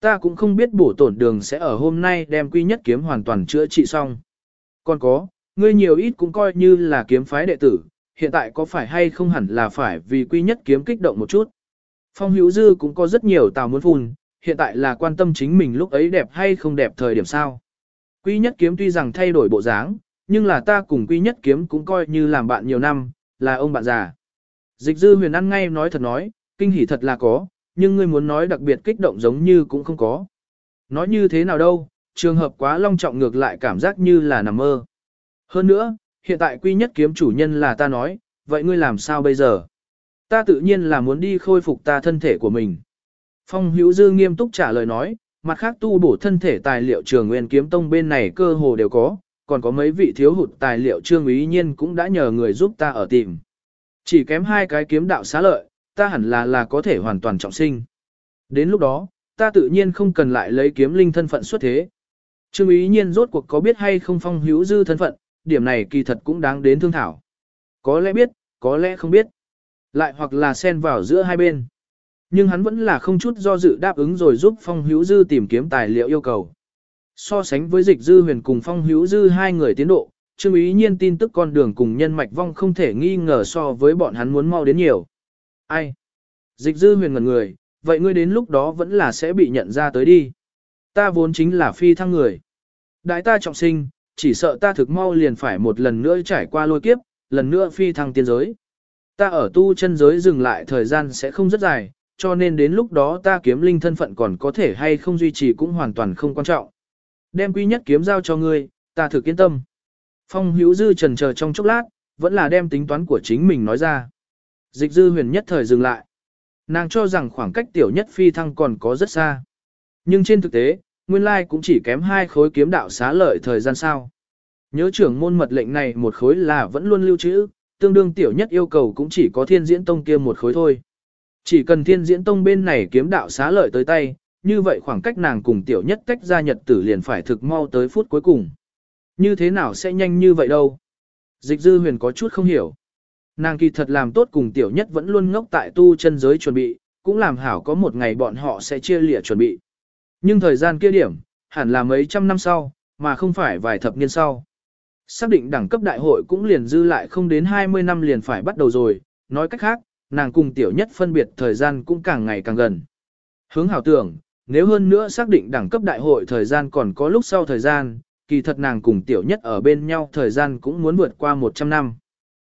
Ta cũng không biết bổ tổn đường sẽ ở hôm nay đem quy nhất kiếm hoàn toàn chữa trị xong. Còn có, ngươi nhiều ít cũng coi như là kiếm phái đệ tử, hiện tại có phải hay không hẳn là phải vì quy nhất kiếm kích động một chút. Phong hữu dư cũng có rất nhiều tào muốn phun, hiện tại là quan tâm chính mình lúc ấy đẹp hay không đẹp thời điểm sao. Quy nhất kiếm tuy rằng thay đổi bộ dáng, nhưng là ta cùng quy nhất kiếm cũng coi như làm bạn nhiều năm, là ông bạn già. Dịch dư huyền ăn ngay nói thật nói, kinh hỉ thật là có, nhưng ngươi muốn nói đặc biệt kích động giống như cũng không có. Nói như thế nào đâu, trường hợp quá long trọng ngược lại cảm giác như là nằm mơ. Hơn nữa, hiện tại quy nhất kiếm chủ nhân là ta nói, vậy ngươi làm sao bây giờ? Ta tự nhiên là muốn đi khôi phục ta thân thể của mình. Phong Hữu Dư nghiêm túc trả lời nói, mặt khác tu bổ thân thể tài liệu trường nguyên kiếm tông bên này cơ hồ đều có, còn có mấy vị thiếu hụt tài liệu trương ý nhiên cũng đã nhờ người giúp ta ở tìm. Chỉ kém hai cái kiếm đạo xá lợi, ta hẳn là là có thể hoàn toàn trọng sinh. Đến lúc đó, ta tự nhiên không cần lại lấy kiếm linh thân phận xuất thế. Trương ý nhiên rốt cuộc có biết hay không phong hữu dư thân phận, điểm này kỳ thật cũng đáng đến thương thảo. Có lẽ biết, có lẽ không biết. Lại hoặc là xen vào giữa hai bên. Nhưng hắn vẫn là không chút do dự đáp ứng rồi giúp phong hữu dư tìm kiếm tài liệu yêu cầu. So sánh với dịch dư huyền cùng phong hữu dư hai người tiến độ, Trương ý nhiên tin tức con đường cùng nhân mạch vong không thể nghi ngờ so với bọn hắn muốn mau đến nhiều. Ai? Dịch dư huyền ngần người, vậy ngươi đến lúc đó vẫn là sẽ bị nhận ra tới đi. Ta vốn chính là phi thăng người. Đại ta trọng sinh, chỉ sợ ta thực mau liền phải một lần nữa trải qua lôi kiếp, lần nữa phi thăng tiên giới. Ta ở tu chân giới dừng lại thời gian sẽ không rất dài, cho nên đến lúc đó ta kiếm linh thân phận còn có thể hay không duy trì cũng hoàn toàn không quan trọng. Đem quy nhất kiếm giao cho ngươi, ta thực yên tâm. Phong hữu dư trần chờ trong chốc lát, vẫn là đem tính toán của chính mình nói ra. Dịch dư huyền nhất thời dừng lại. Nàng cho rằng khoảng cách tiểu nhất phi thăng còn có rất xa. Nhưng trên thực tế, nguyên lai cũng chỉ kém hai khối kiếm đạo xá lợi thời gian sao. Nhớ trưởng môn mật lệnh này một khối là vẫn luôn lưu trữ, tương đương tiểu nhất yêu cầu cũng chỉ có thiên diễn tông kia một khối thôi. Chỉ cần thiên diễn tông bên này kiếm đạo xá lợi tới tay, như vậy khoảng cách nàng cùng tiểu nhất cách ra nhật tử liền phải thực mau tới phút cuối cùng. Như thế nào sẽ nhanh như vậy đâu? Dịch dư huyền có chút không hiểu. Nàng kỳ thật làm tốt cùng tiểu nhất vẫn luôn ngốc tại tu chân giới chuẩn bị, cũng làm hảo có một ngày bọn họ sẽ chia lịa chuẩn bị. Nhưng thời gian kia điểm, hẳn là mấy trăm năm sau, mà không phải vài thập niên sau. Xác định đẳng cấp đại hội cũng liền dư lại không đến 20 năm liền phải bắt đầu rồi, nói cách khác, nàng cùng tiểu nhất phân biệt thời gian cũng càng ngày càng gần. Hướng hảo tưởng, nếu hơn nữa xác định đẳng cấp đại hội thời gian còn có lúc sau thời gian, kỳ thật nàng cùng tiểu nhất ở bên nhau thời gian cũng muốn vượt qua 100 năm.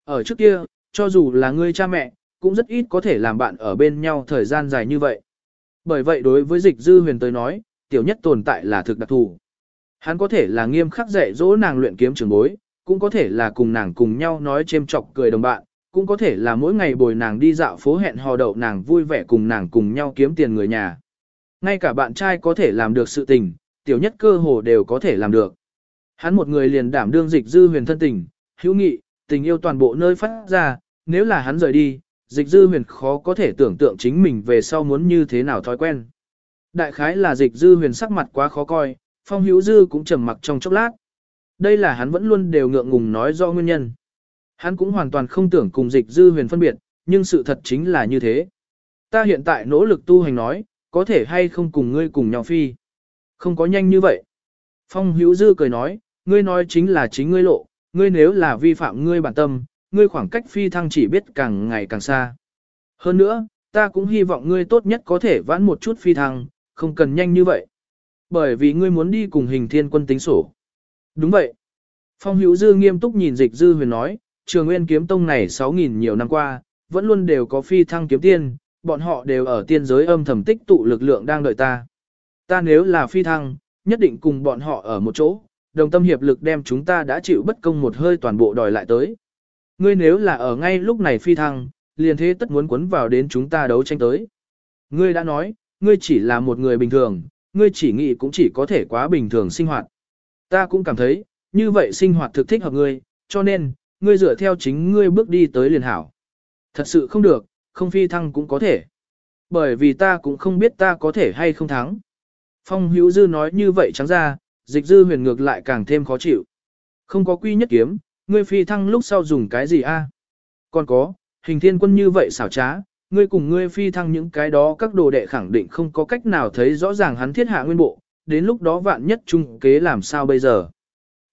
Ở trước kia, cho dù là người cha mẹ, cũng rất ít có thể làm bạn ở bên nhau thời gian dài như vậy. Bởi vậy đối với dịch dư huyền tới nói, tiểu nhất tồn tại là thực đặc thù. Hắn có thể là nghiêm khắc dạy dỗ nàng luyện kiếm trường bối, cũng có thể là cùng nàng cùng nhau nói chêm chọc cười đồng bạn, cũng có thể là mỗi ngày bồi nàng đi dạo phố hẹn hò đậu nàng vui vẻ cùng nàng cùng nhau kiếm tiền người nhà. Ngay cả bạn trai có thể làm được sự tình, tiểu nhất cơ hồ đều có thể làm được. Hắn một người liền đảm đương dịch dư huyền thân tình, hữu nghị, tình yêu toàn bộ nơi phát ra, nếu là hắn rời đi, dịch dư huyền khó có thể tưởng tượng chính mình về sau muốn như thế nào thói quen. Đại khái là dịch dư huyền sắc mặt quá khó coi, phong hữu dư cũng trầm mặc trong chốc lát. Đây là hắn vẫn luôn đều ngượng ngùng nói do nguyên nhân. Hắn cũng hoàn toàn không tưởng cùng dịch dư huyền phân biệt, nhưng sự thật chính là như thế. Ta hiện tại nỗ lực tu hành nói, có thể hay không cùng ngươi cùng nhau phi. Không có nhanh như vậy. Phong hữu dư cười nói, ngươi nói chính là chính ngươi lộ, ngươi nếu là vi phạm ngươi bản tâm, ngươi khoảng cách phi thăng chỉ biết càng ngày càng xa. Hơn nữa, ta cũng hy vọng ngươi tốt nhất có thể vãn một chút phi thăng, không cần nhanh như vậy. Bởi vì ngươi muốn đi cùng hình thiên quân tính sổ. Đúng vậy. Phong hữu dư nghiêm túc nhìn dịch dư huyền nói, trường nguyên kiếm tông này 6.000 nhiều năm qua, vẫn luôn đều có phi thăng kiếm tiên, bọn họ đều ở tiên giới âm thầm tích tụ lực lượng đang đợi ta. Ta nếu là phi thăng, nhất định cùng bọn họ ở một chỗ, đồng tâm hiệp lực đem chúng ta đã chịu bất công một hơi toàn bộ đòi lại tới. Ngươi nếu là ở ngay lúc này phi thăng, liền thế tất muốn quấn vào đến chúng ta đấu tranh tới. Ngươi đã nói, ngươi chỉ là một người bình thường, ngươi chỉ nghĩ cũng chỉ có thể quá bình thường sinh hoạt. Ta cũng cảm thấy, như vậy sinh hoạt thực thích hợp ngươi, cho nên, ngươi dựa theo chính ngươi bước đi tới liền hảo. Thật sự không được, không phi thăng cũng có thể. Bởi vì ta cũng không biết ta có thể hay không thắng. Phong hữu dư nói như vậy trắng ra, dịch dư huyền ngược lại càng thêm khó chịu. Không có quy nhất kiếm, ngươi phi thăng lúc sau dùng cái gì a? Còn có, hình thiên quân như vậy xảo trá, ngươi cùng ngươi phi thăng những cái đó các đồ đệ khẳng định không có cách nào thấy rõ ràng hắn thiết hạ nguyên bộ, đến lúc đó vạn nhất trung kế làm sao bây giờ.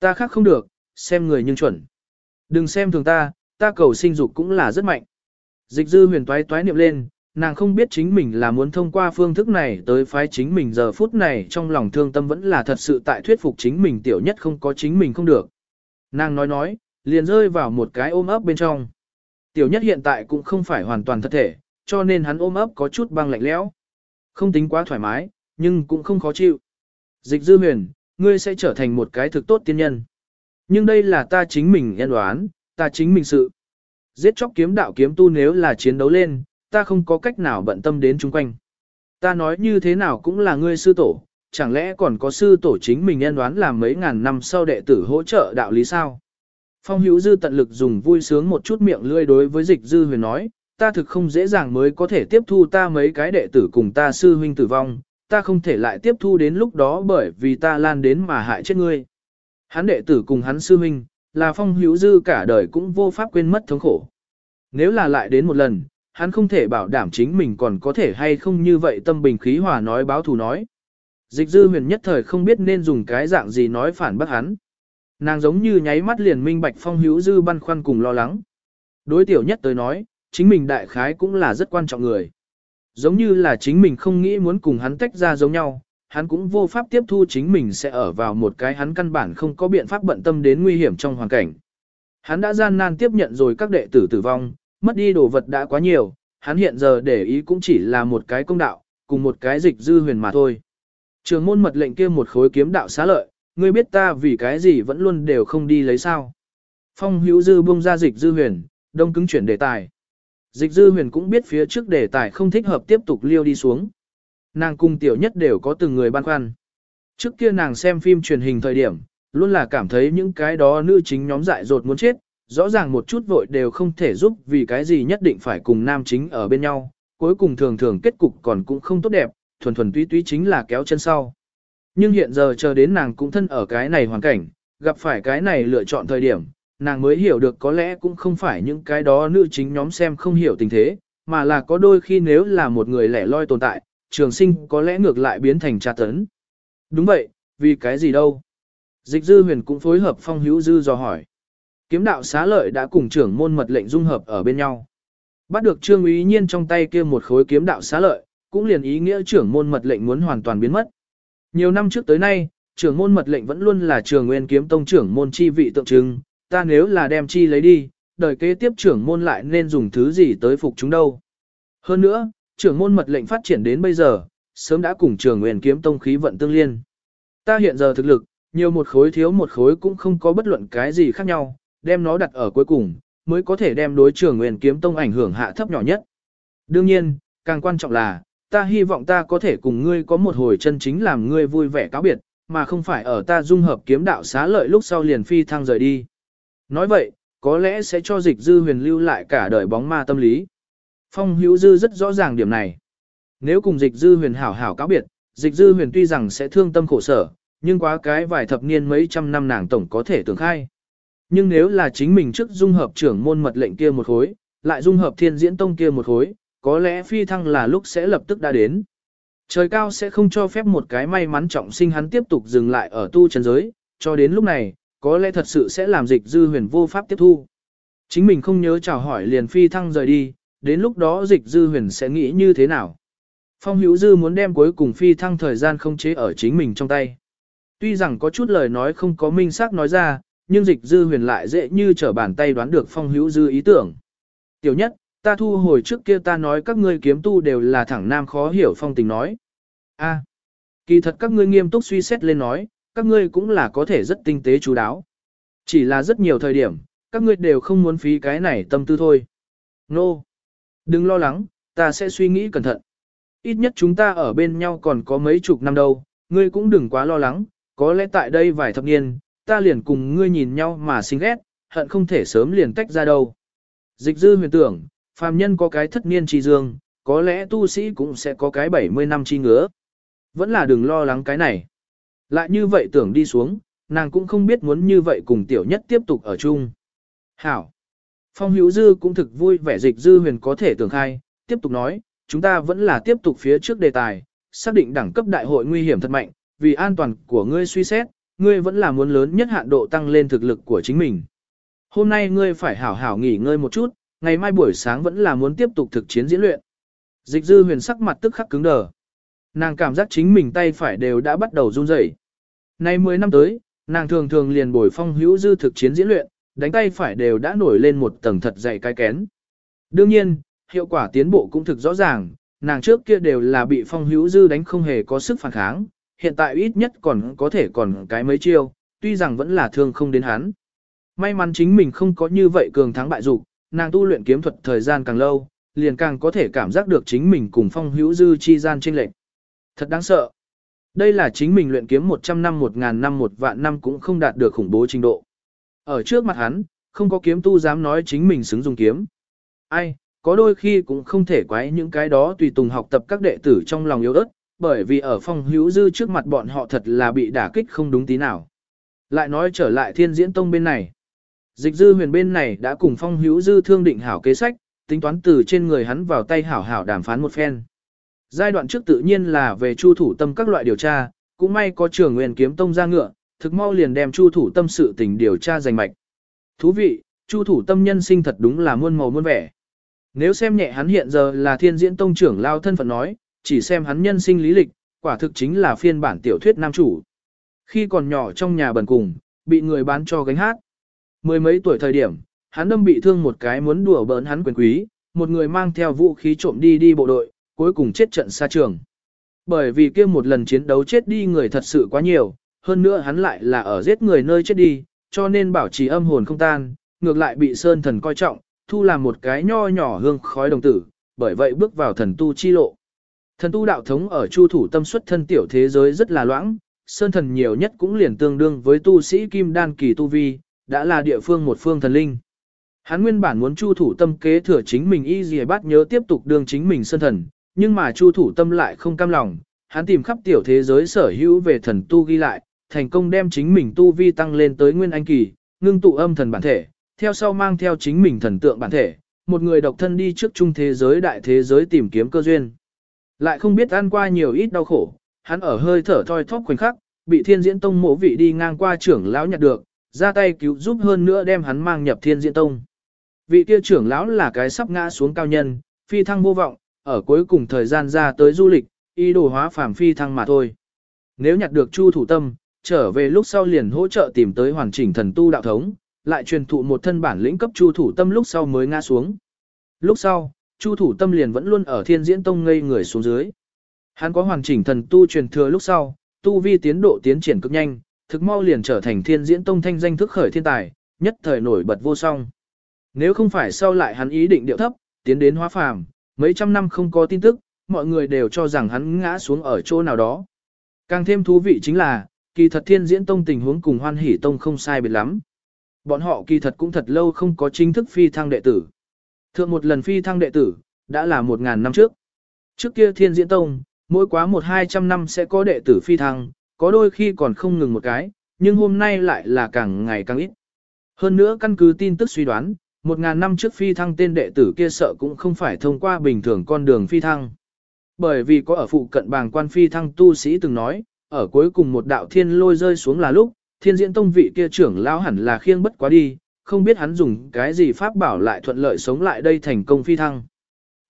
Ta khác không được, xem người nhưng chuẩn. Đừng xem thường ta, ta cầu sinh dục cũng là rất mạnh. Dịch dư huyền toái toái niệm lên, nàng không biết chính mình là muốn thông qua phương thức này tới phái chính mình giờ phút này trong lòng thương tâm vẫn là thật sự tại thuyết phục chính mình tiểu nhất không có chính mình không được. Nàng nói nói, liền rơi vào một cái ôm ấp bên trong. Tiểu nhất hiện tại cũng không phải hoàn toàn thật thể, cho nên hắn ôm ấp có chút băng lạnh lẽo. Không tính quá thoải mái, nhưng cũng không khó chịu. Dịch dư huyền, ngươi sẽ trở thành một cái thực tốt tiên nhân. Nhưng đây là ta chính mình nhân đoán, ta chính mình sự. Giết chóc kiếm đạo kiếm tu nếu là chiến đấu lên, ta không có cách nào bận tâm đến chung quanh. Ta nói như thế nào cũng là ngươi sư tổ, chẳng lẽ còn có sư tổ chính mình nhân đoán làm mấy ngàn năm sau đệ tử hỗ trợ đạo lý sao? Phong hữu dư tận lực dùng vui sướng một chút miệng lươi đối với dịch dư huyền nói, ta thực không dễ dàng mới có thể tiếp thu ta mấy cái đệ tử cùng ta sư huynh tử vong, ta không thể lại tiếp thu đến lúc đó bởi vì ta lan đến mà hại chết ngươi. Hắn đệ tử cùng hắn sư huynh, là phong hữu dư cả đời cũng vô pháp quên mất thống khổ. Nếu là lại đến một lần, hắn không thể bảo đảm chính mình còn có thể hay không như vậy tâm bình khí hòa nói báo thù nói. Dịch dư huyền nhất thời không biết nên dùng cái dạng gì nói phản bác hắn. Nàng giống như nháy mắt liền minh bạch phong hữu dư băn khoăn cùng lo lắng. Đối tiểu nhất tới nói, chính mình đại khái cũng là rất quan trọng người. Giống như là chính mình không nghĩ muốn cùng hắn tách ra giống nhau, hắn cũng vô pháp tiếp thu chính mình sẽ ở vào một cái hắn căn bản không có biện pháp bận tâm đến nguy hiểm trong hoàn cảnh. Hắn đã gian nan tiếp nhận rồi các đệ tử tử vong, mất đi đồ vật đã quá nhiều, hắn hiện giờ để ý cũng chỉ là một cái công đạo, cùng một cái dịch dư huyền mà thôi. Trường môn mật lệnh kia một khối kiếm đạo xá lợi, ngươi biết ta vì cái gì vẫn luôn đều không đi lấy sao. Phong hữu dư buông ra dịch dư huyền, đông cứng chuyển đề tài. Dịch dư huyền cũng biết phía trước đề tài không thích hợp tiếp tục liêu đi xuống. Nàng cung tiểu nhất đều có từng người băn khoăn. Trước kia nàng xem phim truyền hình thời điểm, luôn là cảm thấy những cái đó nữ chính nhóm dại dột muốn chết, rõ ràng một chút vội đều không thể giúp vì cái gì nhất định phải cùng nam chính ở bên nhau, cuối cùng thường thường kết cục còn cũng không tốt đẹp, thuần thuần túy túy chính là kéo chân sau. Nhưng hiện giờ chờ đến nàng cũng thân ở cái này hoàn cảnh, gặp phải cái này lựa chọn thời điểm, nàng mới hiểu được có lẽ cũng không phải những cái đó nữ chính nhóm xem không hiểu tình thế, mà là có đôi khi nếu là một người lẻ loi tồn tại, trường sinh có lẽ ngược lại biến thành tra tấn. Đúng vậy, vì cái gì đâu? Dịch dư huyền cũng phối hợp phong hữu dư dò hỏi. Kiếm đạo xá lợi đã cùng trưởng môn mật lệnh dung hợp ở bên nhau. Bắt được trương ý nhiên trong tay kia một khối kiếm đạo xá lợi, cũng liền ý nghĩa trưởng môn mật lệnh muốn hoàn toàn biến mất. Nhiều năm trước tới nay, trưởng môn mật lệnh vẫn luôn là trường nguyên kiếm tông trưởng môn chi vị tượng trưng, ta nếu là đem chi lấy đi, đời kế tiếp trưởng môn lại nên dùng thứ gì tới phục chúng đâu. Hơn nữa, trưởng môn mật lệnh phát triển đến bây giờ, sớm đã cùng trường nguyên kiếm tông khí vận tương liên. Ta hiện giờ thực lực, nhiều một khối thiếu một khối cũng không có bất luận cái gì khác nhau, đem nó đặt ở cuối cùng, mới có thể đem đối trường nguyên kiếm tông ảnh hưởng hạ thấp nhỏ nhất. Đương nhiên, càng quan trọng là, ta hy vọng ta có thể cùng ngươi có một hồi chân chính làm ngươi vui vẻ cáo biệt, mà không phải ở ta dung hợp kiếm đạo xá lợi lúc sau liền phi thăng rời đi. Nói vậy, có lẽ sẽ cho dịch dư huyền lưu lại cả đời bóng ma tâm lý. Phong hữu dư rất rõ ràng điểm này. Nếu cùng dịch dư huyền hảo hảo cáo biệt, dịch dư huyền tuy rằng sẽ thương tâm khổ sở, nhưng quá cái vài thập niên mấy trăm năm nàng tổng có thể tưởng khai. Nhưng nếu là chính mình trước dung hợp trưởng môn mật lệnh kia một khối, lại dung hợp thiên diễn tông kia một khối, có lẽ phi thăng là lúc sẽ lập tức đã đến. Trời cao sẽ không cho phép một cái may mắn trọng sinh hắn tiếp tục dừng lại ở tu chân giới, cho đến lúc này, có lẽ thật sự sẽ làm dịch dư huyền vô pháp tiếp thu. Chính mình không nhớ chào hỏi liền phi thăng rời đi, đến lúc đó dịch dư huyền sẽ nghĩ như thế nào. Phong hữu dư muốn đem cuối cùng phi thăng thời gian không chế ở chính mình trong tay. Tuy rằng có chút lời nói không có minh xác nói ra, nhưng dịch dư huyền lại dễ như trở bàn tay đoán được phong hữu dư ý tưởng. Tiểu nhất, ta thu hồi trước kia ta nói các ngươi kiếm tu đều là thẳng nam khó hiểu phong tình nói. A, kỳ thật các ngươi nghiêm túc suy xét lên nói, các ngươi cũng là có thể rất tinh tế chú đáo. Chỉ là rất nhiều thời điểm, các ngươi đều không muốn phí cái này tâm tư thôi. Nô, no. đừng lo lắng, ta sẽ suy nghĩ cẩn thận. Ít nhất chúng ta ở bên nhau còn có mấy chục năm đâu, ngươi cũng đừng quá lo lắng, có lẽ tại đây vài thập niên, ta liền cùng ngươi nhìn nhau mà sinh ghét, hận không thể sớm liền tách ra đâu. Dịch dư huyền tưởng, phàm nhân có cái thất niên chi dương, có lẽ tu sĩ cũng sẽ có cái 70 năm chi ngứa. Vẫn là đừng lo lắng cái này. Lại như vậy tưởng đi xuống, nàng cũng không biết muốn như vậy cùng tiểu nhất tiếp tục ở chung. Hảo. Phong hữu dư cũng thực vui vẻ dịch dư huyền có thể tưởng khai, tiếp tục nói, chúng ta vẫn là tiếp tục phía trước đề tài, xác định đẳng cấp đại hội nguy hiểm thật mạnh, vì an toàn của ngươi suy xét, ngươi vẫn là muốn lớn nhất hạn độ tăng lên thực lực của chính mình. Hôm nay ngươi phải hảo hảo nghỉ ngơi một chút, ngày mai buổi sáng vẫn là muốn tiếp tục thực chiến diễn luyện. Dịch dư huyền sắc mặt tức khắc cứng đờ. Nàng cảm giác chính mình tay phải đều đã bắt đầu run rẩy. Nay 10 năm tới, nàng thường thường liền bồi phong hữu dư thực chiến diễn luyện, đánh tay phải đều đã nổi lên một tầng thật dày cái kén. Đương nhiên, hiệu quả tiến bộ cũng thực rõ ràng, nàng trước kia đều là bị phong hữu dư đánh không hề có sức phản kháng, hiện tại ít nhất còn có thể còn cái mấy chiêu, tuy rằng vẫn là thương không đến hắn. May mắn chính mình không có như vậy cường thắng bại dục, nàng tu luyện kiếm thuật thời gian càng lâu, liền càng có thể cảm giác được chính mình cùng phong hữu dư chi gian chênh lệch. Thật đáng sợ. Đây là chính mình luyện kiếm 100 năm 1000 năm một vạn năm cũng không đạt được khủng bố trình độ. Ở trước mặt hắn, không có kiếm tu dám nói chính mình xứng dùng kiếm. Ai, có đôi khi cũng không thể quái những cái đó tùy tùng học tập các đệ tử trong lòng yếu ớt, bởi vì ở phong hữu dư trước mặt bọn họ thật là bị đả kích không đúng tí nào. Lại nói trở lại thiên diễn tông bên này. Dịch dư huyền bên này đã cùng phong hữu dư thương định hảo kế sách, tính toán từ trên người hắn vào tay hảo hảo đàm phán một phen. Giai đoạn trước tự nhiên là về chu thủ tâm các loại điều tra, cũng may có trường nguyên kiếm tông ra ngựa, thực mau liền đem chu thủ tâm sự tình điều tra giành mạch. Thú vị, chu thủ tâm nhân sinh thật đúng là muôn màu muôn vẻ. Nếu xem nhẹ hắn hiện giờ là thiên diễn tông trưởng lao thân phận nói, chỉ xem hắn nhân sinh lý lịch, quả thực chính là phiên bản tiểu thuyết nam chủ. Khi còn nhỏ trong nhà bần cùng, bị người bán cho gánh hát. Mười mấy tuổi thời điểm, hắn đâm bị thương một cái muốn đùa bỡn hắn quyền quý, một người mang theo vũ khí trộm đi đi bộ đội, cuối cùng chết trận xa trường. Bởi vì kia một lần chiến đấu chết đi người thật sự quá nhiều, hơn nữa hắn lại là ở giết người nơi chết đi, cho nên bảo trì âm hồn không tan, ngược lại bị sơn thần coi trọng, thu làm một cái nho nhỏ hương khói đồng tử, bởi vậy bước vào thần tu chi lộ. Thần tu đạo thống ở chu thủ tâm xuất thân tiểu thế giới rất là loãng, sơn thần nhiều nhất cũng liền tương đương với tu sĩ kim đan kỳ tu vi, đã là địa phương một phương thần linh. Hắn nguyên bản muốn chu thủ tâm kế thừa chính mình y gì bát nhớ tiếp tục đương chính mình sơn thần, nhưng mà chu thủ tâm lại không cam lòng, hắn tìm khắp tiểu thế giới sở hữu về thần tu ghi lại, thành công đem chính mình tu vi tăng lên tới nguyên anh kỳ, ngưng tụ âm thần bản thể, theo sau mang theo chính mình thần tượng bản thể, một người độc thân đi trước trung thế giới đại thế giới tìm kiếm cơ duyên. Lại không biết ăn qua nhiều ít đau khổ, hắn ở hơi thở thoi thóp khoảnh khắc, bị thiên diễn tông mộ vị đi ngang qua trưởng lão nhặt được, ra tay cứu giúp hơn nữa đem hắn mang nhập thiên diễn tông. Vị kia trưởng lão là cái sắp ngã xuống cao nhân, phi thăng vô vọng, ở cuối cùng thời gian ra tới du lịch, ý đồ hóa phàm phi thăng mà thôi. Nếu nhặt được Chu thủ tâm, trở về lúc sau liền hỗ trợ tìm tới hoàn chỉnh thần tu đạo thống, lại truyền thụ một thân bản lĩnh cấp Chu thủ tâm lúc sau mới ngã xuống. Lúc sau, Chu thủ tâm liền vẫn luôn ở thiên diễn tông ngây người xuống dưới. Hắn có hoàn chỉnh thần tu truyền thừa lúc sau, tu vi tiến độ tiến triển cực nhanh, thực mau liền trở thành thiên diễn tông thanh danh thức khởi thiên tài, nhất thời nổi bật vô song. Nếu không phải sau lại hắn ý định điệu thấp, tiến đến hóa phàm, mấy trăm năm không có tin tức, mọi người đều cho rằng hắn ngã xuống ở chỗ nào đó. Càng thêm thú vị chính là, kỳ thật thiên diễn tông tình huống cùng hoan hỷ tông không sai biệt lắm. Bọn họ kỳ thật cũng thật lâu không có chính thức phi thăng đệ tử. Thượng một lần phi thăng đệ tử, đã là một ngàn năm trước. Trước kia thiên diễn tông, mỗi quá một hai trăm năm sẽ có đệ tử phi thăng, có đôi khi còn không ngừng một cái, nhưng hôm nay lại là càng ngày càng ít. Hơn nữa căn cứ tin tức suy đoán, một ngàn năm trước phi thăng tên đệ tử kia sợ cũng không phải thông qua bình thường con đường phi thăng. Bởi vì có ở phụ cận bàng quan phi thăng tu sĩ từng nói, ở cuối cùng một đạo thiên lôi rơi xuống là lúc, thiên diễn tông vị kia trưởng lão hẳn là khiêng bất quá đi, không biết hắn dùng cái gì pháp bảo lại thuận lợi sống lại đây thành công phi thăng.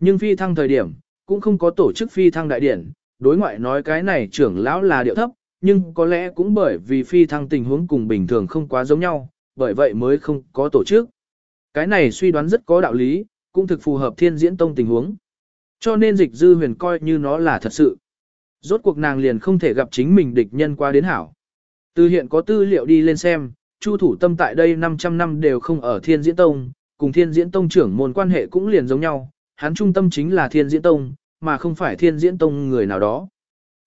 Nhưng phi thăng thời điểm, cũng không có tổ chức phi thăng đại điển, đối ngoại nói cái này trưởng lão là điệu thấp, nhưng có lẽ cũng bởi vì phi thăng tình huống cùng bình thường không quá giống nhau, bởi vậy mới không có tổ chức. Cái này suy đoán rất có đạo lý, cũng thực phù hợp thiên diễn tông tình huống. Cho nên dịch dư huyền coi như nó là thật sự. Rốt cuộc nàng liền không thể gặp chính mình địch nhân qua đến hảo. Từ hiện có tư liệu đi lên xem, Chu thủ tâm tại đây 500 năm đều không ở thiên diễn tông, cùng thiên diễn tông trưởng môn quan hệ cũng liền giống nhau, hắn trung tâm chính là thiên diễn tông, mà không phải thiên diễn tông người nào đó.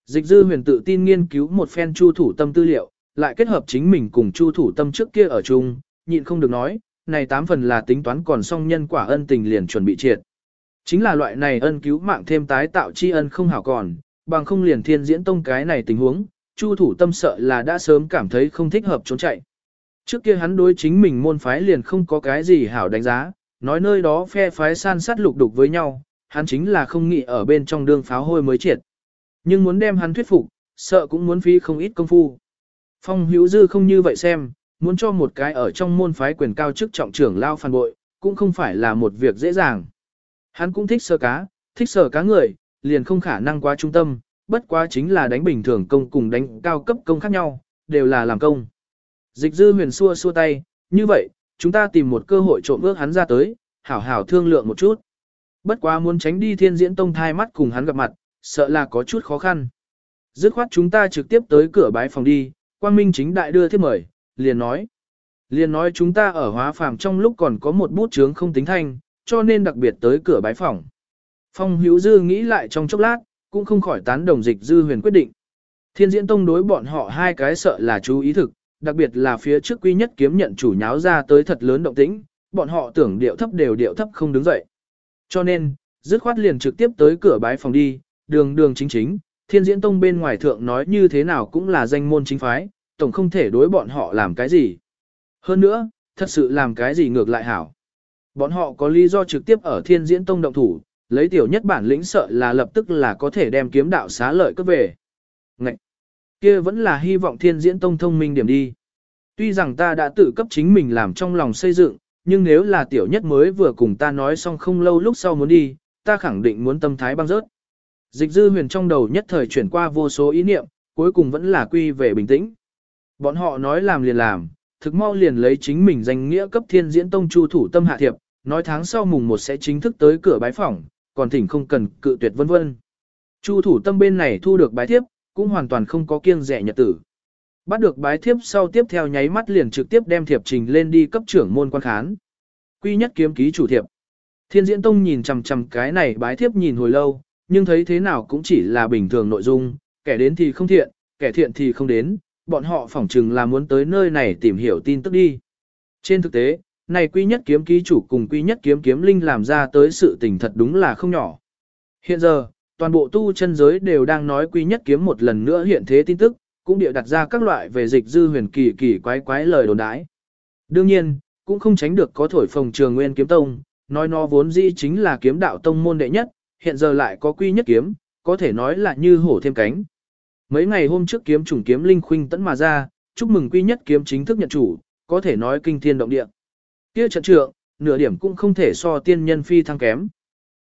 Dịch dư huyền tự tin nghiên cứu một phen chu thủ tâm tư liệu, lại kết hợp chính mình cùng chu thủ tâm trước kia ở chung, nhịn không được nói, này tám phần là tính toán còn song nhân quả ân tình liền chuẩn bị triệt. Chính là loại này ân cứu mạng thêm tái tạo tri ân không hảo còn, bằng không liền thiên diễn tông cái này tình huống, chu thủ tâm sợ là đã sớm cảm thấy không thích hợp trốn chạy. Trước kia hắn đối chính mình môn phái liền không có cái gì hảo đánh giá, nói nơi đó phe phái san sát lục đục với nhau, hắn chính là không nghĩ ở bên trong đương pháo hôi mới triệt. Nhưng muốn đem hắn thuyết phục, sợ cũng muốn phí không ít công phu. Phong hữu dư không như vậy xem, muốn cho một cái ở trong môn phái quyền cao chức trọng trưởng lao phản bội, cũng không phải là một việc dễ dàng. Hắn cũng thích sơ cá, thích sờ cá người, liền không khả năng quá trung tâm, bất quá chính là đánh bình thường công cùng đánh cao cấp công khác nhau, đều là làm công. Dịch dư huyền xua xua tay, như vậy, chúng ta tìm một cơ hội trộm ước hắn ra tới, hảo hảo thương lượng một chút. Bất quá muốn tránh đi thiên diễn tông thai mắt cùng hắn gặp mặt, sợ là có chút khó khăn. Dứt khoát chúng ta trực tiếp tới cửa bái phòng đi, quang minh chính đại đưa thiết mời, liền nói. Liền nói chúng ta ở hóa phàm trong lúc còn có một bút chướng không tính thanh, cho nên đặc biệt tới cửa bái phòng. Phong Hữu Dư nghĩ lại trong chốc lát, cũng không khỏi tán đồng dịch dư huyền quyết định. Thiên diễn tông đối bọn họ hai cái sợ là chú ý thực, đặc biệt là phía trước quy nhất kiếm nhận chủ nháo ra tới thật lớn động tĩnh, bọn họ tưởng điệu thấp đều điệu thấp không đứng dậy. Cho nên, dứt khoát liền trực tiếp tới cửa bái phòng đi, đường đường chính chính, thiên diễn tông bên ngoài thượng nói như thế nào cũng là danh môn chính phái, tổng không thể đối bọn họ làm cái gì. Hơn nữa, thật sự làm cái gì ngược lại hảo. Bọn họ có lý do trực tiếp ở thiên diễn tông động thủ, lấy tiểu nhất bản lĩnh sợ là lập tức là có thể đem kiếm đạo xá lợi cấp về. Ngậy! Kia vẫn là hy vọng thiên diễn tông thông minh điểm đi. Tuy rằng ta đã tự cấp chính mình làm trong lòng xây dựng, nhưng nếu là tiểu nhất mới vừa cùng ta nói xong không lâu lúc sau muốn đi, ta khẳng định muốn tâm thái băng rớt. Dịch dư huyền trong đầu nhất thời chuyển qua vô số ý niệm, cuối cùng vẫn là quy về bình tĩnh. Bọn họ nói làm liền làm, thực mau liền lấy chính mình danh nghĩa cấp thiên diễn tông chu thủ tâm hạ thiệp, nói tháng sau mùng 1 sẽ chính thức tới cửa bái phỏng, còn thỉnh không cần cự tuyệt vân vân. Chu thủ tâm bên này thu được bái thiếp, cũng hoàn toàn không có kiêng rẻ nhật tử. Bắt được bái thiếp sau tiếp theo nháy mắt liền trực tiếp đem thiệp trình lên đi cấp trưởng môn quan khán. Quy nhất kiếm ký chủ thiệp. Thiên diễn tông nhìn chằm chằm cái này bái thiếp nhìn hồi lâu, nhưng thấy thế nào cũng chỉ là bình thường nội dung, kẻ đến thì không thiện, kẻ thiện thì không đến, bọn họ phỏng chừng là muốn tới nơi này tìm hiểu tin tức đi. Trên thực tế, này quy nhất kiếm ký chủ cùng quy nhất kiếm kiếm linh làm ra tới sự tình thật đúng là không nhỏ. Hiện giờ, toàn bộ tu chân giới đều đang nói quy nhất kiếm một lần nữa hiện thế tin tức, cũng địa đặt ra các loại về dịch dư huyền kỳ kỳ quái quái lời đồn đãi. Đương nhiên, cũng không tránh được có thổi phồng trường nguyên kiếm tông, nói nó vốn dĩ chính là kiếm đạo tông môn đệ nhất, hiện giờ lại có quy nhất kiếm, có thể nói là như hổ thêm cánh. Mấy ngày hôm trước kiếm chủng kiếm linh khuynh tấn mà ra, chúc mừng quy nhất kiếm chính thức nhận chủ, có thể nói kinh thiên động địa. Kia trận trượng, nửa điểm cũng không thể so tiên nhân phi thăng kém.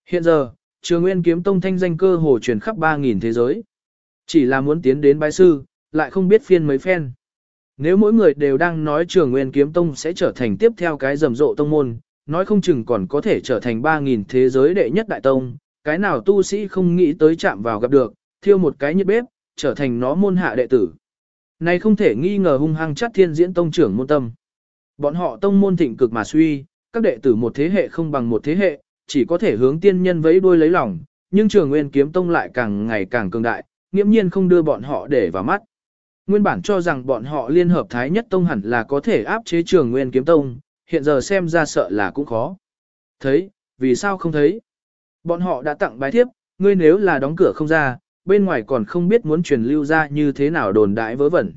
Hiện giờ, Trường Nguyên kiếm tông thanh danh cơ hồ truyền khắp 3000 thế giới. Chỉ là muốn tiến đến bái sư, lại không biết phiên mấy phen. Nếu mỗi người đều đang nói Trường Nguyên kiếm tông sẽ trở thành tiếp theo cái rầm rộ tông môn, nói không chừng còn có thể trở thành 3000 thế giới đệ nhất đại tông, cái nào tu sĩ không nghĩ tới chạm vào gặp được, thiêu một cái nhiệt bếp, trở thành nó môn hạ đệ tử. Này không thể nghi ngờ hung hăng chắc thiên diễn tông trưởng môn tâm. Bọn họ tông môn thịnh cực mà suy, các đệ tử một thế hệ không bằng một thế hệ, chỉ có thể hướng tiên nhân vẫy đuôi lấy lòng, nhưng trường nguyên kiếm tông lại càng ngày càng cường đại, nghiễm nhiên không đưa bọn họ để vào mắt. Nguyên bản cho rằng bọn họ liên hợp thái nhất tông hẳn là có thể áp chế trường nguyên kiếm tông, hiện giờ xem ra sợ là cũng khó. Thấy, vì sao không thấy? Bọn họ đã tặng bài thiếp, ngươi nếu là đóng cửa không ra, bên ngoài còn không biết muốn truyền lưu ra như thế nào đồn đại vớ vẩn.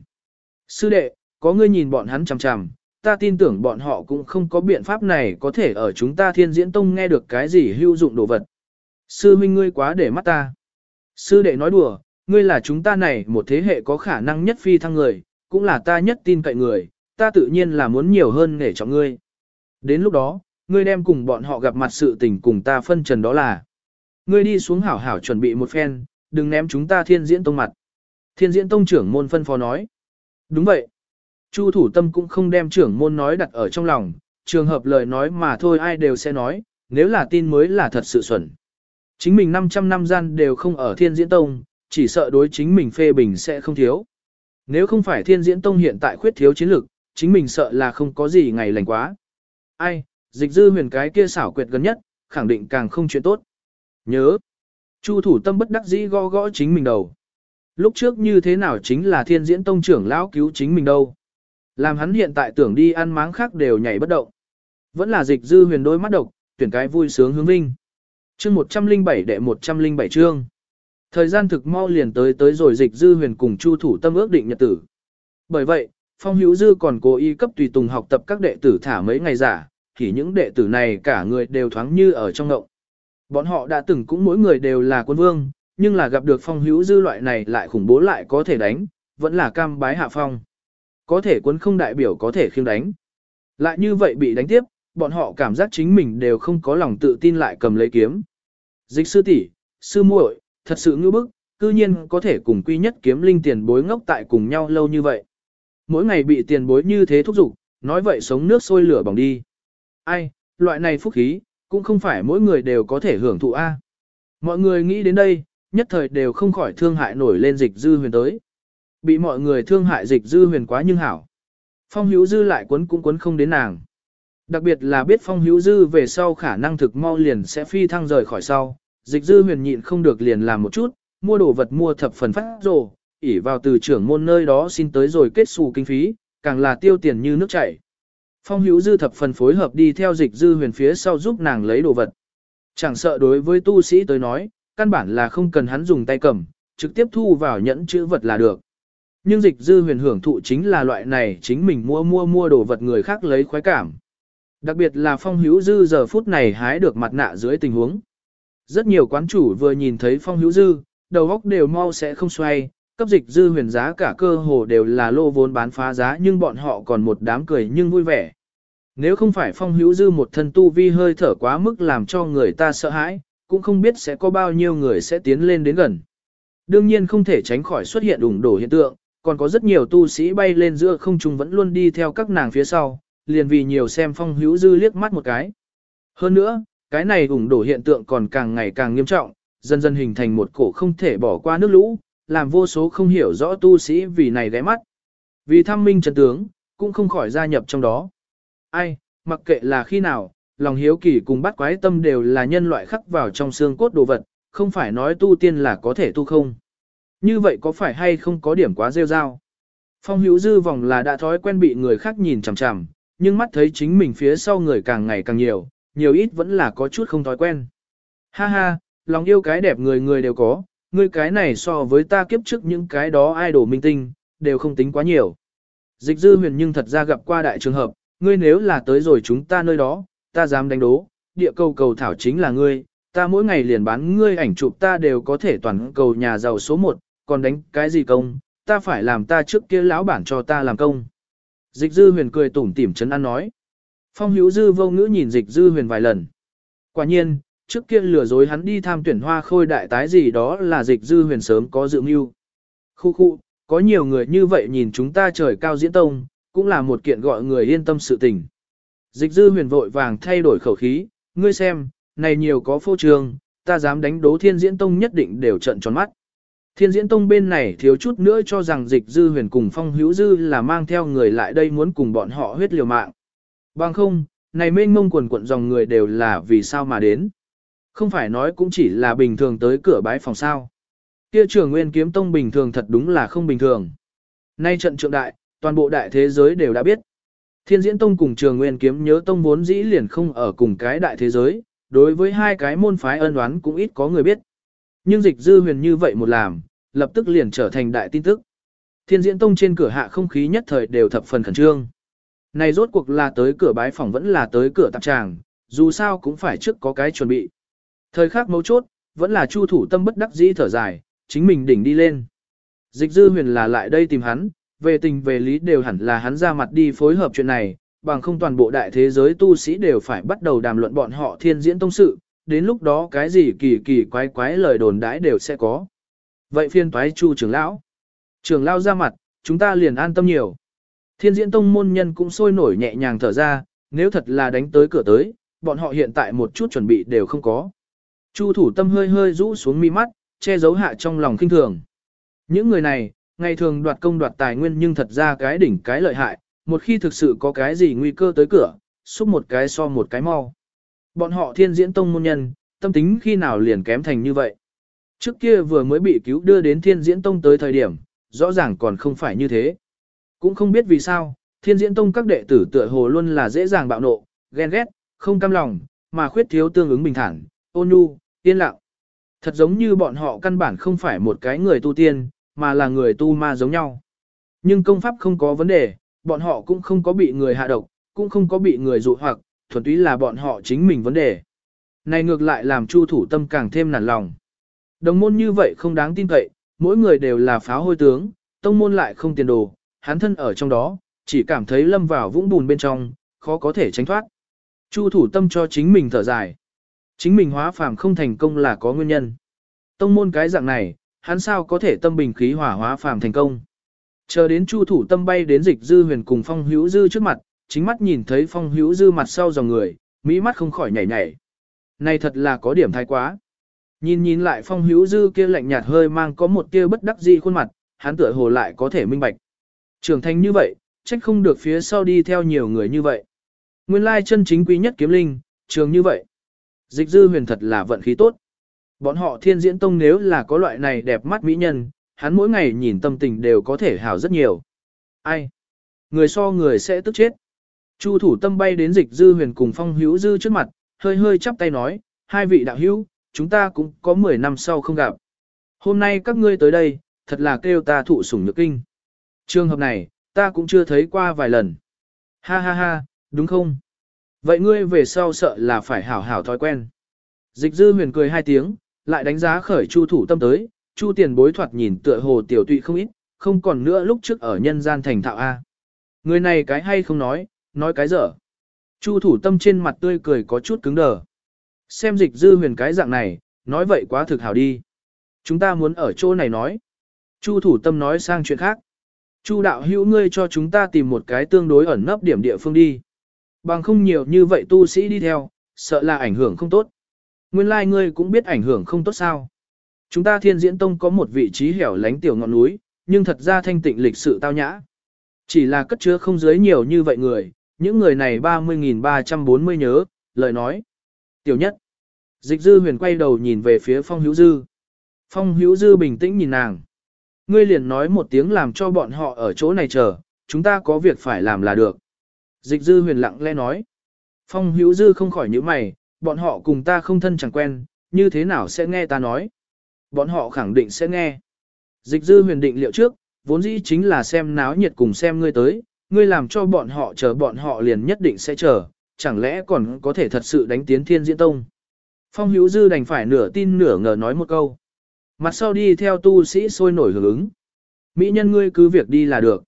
Sư đệ, có ngươi nhìn bọn hắn chằm chằm, ta tin tưởng bọn họ cũng không có biện pháp này có thể ở chúng ta thiên diễn tông nghe được cái gì hữu dụng đồ vật. Sư huynh ngươi quá để mắt ta. Sư đệ nói đùa, ngươi là chúng ta này một thế hệ có khả năng nhất phi thăng người, cũng là ta nhất tin cậy người, ta tự nhiên là muốn nhiều hơn để cho ngươi. Đến lúc đó, ngươi đem cùng bọn họ gặp mặt sự tình cùng ta phân trần đó là. Ngươi đi xuống hảo hảo chuẩn bị một phen, đừng ném chúng ta thiên diễn tông mặt. Thiên diễn tông trưởng môn phân phó nói. Đúng vậy. Chu thủ tâm cũng không đem trưởng môn nói đặt ở trong lòng, trường hợp lời nói mà thôi ai đều sẽ nói, nếu là tin mới là thật sự xuẩn. Chính mình 500 năm gian đều không ở thiên diễn tông, chỉ sợ đối chính mình phê bình sẽ không thiếu. Nếu không phải thiên diễn tông hiện tại khuyết thiếu chiến lược, chính mình sợ là không có gì ngày lành quá. Ai, dịch dư huyền cái kia xảo quyệt gần nhất, khẳng định càng không chuyện tốt. Nhớ, Chu thủ tâm bất đắc dĩ gõ gõ chính mình đầu. Lúc trước như thế nào chính là thiên diễn tông trưởng lão cứu chính mình đâu. Làm hắn hiện tại tưởng đi ăn máng khác đều nhảy bất động. Vẫn là dịch dư huyền đôi mắt độc, tuyển cái vui sướng hướng vinh. Chương 107 đệ 107 chương. Thời gian thực mau liền tới tới rồi dịch dư huyền cùng chu thủ tâm ước định nhật tử. Bởi vậy, Phong Hữu Dư còn cố ý cấp tùy tùng học tập các đệ tử thả mấy ngày giả, thì những đệ tử này cả người đều thoáng như ở trong ngộng. Bọn họ đã từng cũng mỗi người đều là quân vương, nhưng là gặp được phong hữu dư loại này lại khủng bố lại có thể đánh, vẫn là cam bái hạ phong. Có thể quân không đại biểu có thể khiêng đánh. Lại như vậy bị đánh tiếp, bọn họ cảm giác chính mình đều không có lòng tự tin lại cầm lấy kiếm. Dịch sư tỷ, sư muội, thật sự ngư bức, cư nhiên có thể cùng quy nhất kiếm linh tiền bối ngốc tại cùng nhau lâu như vậy. Mỗi ngày bị tiền bối như thế thúc giục, nói vậy sống nước sôi lửa bỏng đi. Ai, loại này phúc khí, cũng không phải mỗi người đều có thể hưởng thụ A. Mọi người nghĩ đến đây, nhất thời đều không khỏi thương hại nổi lên dịch dư huyền tới. Bị mọi người thương hại dịch dư huyền quá nhưng hảo. Phong hữu dư lại quấn cũng quấn không đến nàng. Đặc biệt là biết phong hữu dư về sau khả năng thực mau liền sẽ phi thăng rời khỏi sau, dịch dư huyền nhịn không được liền làm một chút, mua đồ vật mua thập phần phát rồ, ỉ vào từ trưởng môn nơi đó xin tới rồi kết xù kinh phí, càng là tiêu tiền như nước chảy. Phong hữu dư thập phần phối hợp đi theo dịch dư huyền phía sau giúp nàng lấy đồ vật. Chẳng sợ đối với tu sĩ tới nói, căn bản là không cần hắn dùng tay cầm, trực tiếp thu vào nhẫn chữ vật là được. Nhưng dịch dư huyền hưởng thụ chính là loại này chính mình mua mua mua đồ vật người khác lấy khoái cảm. Đặc biệt là phong hữu dư giờ phút này hái được mặt nạ dưới tình huống. Rất nhiều quán chủ vừa nhìn thấy phong hữu dư, đầu óc đều mau sẽ không xoay, cấp dịch dư huyền giá cả cơ hồ đều là lô vốn bán phá giá nhưng bọn họ còn một đám cười nhưng vui vẻ. Nếu không phải phong hữu dư một thân tu vi hơi thở quá mức làm cho người ta sợ hãi, cũng không biết sẽ có bao nhiêu người sẽ tiến lên đến gần. Đương nhiên không thể tránh khỏi xuất hiện ủng đổ hiện tượng, còn có rất nhiều tu sĩ bay lên giữa không trung vẫn luôn đi theo các nàng phía sau, liền vì nhiều xem phong hữu dư liếc mắt một cái. Hơn nữa, cái này ủng đổ hiện tượng còn càng ngày càng nghiêm trọng, dần dần hình thành một cổ không thể bỏ qua nước lũ, làm vô số không hiểu rõ tu sĩ vì này ghé mắt. Vì thăm minh trần tướng, cũng không khỏi gia nhập trong đó. Ai, mặc kệ là khi nào, lòng hiếu kỳ cùng bắt quái tâm đều là nhân loại khắc vào trong xương cốt đồ vật, không phải nói tu tiên là có thể tu không. Như vậy có phải hay không có điểm quá rêu rao? Phong hữu dư vòng là đã thói quen bị người khác nhìn chằm chằm, nhưng mắt thấy chính mình phía sau người càng ngày càng nhiều, nhiều ít vẫn là có chút không thói quen. Ha ha, lòng yêu cái đẹp người người đều có, ngươi cái này so với ta kiếp trước những cái đó idol minh tinh, đều không tính quá nhiều. Dịch dư huyền nhưng thật ra gặp qua đại trường hợp, ngươi nếu là tới rồi chúng ta nơi đó, ta dám đánh đố, địa cầu cầu thảo chính là ngươi, ta mỗi ngày liền bán ngươi ảnh chụp ta đều có thể toàn cầu nhà giàu số 1, còn đánh cái gì công, ta phải làm ta trước kia lão bản cho ta làm công. Dịch dư huyền cười tủm tỉm chấn an nói. Phong hữu dư vô ngữ nhìn dịch dư huyền vài lần. Quả nhiên, trước kia lừa dối hắn đi tham tuyển hoa khôi đại tái gì đó là dịch dư huyền sớm có dự mưu. Khu khu, có nhiều người như vậy nhìn chúng ta trời cao diễn tông, cũng là một kiện gọi người yên tâm sự tình. Dịch dư huyền vội vàng thay đổi khẩu khí, ngươi xem, này nhiều có phô trương, ta dám đánh đố thiên diễn tông nhất định đều trận tròn mắt. Thiên diễn tông bên này thiếu chút nữa cho rằng dịch dư huyền cùng phong hữu dư là mang theo người lại đây muốn cùng bọn họ huyết liều mạng. Bằng không, này mênh mông quần quận dòng người đều là vì sao mà đến. Không phải nói cũng chỉ là bình thường tới cửa bái phòng sao. Kia trường nguyên kiếm tông bình thường thật đúng là không bình thường. Nay trận trượng đại, toàn bộ đại thế giới đều đã biết. Thiên diễn tông cùng trường nguyên kiếm nhớ tông vốn dĩ liền không ở cùng cái đại thế giới, đối với hai cái môn phái ân oán cũng ít có người biết. Nhưng dịch dư huyền như vậy một làm, lập tức liền trở thành đại tin tức. Thiên diễn tông trên cửa hạ không khí nhất thời đều thập phần khẩn trương. Này rốt cuộc là tới cửa bái phòng vẫn là tới cửa tạp tràng, dù sao cũng phải trước có cái chuẩn bị. Thời khắc mấu chốt, vẫn là chu thủ tâm bất đắc dĩ thở dài, chính mình đỉnh đi lên. Dịch dư huyền là lại đây tìm hắn, về tình về lý đều hẳn là hắn ra mặt đi phối hợp chuyện này, bằng không toàn bộ đại thế giới tu sĩ đều phải bắt đầu đàm luận bọn họ thiên diễn tông sự, đến lúc đó cái gì kỳ kỳ quái quái lời đồn đãi đều sẽ có. Vậy phiên toái chu trưởng lão. Trưởng lão ra mặt, chúng ta liền an tâm nhiều. Thiên diễn tông môn nhân cũng sôi nổi nhẹ nhàng thở ra, nếu thật là đánh tới cửa tới, bọn họ hiện tại một chút chuẩn bị đều không có. Chu thủ tâm hơi hơi rũ xuống mi mắt, che giấu hạ trong lòng kinh thường. Những người này, ngày thường đoạt công đoạt tài nguyên nhưng thật ra cái đỉnh cái lợi hại, một khi thực sự có cái gì nguy cơ tới cửa, xúc một cái so một cái mau. Bọn họ thiên diễn tông môn nhân, tâm tính khi nào liền kém thành như vậy. Trước kia vừa mới bị cứu đưa đến thiên diễn tông tới thời điểm, rõ ràng còn không phải như thế. Cũng không biết vì sao, thiên diễn tông các đệ tử tựa hồ luôn là dễ dàng bạo nộ, ghen ghét, không cam lòng, mà khuyết thiếu tương ứng bình thản, ôn nhu, yên lặng. Thật giống như bọn họ căn bản không phải một cái người tu tiên, mà là người tu ma giống nhau. Nhưng công pháp không có vấn đề, bọn họ cũng không có bị người hạ độc, cũng không có bị người dụ hoặc, thuần túy là bọn họ chính mình vấn đề. Này ngược lại làm chu thủ tâm càng thêm nản lòng. Đồng môn như vậy không đáng tin cậy, mỗi người đều là pháo hôi tướng, tông môn lại không tiền đồ, hắn thân ở trong đó, chỉ cảm thấy lâm vào vũng bùn bên trong, khó có thể tránh thoát. Chu thủ tâm cho chính mình thở dài. Chính mình hóa phàm không thành công là có nguyên nhân. Tông môn cái dạng này, hắn sao có thể tâm bình khí hỏa hóa phàm thành công. Chờ đến Chu thủ tâm bay đến dịch dư huyền cùng phong hữu dư trước mặt, chính mắt nhìn thấy phong hữu dư mặt sau dòng người, mỹ mắt không khỏi nhảy nhảy. Này thật là có điểm thái quá. Nhìn nhìn lại phong hữu dư kia lạnh nhạt hơi mang có một tia bất đắc dĩ khuôn mặt, hắn tựa hồ lại có thể minh bạch. Trưởng thành như vậy, trách không được phía sau đi theo nhiều người như vậy. Nguyên lai chân chính quý nhất kiếm linh, trường như vậy. Dịch dư huyền thật là vận khí tốt. Bọn họ thiên diễn tông nếu là có loại này đẹp mắt mỹ nhân, hắn mỗi ngày nhìn tâm tình đều có thể hảo rất nhiều. Ai? Người so người sẽ tức chết. Chu thủ tâm bay đến dịch dư huyền cùng phong hữu dư trước mặt, hơi hơi chắp tay nói, hai vị đạo hữu, chúng ta cũng có 10 năm sau không gặp. Hôm nay các ngươi tới đây, thật là kêu ta thụ sủng nhược kinh. Trường hợp này, ta cũng chưa thấy qua vài lần. Ha ha ha, đúng không? Vậy ngươi về sau sợ là phải hảo hảo thói quen. Dịch dư huyền cười hai tiếng, lại đánh giá khởi chu thủ tâm tới, chu tiền bối thoạt nhìn tựa hồ tiểu tụy không ít, không còn nữa lúc trước ở nhân gian thành thạo A. Người này cái hay không nói, nói cái dở. Chu thủ tâm trên mặt tươi cười có chút cứng đờ. Xem dịch dư huyền cái dạng này, nói vậy quá thực hảo đi. Chúng ta muốn ở chỗ này nói. Chu thủ tâm nói sang chuyện khác. Chu đạo hữu ngươi cho chúng ta tìm một cái tương đối ẩn nấp điểm địa phương đi. Bằng không nhiều như vậy tu sĩ đi theo, sợ là ảnh hưởng không tốt. Nguyên lai like ngươi cũng biết ảnh hưởng không tốt sao. Chúng ta thiên diễn tông có một vị trí hẻo lánh tiểu ngọn núi, nhưng thật ra thanh tịnh lịch sự tao nhã. Chỉ là cất chứa không dưới nhiều như vậy người, những người này 30.340 nhớ, lời nói. Tiểu nhất. Dịch dư huyền quay đầu nhìn về phía phong hữu dư. Phong hữu dư bình tĩnh nhìn nàng. Ngươi liền nói một tiếng làm cho bọn họ ở chỗ này chờ, chúng ta có việc phải làm là được. Dịch dư huyền lặng lẽ nói. Phong hữu dư không khỏi những mày, bọn họ cùng ta không thân chẳng quen, như thế nào sẽ nghe ta nói. Bọn họ khẳng định sẽ nghe. Dịch dư huyền định liệu trước, vốn dĩ chính là xem náo nhiệt cùng xem ngươi tới, ngươi làm cho bọn họ chờ bọn họ liền nhất định sẽ chờ, chẳng lẽ còn có thể thật sự đánh tiến thiên diễn tông. Phong hữu dư đành phải nửa tin nửa ngờ nói một câu. Mặt sau đi theo tu sĩ sôi nổi hưởng ứng. Mỹ nhân ngươi cứ việc đi là được.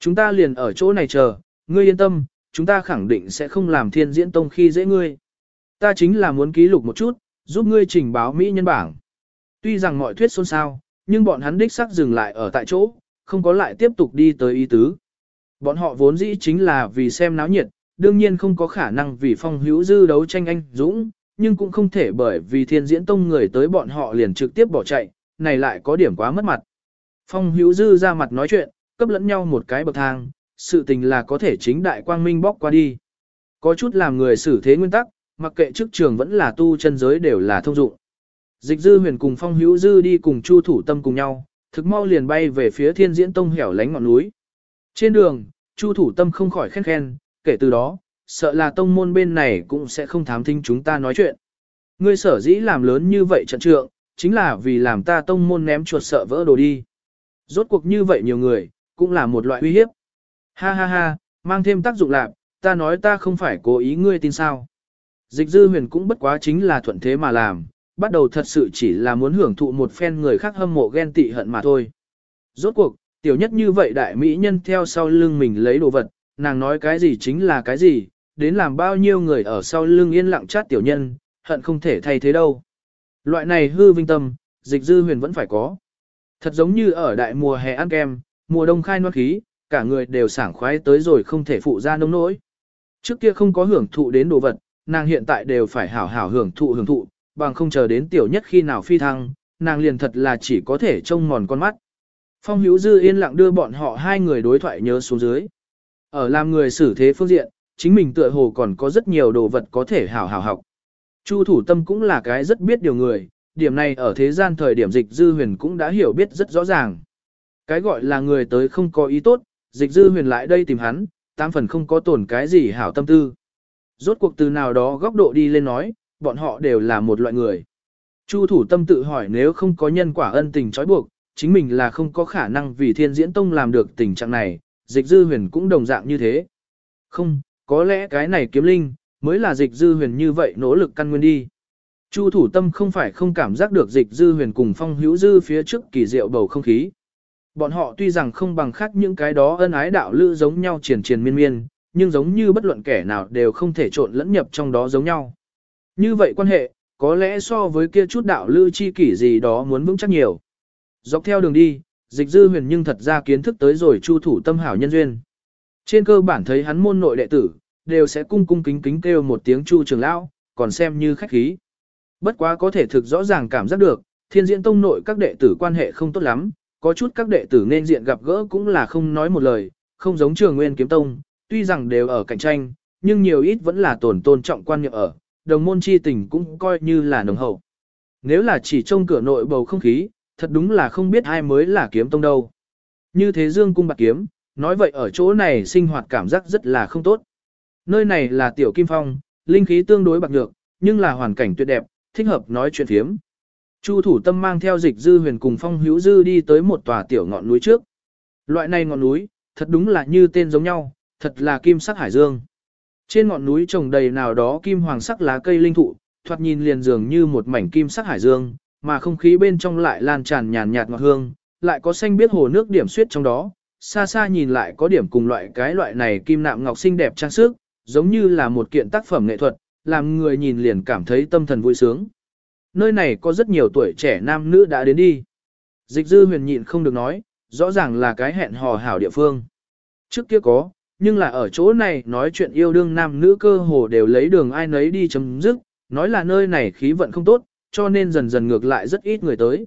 Chúng ta liền ở chỗ này chờ, ngươi yên tâm, chúng ta khẳng định sẽ không làm thiên diễn tông khi dễ ngươi. Ta chính là muốn ký lục một chút, giúp ngươi trình báo Mỹ nhân bảng. Tuy rằng mọi thuyết xôn xao, nhưng bọn hắn đích xác dừng lại ở tại chỗ, không có lại tiếp tục đi tới ý tứ. Bọn họ vốn dĩ chính là vì xem náo nhiệt, đương nhiên không có khả năng vì phong hữu dư đấu tranh anh dũng, nhưng cũng không thể bởi vì thiên diễn tông người tới bọn họ liền trực tiếp bỏ chạy, này lại có điểm quá mất mặt. Phong hữu dư ra mặt nói chuyện, cấp lẫn nhau một cái bậc thang, sự tình là có thể chính đại quang minh bóc qua đi. Có chút làm người xử thế nguyên tắc, mặc kệ chức trường vẫn là tu chân giới đều là thông dụng. Dịch dư huyền cùng phong hữu dư đi cùng chu thủ tâm cùng nhau, thực mau liền bay về phía thiên diễn tông hẻo lánh ngọn núi. Trên đường, chu thủ tâm không khỏi khen khen, kể từ đó, sợ là tông môn bên này cũng sẽ không thám thính chúng ta nói chuyện. Ngươi sở dĩ làm lớn như vậy trận trượng, chính là vì làm ta tông môn ném chuột sợ vỡ đồ đi. Rốt cuộc như vậy nhiều người, cũng là một loại uy hiếp. Ha ha ha, mang thêm tác dụng lạc, ta nói ta không phải cố ý ngươi tin sao. Dịch dư huyền cũng bất quá chính là thuận thế mà làm, bắt đầu thật sự chỉ là muốn hưởng thụ một phen người khác hâm mộ ghen tị hận mà thôi. Rốt cuộc, tiểu nhất như vậy đại mỹ nhân theo sau lưng mình lấy đồ vật, nàng nói cái gì chính là cái gì, đến làm bao nhiêu người ở sau lưng yên lặng chát tiểu nhân, hận không thể thay thế đâu. Loại này hư vinh tâm, dịch dư huyền vẫn phải có. Thật giống như ở đại mùa hè ăn kem, mùa đông khai noan khí, cả người đều sảng khoái tới rồi không thể phụ ra nông nỗi. Trước kia không có hưởng thụ đến đồ vật, nàng hiện tại đều phải hảo hảo hưởng thụ hưởng thụ, bằng không chờ đến tiểu nhất khi nào phi thăng, nàng liền thật là chỉ có thể trông mòn con mắt. Phong Hữu Dư yên lặng đưa bọn họ hai người đối thoại nhớ xuống dưới. Ở làm người xử thế phương diện, chính mình tựa hồ còn có rất nhiều đồ vật có thể hảo hảo học. Chu thủ tâm cũng là cái rất biết điều người, điểm này ở thế gian thời điểm dịch dư huyền cũng đã hiểu biết rất rõ ràng. Cái gọi là người tới không có ý tốt, dịch dư huyền lại đây tìm hắn, tam phần không có tổn cái gì hảo tâm tư. Rốt cuộc từ nào đó góc độ đi lên nói, bọn họ đều là một loại người. Chu thủ tâm tự hỏi nếu không có nhân quả ân tình trói buộc, chính mình là không có khả năng vì thiên diễn tông làm được tình trạng này, dịch dư huyền cũng đồng dạng như thế. Không, có lẽ cái này kiếm linh, mới là dịch dư huyền như vậy nỗ lực căn nguyên đi. Chu thủ tâm không phải không cảm giác được dịch dư huyền cùng phong hữu dư phía trước kỳ diệu bầu không khí. Bọn họ tuy rằng không bằng khác những cái đó ân ái đạo lữ giống nhau triển triển miên miên, nhưng giống như bất luận kẻ nào đều không thể trộn lẫn nhập trong đó giống nhau. Như vậy quan hệ, có lẽ so với kia chút đạo lữ chi kỷ gì đó muốn vững chắc nhiều. Dọc theo đường đi, dịch dư huyền nhưng thật ra kiến thức tới rồi chu thủ tâm hảo nhân duyên. Trên cơ bản thấy hắn môn nội đệ tử, đều sẽ cung cung kính kính kêu một tiếng chu trường lão, còn xem như khách khí. Bất quá có thể thực rõ ràng cảm giác được, thiên diễn tông nội các đệ tử quan hệ không tốt lắm, có chút các đệ tử nên diện gặp gỡ cũng là không nói một lời, không giống trường nguyên kiếm tông, tuy rằng đều ở cạnh tranh, nhưng nhiều ít vẫn là tổn tôn trọng quan niệm ở, đồng môn chi tình cũng coi như là nồng hậu. Nếu là chỉ trông cửa nội bầu không khí, thật đúng là không biết ai mới là kiếm tông đâu. Như thế dương cung bạc kiếm, nói vậy ở chỗ này sinh hoạt cảm giác rất là không tốt. Nơi này là tiểu kim phong, linh khí tương đối bạc nhược, nhưng là hoàn cảnh tuyệt đẹp, thích hợp nói chuyện phiếm. Chu thủ tâm mang theo dịch dư huyền cùng phong hữu dư đi tới một tòa tiểu ngọn núi trước. Loại này ngọn núi, thật đúng là như tên giống nhau, thật là kim sắc hải dương. Trên ngọn núi trồng đầy nào đó kim hoàng sắc lá cây linh thụ, thoạt nhìn liền dường như một mảnh kim sắc hải dương, mà không khí bên trong lại lan tràn nhàn nhạt ngọt hương, lại có xanh biết hồ nước điểm suyết trong đó, xa xa nhìn lại có điểm cùng loại cái loại này kim nạm ngọc xinh đẹp trang sức, giống như là một kiện tác phẩm nghệ thuật, làm người nhìn liền cảm thấy tâm thần vui sướng. Nơi này có rất nhiều tuổi trẻ nam nữ đã đến đi. Dịch dư huyền nhịn không được nói, rõ ràng là cái hẹn hò hảo địa phương. Trước kia có, nhưng là ở chỗ này nói chuyện yêu đương nam nữ cơ hồ đều lấy đường ai nấy đi chấm dứt, nói là nơi này khí vận không tốt, cho nên dần dần ngược lại rất ít người tới.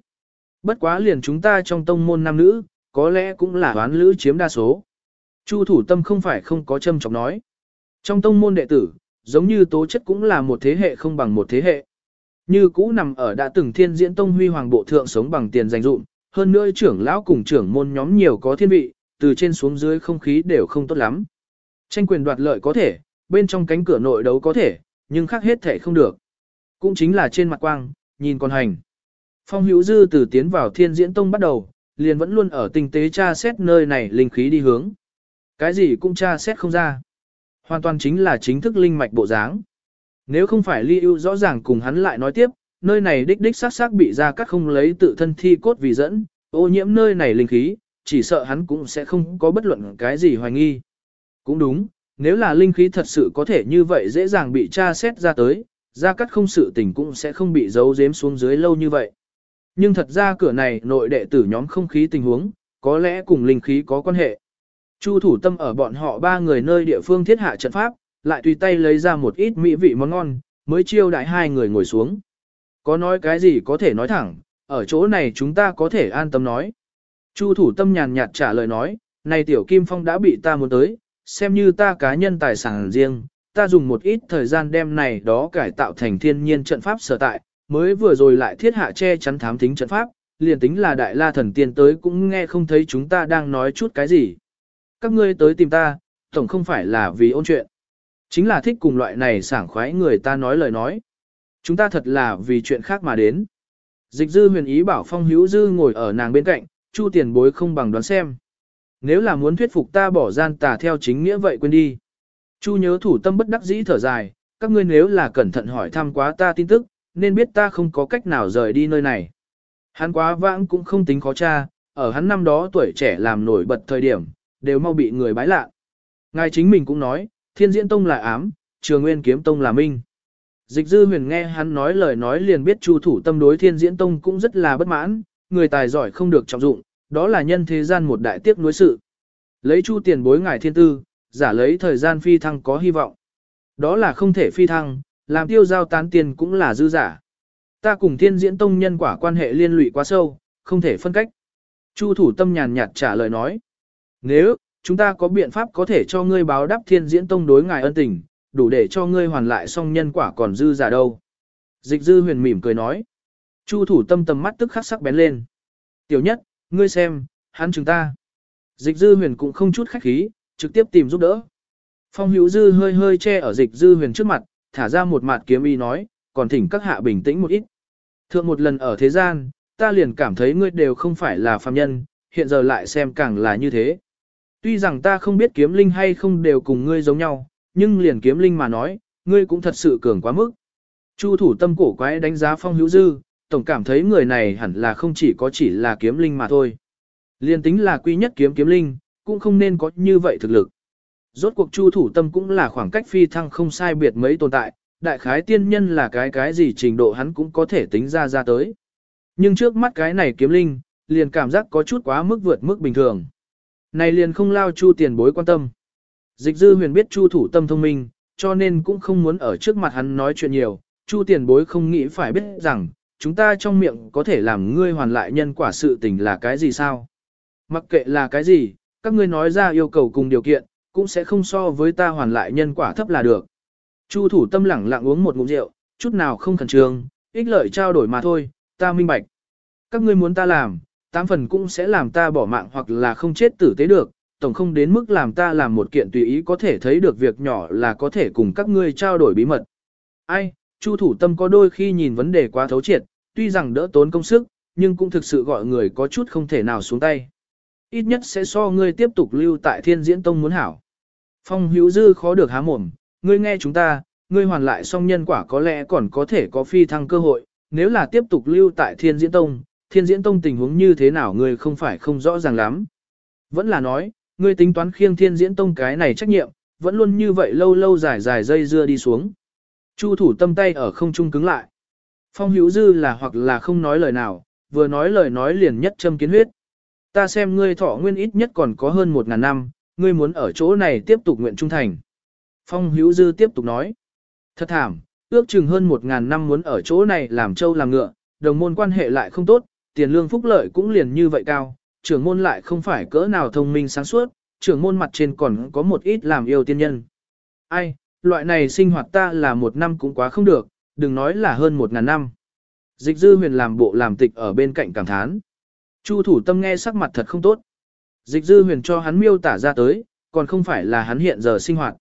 Bất quá liền chúng ta trong tông môn nam nữ, có lẽ cũng là đoán lữ chiếm đa số. Chu thủ tâm không phải không có châm trọng nói. Trong tông môn đệ tử, giống như tố chất cũng là một thế hệ không bằng một thế hệ. Như cũ nằm ở đã từng thiên diễn tông huy hoàng bộ thượng sống bằng tiền dành dụm, hơn nữa trưởng lão cùng trưởng môn nhóm nhiều có thiên vị, từ trên xuống dưới không khí đều không tốt lắm. Tranh quyền đoạt lợi có thể, bên trong cánh cửa nội đấu có thể, nhưng khác hết thể không được. Cũng chính là trên mặt quang, nhìn con hành. Phong hữu dư từ tiến vào thiên diễn tông bắt đầu, liền vẫn luôn ở tinh tế tra xét nơi này linh khí đi hướng. Cái gì cũng tra xét không ra. Hoàn toàn chính là chính thức linh mạch bộ dáng. Nếu không phải ly ưu rõ ràng cùng hắn lại nói tiếp, nơi này đích đích xác xác bị ra cắt không lấy tự thân thi cốt vì dẫn, ô nhiễm nơi này linh khí, chỉ sợ hắn cũng sẽ không có bất luận cái gì hoài nghi. Cũng đúng, nếu là linh khí thật sự có thể như vậy dễ dàng bị tra xét ra tới, ra cắt không sự tình cũng sẽ không bị giấu giếm xuống dưới lâu như vậy. Nhưng thật ra cửa này nội đệ tử nhóm không khí tình huống, có lẽ cùng linh khí có quan hệ. Chu thủ tâm ở bọn họ ba người nơi địa phương thiết hạ trận pháp, lại tùy tay lấy ra một ít mỹ vị món ngon, mới chiêu đại hai người ngồi xuống. Có nói cái gì có thể nói thẳng, ở chỗ này chúng ta có thể an tâm nói. Chu thủ tâm nhàn nhạt trả lời nói, này tiểu kim phong đã bị ta muốn tới, xem như ta cá nhân tài sản riêng, ta dùng một ít thời gian đem này đó cải tạo thành thiên nhiên trận pháp sở tại, mới vừa rồi lại thiết hạ che chắn thám thính trận pháp, liền tính là đại la thần tiên tới cũng nghe không thấy chúng ta đang nói chút cái gì. Các ngươi tới tìm ta, tổng không phải là vì ôn chuyện. Chính là thích cùng loại này sảng khoái người ta nói lời nói. Chúng ta thật là vì chuyện khác mà đến. Dịch dư huyền ý bảo phong hữu dư ngồi ở nàng bên cạnh, chu tiền bối không bằng đoán xem. Nếu là muốn thuyết phục ta bỏ gian tà theo chính nghĩa vậy quên đi. Chu nhớ thủ tâm bất đắc dĩ thở dài, các ngươi nếu là cẩn thận hỏi thăm quá ta tin tức, nên biết ta không có cách nào rời đi nơi này. Hắn quá vãng cũng không tính khó cha, ở hắn năm đó tuổi trẻ làm nổi bật thời điểm, đều mau bị người bái lạ. Ngài chính mình cũng nói, thiên diễn tông là ám, trường nguyên kiếm tông là minh. Dịch dư huyền nghe hắn nói lời nói liền biết chu thủ tâm đối thiên diễn tông cũng rất là bất mãn, người tài giỏi không được trọng dụng, đó là nhân thế gian một đại tiếc nuối sự. Lấy chu tiền bối ngài thiên tư, giả lấy thời gian phi thăng có hy vọng. Đó là không thể phi thăng, làm tiêu giao tán tiền cũng là dư giả. Ta cùng thiên diễn tông nhân quả quan hệ liên lụy quá sâu, không thể phân cách. Chu thủ tâm nhàn nhạt trả lời nói. Nếu, chúng ta có biện pháp có thể cho ngươi báo đáp thiên diễn tông đối ngài ân tình, đủ để cho ngươi hoàn lại xong nhân quả còn dư giả đâu. Dịch dư huyền mỉm cười nói. Chu thủ tâm tầm mắt tức khắc sắc bén lên. Tiểu nhất, ngươi xem, hắn chúng ta. Dịch dư huyền cũng không chút khách khí, trực tiếp tìm giúp đỡ. Phong hữu dư hơi hơi che ở dịch dư huyền trước mặt, thả ra một mặt kiếm y nói, còn thỉnh các hạ bình tĩnh một ít. Thượng một lần ở thế gian, ta liền cảm thấy ngươi đều không phải là phàm nhân, hiện giờ lại xem càng là như thế. Tuy rằng ta không biết kiếm linh hay không đều cùng ngươi giống nhau, nhưng liền kiếm linh mà nói, ngươi cũng thật sự cường quá mức. Chu thủ tâm cổ quái đánh giá phong hữu dư, tổng cảm thấy người này hẳn là không chỉ có chỉ là kiếm linh mà thôi. Liên tính là quy nhất kiếm kiếm linh, cũng không nên có như vậy thực lực. Rốt cuộc chu thủ tâm cũng là khoảng cách phi thăng không sai biệt mấy tồn tại, đại khái tiên nhân là cái cái gì trình độ hắn cũng có thể tính ra ra tới. Nhưng trước mắt cái này kiếm linh, liền cảm giác có chút quá mức vượt mức bình thường. Này liền không lao chu tiền bối quan tâm. Dịch dư huyền biết chu thủ tâm thông minh, cho nên cũng không muốn ở trước mặt hắn nói chuyện nhiều, chu tiền bối không nghĩ phải biết rằng, chúng ta trong miệng có thể làm ngươi hoàn lại nhân quả sự tình là cái gì sao. Mặc kệ là cái gì, các ngươi nói ra yêu cầu cùng điều kiện, cũng sẽ không so với ta hoàn lại nhân quả thấp là được. Chu thủ tâm lẳng lặng uống một ngụm rượu, chút nào không khẩn trương, ích lợi trao đổi mà thôi, ta minh bạch. Các ngươi muốn ta làm, tám phần cũng sẽ làm ta bỏ mạng hoặc là không chết tử tế được, tổng không đến mức làm ta làm một kiện tùy ý có thể thấy được việc nhỏ là có thể cùng các ngươi trao đổi bí mật. Ai, Chu thủ tâm có đôi khi nhìn vấn đề quá thấu triệt, tuy rằng đỡ tốn công sức, nhưng cũng thực sự gọi người có chút không thể nào xuống tay. Ít nhất sẽ so ngươi tiếp tục lưu tại thiên diễn tông muốn hảo. Phong hữu dư khó được há mồm, ngươi nghe chúng ta, ngươi hoàn lại xong nhân quả có lẽ còn có thể có phi thăng cơ hội, nếu là tiếp tục lưu tại thiên diễn tông, thiên diễn tông tình huống như thế nào ngươi không phải không rõ ràng lắm. Vẫn là nói, ngươi tính toán khiêng thiên diễn tông cái này trách nhiệm, vẫn luôn như vậy lâu lâu dài dài dây dưa đi xuống. Chu thủ tâm tay ở không trung cứng lại. Phong hữu dư là hoặc là không nói lời nào, vừa nói lời nói liền nhất châm kiến huyết. Ta xem ngươi thọ nguyên ít nhất còn có hơn một ngàn năm, ngươi muốn ở chỗ này tiếp tục nguyện trung thành. Phong hữu dư tiếp tục nói. Thật thảm, ước chừng hơn một ngàn năm muốn ở chỗ này làm trâu làm ngựa, đồng môn quan hệ lại không tốt, tiền lương phúc lợi cũng liền như vậy cao, trưởng môn lại không phải cỡ nào thông minh sáng suốt, trưởng môn mặt trên còn có một ít làm yêu tiên nhân. Ai, loại này sinh hoạt ta là một năm cũng quá không được, đừng nói là hơn một ngàn năm. Dịch dư huyền làm bộ làm tịch ở bên cạnh cảm thán. Chu thủ tâm nghe sắc mặt thật không tốt. Dịch dư huyền cho hắn miêu tả ra tới, còn không phải là hắn hiện giờ sinh hoạt.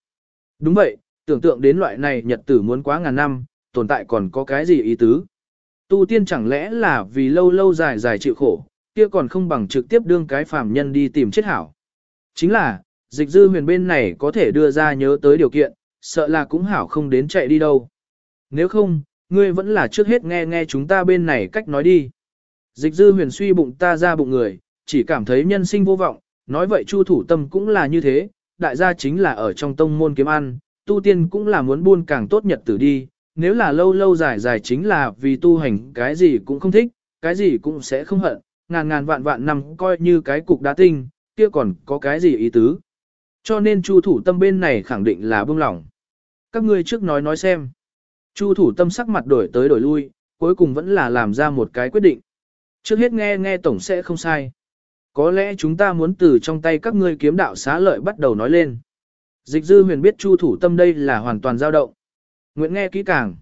Đúng vậy, tưởng tượng đến loại này nhật tử muốn quá ngàn năm, tồn tại còn có cái gì ý tứ. Tu tiên chẳng lẽ là vì lâu lâu dài dài chịu khổ, kia còn không bằng trực tiếp đương cái phàm nhân đi tìm chết hảo. Chính là, dịch dư huyền bên này có thể đưa ra nhớ tới điều kiện, sợ là cũng hảo không đến chạy đi đâu. Nếu không, ngươi vẫn là trước hết nghe nghe chúng ta bên này cách nói đi. Dịch dư huyền suy bụng ta ra bụng người, chỉ cảm thấy nhân sinh vô vọng, nói vậy chu thủ tâm cũng là như thế, đại gia chính là ở trong tông môn kiếm ăn, tu tiên cũng là muốn buôn càng tốt nhật tử đi, nếu là lâu lâu dài dài chính là vì tu hành cái gì cũng không thích, cái gì cũng sẽ không hận, ngàn ngàn vạn vạn năm coi như cái cục đá tinh, kia còn có cái gì ý tứ. Cho nên chu thủ tâm bên này khẳng định là buông lỏng. Các ngươi trước nói nói xem. Chu thủ tâm sắc mặt đổi tới đổi lui, cuối cùng vẫn là làm ra một cái quyết định. Trước hết nghe nghe tổng sẽ không sai. Có lẽ chúng ta muốn từ trong tay các ngươi kiếm đạo xá lợi bắt đầu nói lên. Dịch dư huyền biết chu thủ tâm đây là hoàn toàn dao động. Nguyện nghe kỹ càng.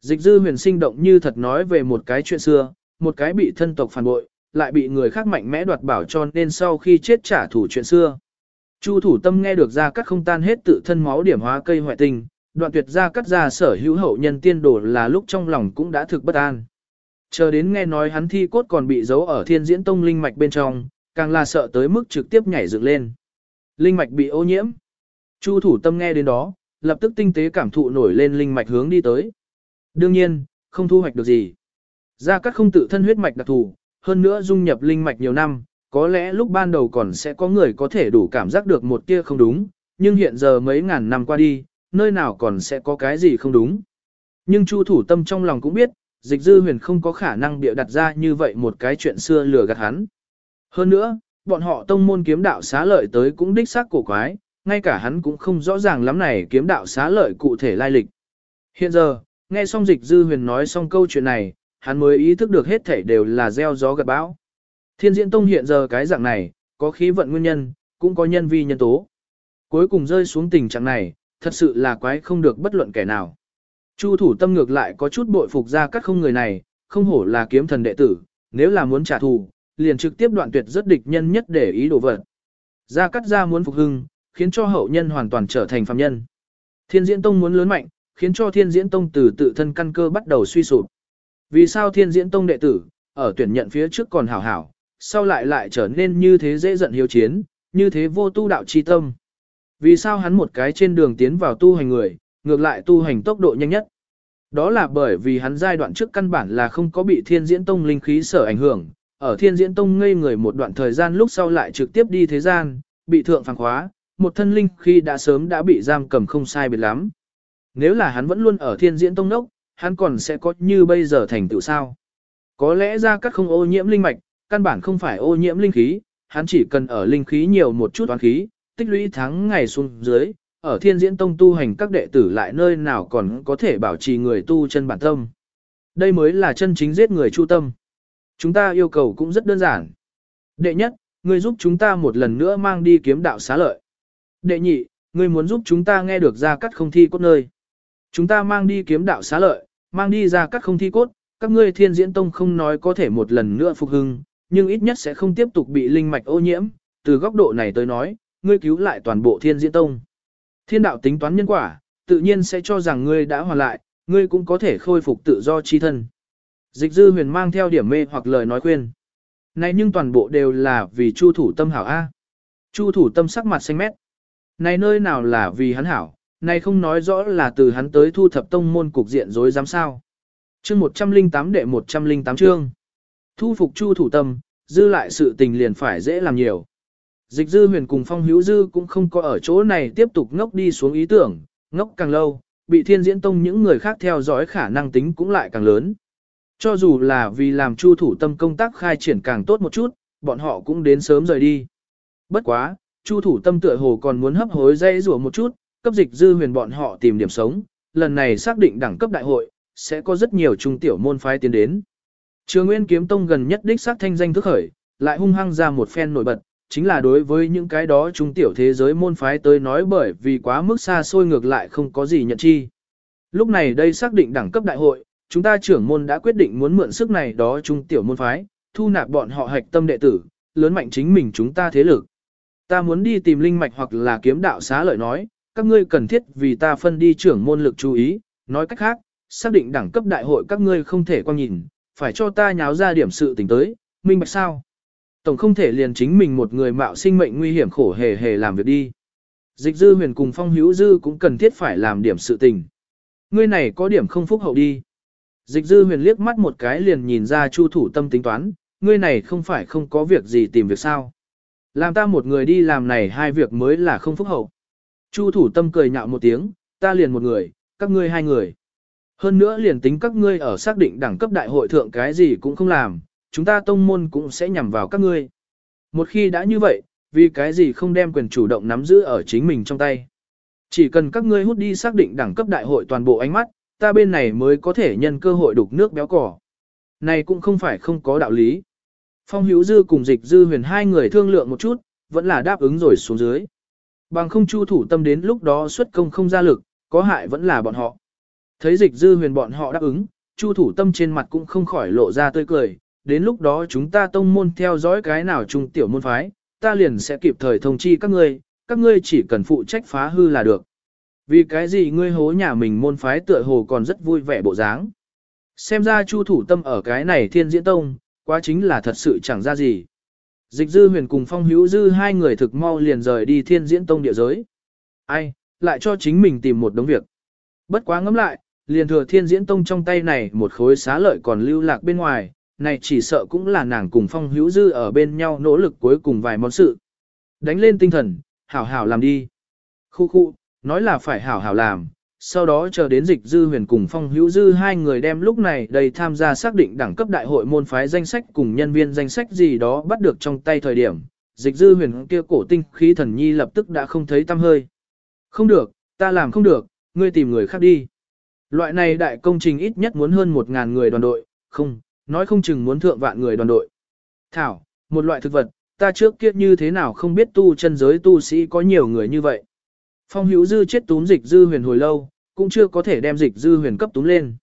Dịch dư huyền sinh động như thật nói về một cái chuyện xưa, một cái bị thân tộc phản bội, lại bị người khác mạnh mẽ đoạt bảo cho nên sau khi chết trả thù chuyện xưa. Chu thủ tâm nghe được ra cắt không tan hết tự thân máu điểm hóa cây hoại tình, đoạn tuyệt ra cắt ra sở hữu hậu nhân tiên đồ là lúc trong lòng cũng đã thực bất an. Chờ đến nghe nói hắn thi cốt còn bị giấu ở thiên diễn tông linh mạch bên trong, càng là sợ tới mức trực tiếp nhảy dựng lên. Linh mạch bị ô nhiễm. Chu thủ tâm nghe đến đó, lập tức tinh tế cảm thụ nổi lên linh mạch hướng đi tới. Đương nhiên, không thu hoạch được gì. Gia Cát không tự thân huyết mạch đặc thù, hơn nữa dung nhập linh mạch nhiều năm, có lẽ lúc ban đầu còn sẽ có người có thể đủ cảm giác được một tia không đúng, nhưng hiện giờ mấy ngàn năm qua đi, nơi nào còn sẽ có cái gì không đúng. Nhưng Chu thủ tâm trong lòng cũng biết, dịch dư huyền không có khả năng bịa đặt ra như vậy một cái chuyện xưa lừa gạt hắn. Hơn nữa, bọn họ tông môn kiếm đạo xá lợi tới cũng đích xác cổ quái, ngay cả hắn cũng không rõ ràng lắm này kiếm đạo xá lợi cụ thể lai lịch. Hiện giờ, nghe xong dịch dư huyền nói xong câu chuyện này, hắn mới ý thức được hết thảy đều là gieo gió gặt bão. Thiên diễn tông hiện giờ cái dạng này, có khí vận nguyên nhân, cũng có nhân vi nhân tố. Cuối cùng rơi xuống tình trạng này, thật sự là quái không được bất luận kẻ nào. Chu thủ tâm ngược lại có chút bội phục ra các không người này, không hổ là kiếm thần đệ tử, nếu là muốn trả thù, liền trực tiếp đoạn tuyệt rất địch nhân nhất để ý đồ vật. Gia cắt ra muốn phục hưng, khiến cho hậu nhân hoàn toàn trở thành phàm nhân. Thiên diễn tông muốn lớn mạnh, khiến cho thiên diễn tông từ tự thân căn cơ bắt đầu suy sụp. Vì sao thiên diễn tông đệ tử, ở tuyển nhận phía trước còn hảo hảo, sau lại lại trở nên như thế dễ giận hiếu chiến, như thế vô tu đạo chi tâm. Vì sao hắn một cái trên đường tiến vào tu hành người, ngược lại tu hành tốc độ nhanh nhất. Đó là bởi vì hắn giai đoạn trước căn bản là không có bị thiên diễn tông linh khí sở ảnh hưởng, ở thiên diễn tông ngây người một đoạn thời gian lúc sau lại trực tiếp đi thế gian, bị thượng phàng khóa, một thân linh khi đã sớm đã bị giam cầm không sai biệt lắm. Nếu là hắn vẫn luôn ở thiên diễn tông nốc, hắn còn sẽ có như bây giờ thành tựu sao. Có lẽ ra các không ô nhiễm linh mạch, căn bản không phải ô nhiễm linh khí, hắn chỉ cần ở linh khí nhiều một chút toán khí, tích lũy tháng ngày xuống dưới, ở thiên diễn tông tu hành các đệ tử lại nơi nào còn có thể bảo trì người tu chân bản tâm. Đây mới là chân chính giết người chu tâm. Chúng ta yêu cầu cũng rất đơn giản. Đệ nhất, người giúp chúng ta một lần nữa mang đi kiếm đạo xá lợi. Đệ nhị, ngươi muốn giúp chúng ta nghe được ra cắt không thi cốt nơi. Chúng ta mang đi kiếm đạo xá lợi, mang đi ra cắt không thi cốt, các ngươi thiên diễn tông không nói có thể một lần nữa phục hưng, nhưng ít nhất sẽ không tiếp tục bị linh mạch ô nhiễm, từ góc độ này tới nói, ngươi cứu lại toàn bộ thiên diễn tông. Thiên đạo tính toán nhân quả, tự nhiên sẽ cho rằng ngươi đã hoàn lại, ngươi cũng có thể khôi phục tự do chi thân. Dịch dư huyền mang theo điểm mê hoặc lời nói khuyên. Này nhưng toàn bộ đều là vì chu thủ tâm hảo A. Chu thủ tâm sắc mặt xanh mét. Này nơi nào là vì hắn hảo, này không nói rõ là từ hắn tới thu thập tông môn cục diện dối dám sao. Chương 108 đệ 108 chương. Thu phục chu thủ tâm, dư lại sự tình liền phải dễ làm nhiều. Dịch dư huyền cùng phong hữu dư cũng không có ở chỗ này tiếp tục ngốc đi xuống ý tưởng, ngốc càng lâu, bị thiên diễn tông những người khác theo dõi khả năng tính cũng lại càng lớn. Cho dù là vì làm chu thủ tâm công tác khai triển càng tốt một chút, bọn họ cũng đến sớm rời đi. Bất quá, chu thủ tâm tựa hồ còn muốn hấp hối dây rủa một chút, cấp dịch dư huyền bọn họ tìm điểm sống, lần này xác định đẳng cấp đại hội, sẽ có rất nhiều trung tiểu môn phái tiến đến. Trường Nguyên Kiếm Tông gần nhất đích xác thanh danh thức khởi, lại hung hăng ra một phen nổi bật, chính là đối với những cái đó trung tiểu thế giới môn phái tới nói bởi vì quá mức xa xôi ngược lại không có gì nhận chi. Lúc này đây xác định đẳng cấp đại hội, chúng ta trưởng môn đã quyết định muốn mượn sức này đó trung tiểu môn phái, thu nạp bọn họ hạch tâm đệ tử, lớn mạnh chính mình chúng ta thế lực. Ta muốn đi tìm linh mạch hoặc là kiếm đạo xá lợi nói, các ngươi cần thiết vì ta phân đi trưởng môn lực chú ý, nói cách khác, xác định đẳng cấp đại hội các ngươi không thể quan nhìn, phải cho ta nháo ra điểm sự tình tới, minh bạch sao? Tổng không thể liền chính mình một người mạo sinh mệnh nguy hiểm khổ hề hề làm việc đi. Dịch dư huyền cùng phong hữu dư cũng cần thiết phải làm điểm sự tình. Ngươi này có điểm không phúc hậu đi. Dịch dư huyền liếc mắt một cái liền nhìn ra chu thủ tâm tính toán, ngươi này không phải không có việc gì tìm việc sao. Làm ta một người đi làm này hai việc mới là không phúc hậu. Chu thủ tâm cười nhạo một tiếng, ta liền một người, các ngươi hai người. Hơn nữa liền tính các ngươi ở xác định đẳng cấp đại hội thượng cái gì cũng không làm, chúng ta tông môn cũng sẽ nhằm vào các ngươi. Một khi đã như vậy, vì cái gì không đem quyền chủ động nắm giữ ở chính mình trong tay. Chỉ cần các ngươi hút đi xác định đẳng cấp đại hội toàn bộ ánh mắt, ta bên này mới có thể nhân cơ hội đục nước béo cỏ. Này cũng không phải không có đạo lý. Phong Hữu Dư cùng Dịch Dư Huyền hai người thương lượng một chút, vẫn là đáp ứng rồi xuống dưới. Bằng không chu thủ tâm đến lúc đó xuất công không ra lực, có hại vẫn là bọn họ. Thấy Dịch Dư Huyền bọn họ đáp ứng, chu thủ tâm trên mặt cũng không khỏi lộ ra tươi cười, đến lúc đó chúng ta tông môn theo dõi cái nào trung tiểu môn phái, ta liền sẽ kịp thời thông chi các ngươi, các ngươi chỉ cần phụ trách phá hư là được. Vì cái gì ngươi hố nhà mình môn phái tựa hồ còn rất vui vẻ bộ dáng. Xem ra chu thủ tâm ở cái này thiên diễn tông, quá chính là thật sự chẳng ra gì. Dịch dư huyền cùng phong hữu dư hai người thực mau liền rời đi thiên diễn tông địa giới. Ai, lại cho chính mình tìm một đống việc. Bất quá ngẫm lại, liền thừa thiên diễn tông trong tay này một khối xá lợi còn lưu lạc bên ngoài, này chỉ sợ cũng là nàng cùng phong hữu dư ở bên nhau nỗ lực cuối cùng vài món sự. Đánh lên tinh thần, hảo hảo làm đi. Khu khu, nói là phải hảo hảo làm, sau đó chờ đến dịch dư huyền cùng phong hữu dư hai người đem lúc này đầy tham gia xác định đẳng cấp đại hội môn phái danh sách cùng nhân viên danh sách gì đó bắt được trong tay thời điểm, dịch dư huyền kia cổ tinh khí thần nhi lập tức đã không thấy tâm hơi. Không được, ta làm không được, ngươi tìm người khác đi. Loại này đại công trình ít nhất muốn hơn một ngàn người đoàn đội, không, nói không chừng muốn thượng vạn người đoàn đội. Thảo, một loại thực vật, ta trước kia như thế nào không biết tu chân giới tu sĩ có nhiều người như vậy. Phong hữu dư chết túm dịch dư huyền hồi lâu, cũng chưa có thể đem dịch dư huyền cấp túm lên.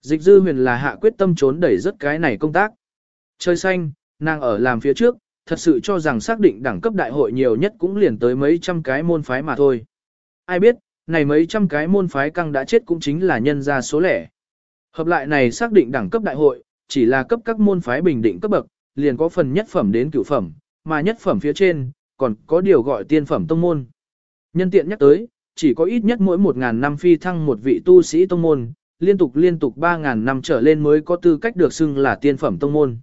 Dịch dư huyền là hạ quyết tâm trốn đẩy rất cái này công tác. trời xanh, nàng ở làm phía trước, thật sự cho rằng xác định đẳng cấp đại hội nhiều nhất cũng liền tới mấy trăm cái môn phái mà thôi. Ai biết, này mấy trăm cái môn phái căng đã chết cũng chính là nhân ra số lẻ. Hợp lại này xác định đẳng cấp đại hội, chỉ là cấp các môn phái bình định cấp bậc, liền có phần nhất phẩm đến cửu phẩm, mà nhất phẩm phía trên, còn có điều gọi tiên phẩm tông môn. Nhân tiện nhắc tới, chỉ có ít nhất mỗi 1.000 năm phi thăng một vị tu sĩ tông môn, liên tục liên tục 3.000 năm trở lên mới có tư cách được xưng là tiên phẩm tông môn.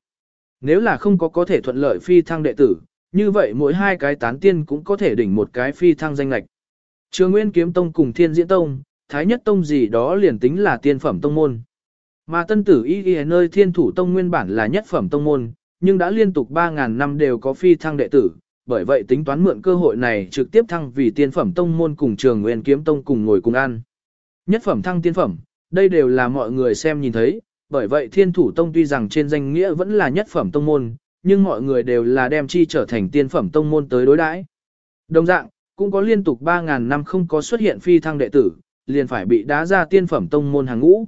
Nếu là không có có thể thuận lợi phi thăng đệ tử, như vậy mỗi hai cái tán tiên cũng có thể đỉnh một cái phi thăng danh lạch. Trường Nguyên Kiếm Tông cùng Thiên Diễn Tông, Thái Nhất Tông gì đó liền tính là tiên phẩm tông môn. Mà tân tử y y nơi thiên thủ tông nguyên bản là nhất phẩm tông môn, nhưng đã liên tục 3.000 năm đều có phi thăng đệ tử, bởi vậy tính toán mượn cơ hội này trực tiếp thăng vì tiên phẩm tông môn cùng trường nguyên kiếm tông cùng ngồi cùng ăn. Nhất phẩm thăng tiên phẩm, đây đều là mọi người xem nhìn thấy, bởi vậy thiên thủ tông tuy rằng trên danh nghĩa vẫn là nhất phẩm tông môn, nhưng mọi người đều là đem chi trở thành tiên phẩm tông môn tới đối đãi. Đồng dạng, cũng có liên tục 3.000 năm không có xuất hiện phi thăng đệ tử, liền phải bị đá ra tiên phẩm tông môn hàng ngũ.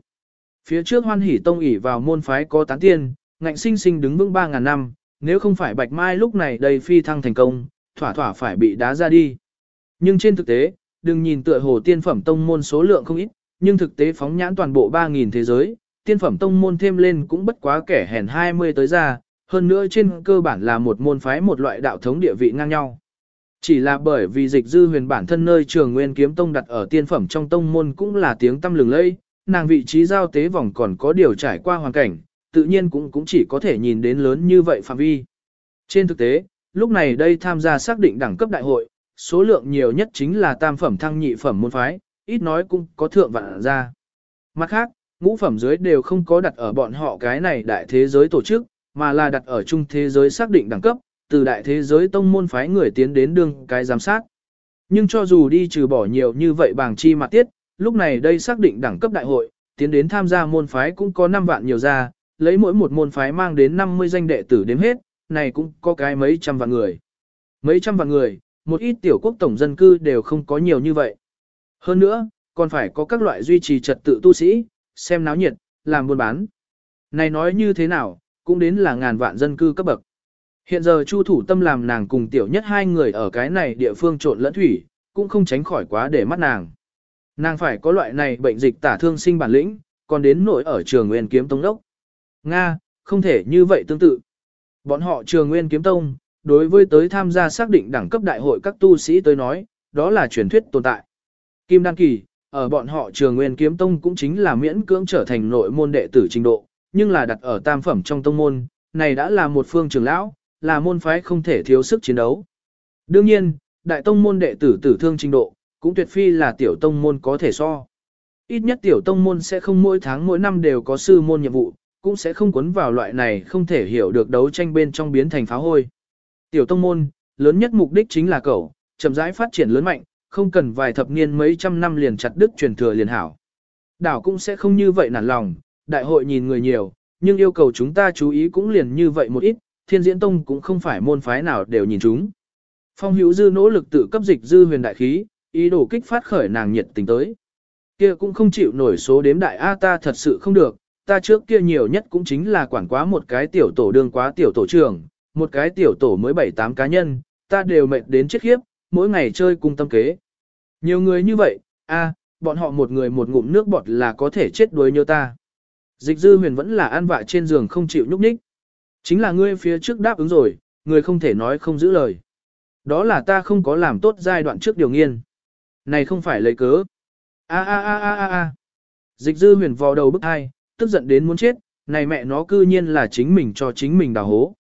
Phía trước hoan hỉ tông ỷ vào môn phái có tán tiên, ngạnh sinh sinh đứng vững 3.000 năm, nếu không phải Bạch Mai lúc này đầy phi thăng thành công, thỏa thỏa phải bị đá ra đi. Nhưng trên thực tế, đừng nhìn tựa hồ tiên phẩm tông môn số lượng không ít, nhưng thực tế phóng nhãn toàn bộ 3.000 thế giới, tiên phẩm tông môn thêm lên cũng bất quá kẻ hèn 20 tới ra, hơn nữa trên cơ bản là một môn phái một loại đạo thống địa vị ngang nhau. Chỉ là bởi vì dịch dư huyền bản thân nơi trường nguyên kiếm tông đặt ở tiên phẩm trong tông môn cũng là tiếng tâm lừng lây, nàng vị trí giao tế vòng còn có điều trải qua hoàn cảnh, tự nhiên cũng cũng chỉ có thể nhìn đến lớn như vậy phạm vi. Trên thực tế, lúc này đây tham gia xác định đẳng cấp đại hội, số lượng nhiều nhất chính là tam phẩm thăng nhị phẩm môn phái, ít nói cũng có thượng vạn ra. Mặt khác, ngũ phẩm dưới đều không có đặt ở bọn họ cái này đại thế giới tổ chức, mà là đặt ở trung thế giới xác định đẳng cấp, từ đại thế giới tông môn phái người tiến đến đương cái giám sát. Nhưng cho dù đi trừ bỏ nhiều như vậy bằng chi mặt tiết, lúc này đây xác định đẳng cấp đại hội, tiến đến tham gia môn phái cũng có 5 vạn nhiều ra, lấy mỗi một môn phái mang đến 50 danh đệ tử đếm hết, này cũng có cái mấy trăm vạn người. Mấy trăm vạn người, một ít tiểu quốc tổng dân cư đều không có nhiều như vậy. Hơn nữa, còn phải có các loại duy trì trật tự tu sĩ, xem náo nhiệt, làm buôn bán. Này nói như thế nào, cũng đến là ngàn vạn dân cư cấp bậc. Hiện giờ Chu thủ tâm làm nàng cùng tiểu nhất hai người ở cái này địa phương trộn lẫn thủy, cũng không tránh khỏi quá để mắt nàng. Nàng phải có loại này bệnh dịch tả thương sinh bản lĩnh, còn đến nỗi ở trường nguyên kiếm tông đốc. Nga, không thể như vậy tương tự. Bọn họ trường nguyên kiếm tông, đối với tới tham gia xác định đẳng cấp đại hội các tu sĩ tới nói, đó là truyền thuyết tồn tại. Kim Đăng Kỳ, ở bọn họ trường nguyên kiếm tông cũng chính là miễn cưỡng trở thành nội môn đệ tử trình độ, nhưng là đặt ở tam phẩm trong tông môn, này đã là một phương trường lão, là môn phái không thể thiếu sức chiến đấu. Đương nhiên, đại tông môn đệ tử tử thương trình độ, cũng tuyệt phi là tiểu tông môn có thể so. Ít nhất tiểu tông môn sẽ không mỗi tháng mỗi năm đều có sư môn nhiệm vụ, cũng sẽ không cuốn vào loại này không thể hiểu được đấu tranh bên trong biến thành pháo hôi. Tiểu tông môn, lớn nhất mục đích chính là cậu, chậm rãi phát triển lớn mạnh, không cần vài thập niên mấy trăm năm liền chặt đứt truyền thừa liền hảo. Đảo cũng sẽ không như vậy nản lòng, đại hội nhìn người nhiều, nhưng yêu cầu chúng ta chú ý cũng liền như vậy một ít, thiên diễn tông cũng không phải môn phái nào đều nhìn chúng. Phong hữu dư nỗ lực tự cấp dịch dư huyền đại khí, ý đồ kích phát khởi nàng nhiệt tình tới. Kia cũng không chịu nổi số đếm đại A ta thật sự không được, ta trước kia nhiều nhất cũng chính là quản quá một cái tiểu tổ đương quá tiểu tổ trưởng, một cái tiểu tổ mới 7-8 cá nhân, ta đều mệt đến chết khiếp, mỗi ngày chơi cùng tâm kế. Nhiều người như vậy, a, bọn họ một người một ngụm nước bọt là có thể chết đuối như ta. Dịch dư huyền vẫn là an vạ trên giường không chịu nhúc nhích. Chính là ngươi phía trước đáp ứng rồi, người không thể nói không giữ lời. Đó là ta không có làm tốt giai đoạn trước điều nghiên. Này không phải lấy cớ. A a a a a a. Dịch dư huyền vò đầu bức hai, tức giận đến muốn chết, này mẹ nó cư nhiên là chính mình cho chính mình đào hố.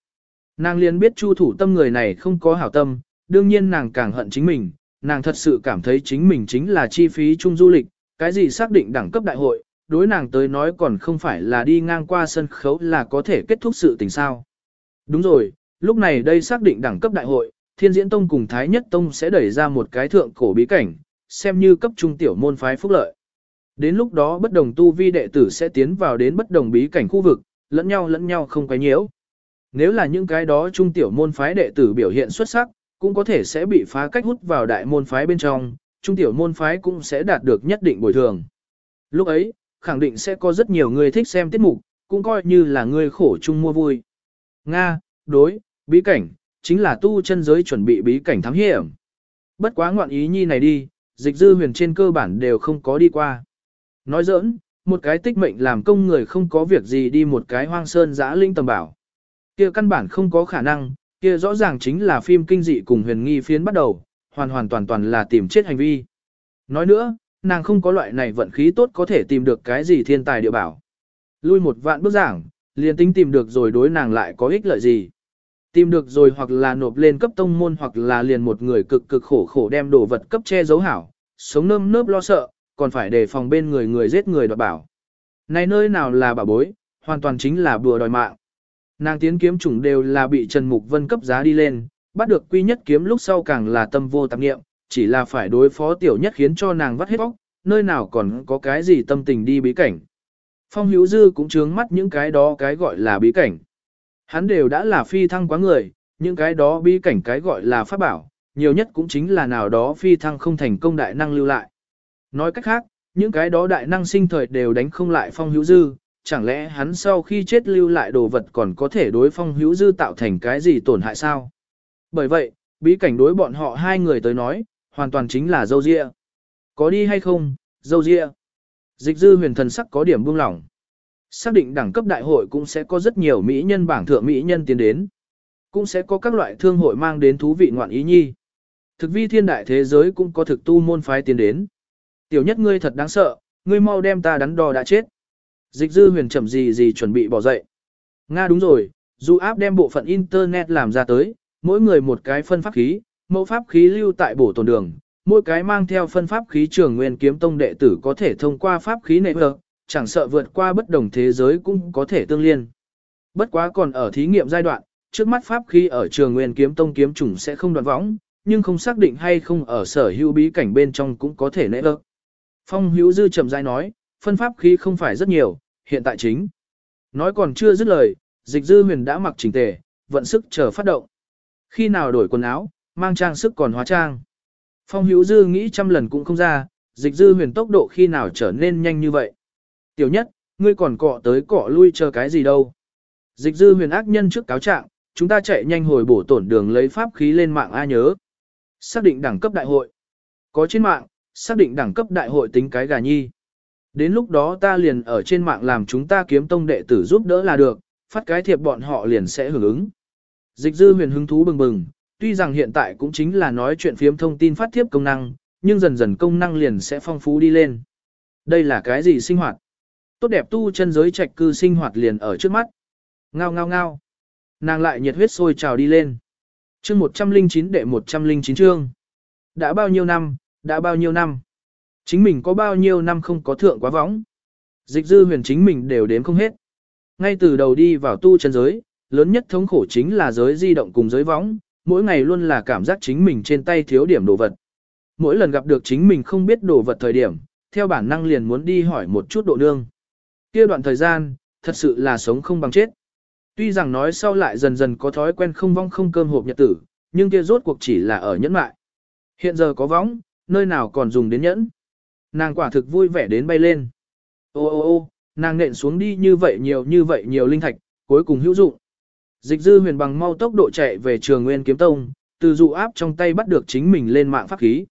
Nàng liền biết chu thủ tâm người này không có hảo tâm, đương nhiên nàng càng hận chính mình, nàng thật sự cảm thấy chính mình chính là chi phí chung du lịch, cái gì xác định đẳng cấp đại hội, đối nàng tới nói còn không phải là đi ngang qua sân khấu là có thể kết thúc sự tình sao. Đúng rồi, lúc này đây xác định đẳng cấp đại hội, Thiên Diễn Tông cùng Thái Nhất Tông sẽ đẩy ra một cái thượng cổ bí cảnh, xem như cấp trung tiểu môn phái phúc lợi. Đến lúc đó bất đồng tu vi đệ tử sẽ tiến vào đến bất đồng bí cảnh khu vực, lẫn nhau lẫn nhau không quấy nhiễu. Nếu là những cái đó trung tiểu môn phái đệ tử biểu hiện xuất sắc, cũng có thể sẽ bị phá cách hút vào đại môn phái bên trong, trung tiểu môn phái cũng sẽ đạt được nhất định bồi thường. Lúc ấy, khẳng định sẽ có rất nhiều người thích xem tiết mục, cũng coi như là người khổ chung mua vui. Nga, đối, bí cảnh, chính là tu chân giới chuẩn bị bí cảnh thám hiểm. Bất quá ngoạn ý nhi này đi, dịch dư huyền trên cơ bản đều không có đi qua. Nói giỡn, một cái tích mệnh làm công người không có việc gì đi một cái hoang sơn giã linh tầm bảo. kia căn bản không có khả năng, kia rõ ràng chính là phim kinh dị cùng huyền nghi phiến bắt đầu, hoàn hoàn toàn toàn là tìm chết hành vi. Nói nữa, nàng không có loại này vận khí tốt có thể tìm được cái gì thiên tài địa bảo. Lui một vạn bước giảng, liền tính tìm được rồi đối nàng lại có ích lợi gì. Tìm được rồi hoặc là nộp lên cấp tông môn hoặc là liền một người cực cực khổ khổ đem đồ vật cấp che giấu hảo, sống nơm nớp lo sợ, còn phải đề phòng bên người người giết người đoạt bảo. Này nơi nào là bảo bối, hoàn toàn chính là bùa đòi mạng. Nàng tiến kiếm chủng đều là bị Trần Mục Vân cấp giá đi lên, bắt được quy nhất kiếm lúc sau càng là tâm vô tạp nghiệm, chỉ là phải đối phó tiểu nhất khiến cho nàng vắt hết bóc, nơi nào còn có cái gì tâm tình đi bí cảnh. Phong Hữu Dư cũng trướng mắt những cái đó cái gọi là bí cảnh. Hắn đều đã là phi thăng quá người, những cái đó bi cảnh cái gọi là pháp bảo, nhiều nhất cũng chính là nào đó phi thăng không thành công đại năng lưu lại. Nói cách khác, những cái đó đại năng sinh thời đều đánh không lại phong hữu dư, chẳng lẽ hắn sau khi chết lưu lại đồ vật còn có thể đối phong hữu dư tạo thành cái gì tổn hại sao? Bởi vậy, bí cảnh đối bọn họ hai người tới nói, hoàn toàn chính là dâu dịa. Có đi hay không, dâu dịa. Dịch dư huyền thần sắc có điểm buông lỏng. Xác định đẳng cấp đại hội cũng sẽ có rất nhiều mỹ nhân bảng thượng mỹ nhân tiến đến. Cũng sẽ có các loại thương hội mang đến thú vị ngoạn ý nhi. Thực vi thiên đại thế giới cũng có thực tu môn phái tiến đến. Tiểu nhất ngươi thật đáng sợ, ngươi mau đem ta đắn đo đã chết. Dịch dư huyền chậm gì gì chuẩn bị bỏ dậy. Nga đúng rồi, dù áp đem bộ phận internet làm ra tới, mỗi người một cái phân pháp khí, mẫu pháp khí lưu tại bổ tồn đường, mỗi cái mang theo phân pháp khí trường nguyên kiếm tông đệ tử có thể thông qua pháp khí này. vợ, chẳng sợ vượt qua bất đồng thế giới cũng có thể tương liên. Bất quá còn ở thí nghiệm giai đoạn, trước mắt pháp khí ở trường nguyên kiếm tông kiếm chủng sẽ không đoạn võng, nhưng không xác định hay không ở sở hữu bí cảnh bên trong cũng có thể nễ vợ. Phong hữu dư chậm rãi nói, phân pháp khí không phải rất nhiều, hiện tại chính. Nói còn chưa dứt lời, dịch dư huyền đã mặc chỉnh tề, vận sức chờ phát động. Khi nào đổi quần áo, mang trang sức còn hóa trang. Phong hữu dư nghĩ trăm lần cũng không ra, dịch dư huyền tốc độ khi nào trở nên nhanh như vậy. Tiểu nhất, ngươi còn cọ tới cọ lui chờ cái gì đâu. Dịch dư huyền ác nhân trước cáo trạng, chúng ta chạy nhanh hồi bổ tổn đường lấy pháp khí lên mạng A nhớ. Xác định đẳng cấp đại hội. Có trên mạng, xác định đẳng cấp đại hội tính cái gà nhi. Đến lúc đó ta liền ở trên mạng làm chúng ta kiếm tông đệ tử giúp đỡ là được, phát cái thiệp bọn họ liền sẽ hưởng ứng. Dịch dư huyền hứng thú bừng bừng, tuy rằng hiện tại cũng chính là nói chuyện phiếm thông tin phát thiếp công năng, nhưng dần dần công năng liền sẽ phong phú đi lên. Đây là cái gì sinh hoạt? Tốt đẹp tu chân giới trạch cư sinh hoạt liền ở trước mắt. Ngao ngao ngao. Nàng lại nhiệt huyết sôi trào đi lên. chương 109 đệ 109 chương. Đã bao nhiêu năm, đã bao nhiêu năm. Chính mình có bao nhiêu năm không có thượng quá võng. Dịch dư huyền chính mình đều đếm không hết. Ngay từ đầu đi vào tu chân giới, lớn nhất thống khổ chính là giới di động cùng giới võng, mỗi ngày luôn là cảm giác chính mình trên tay thiếu điểm đồ vật. Mỗi lần gặp được chính mình không biết đồ vật thời điểm, theo bản năng liền muốn đi hỏi một chút độ nương. Kia đoạn thời gian, thật sự là sống không bằng chết. Tuy rằng nói sau lại dần dần có thói quen không vong không cơm hộp nhật tử, nhưng kia rốt cuộc chỉ là ở nhẫn mại. Hiện giờ có vong, nơi nào còn dùng đến nhẫn. Nàng quả thực vui vẻ đến bay lên. Ô ô ô, nàng nện xuống đi như vậy nhiều như vậy nhiều linh thạch, cuối cùng hữu dụng. Dịch dư huyền bằng mau tốc độ chạy về trường nguyên kiếm tông, từ dụ áp trong tay bắt được chính mình lên mạng pháp khí.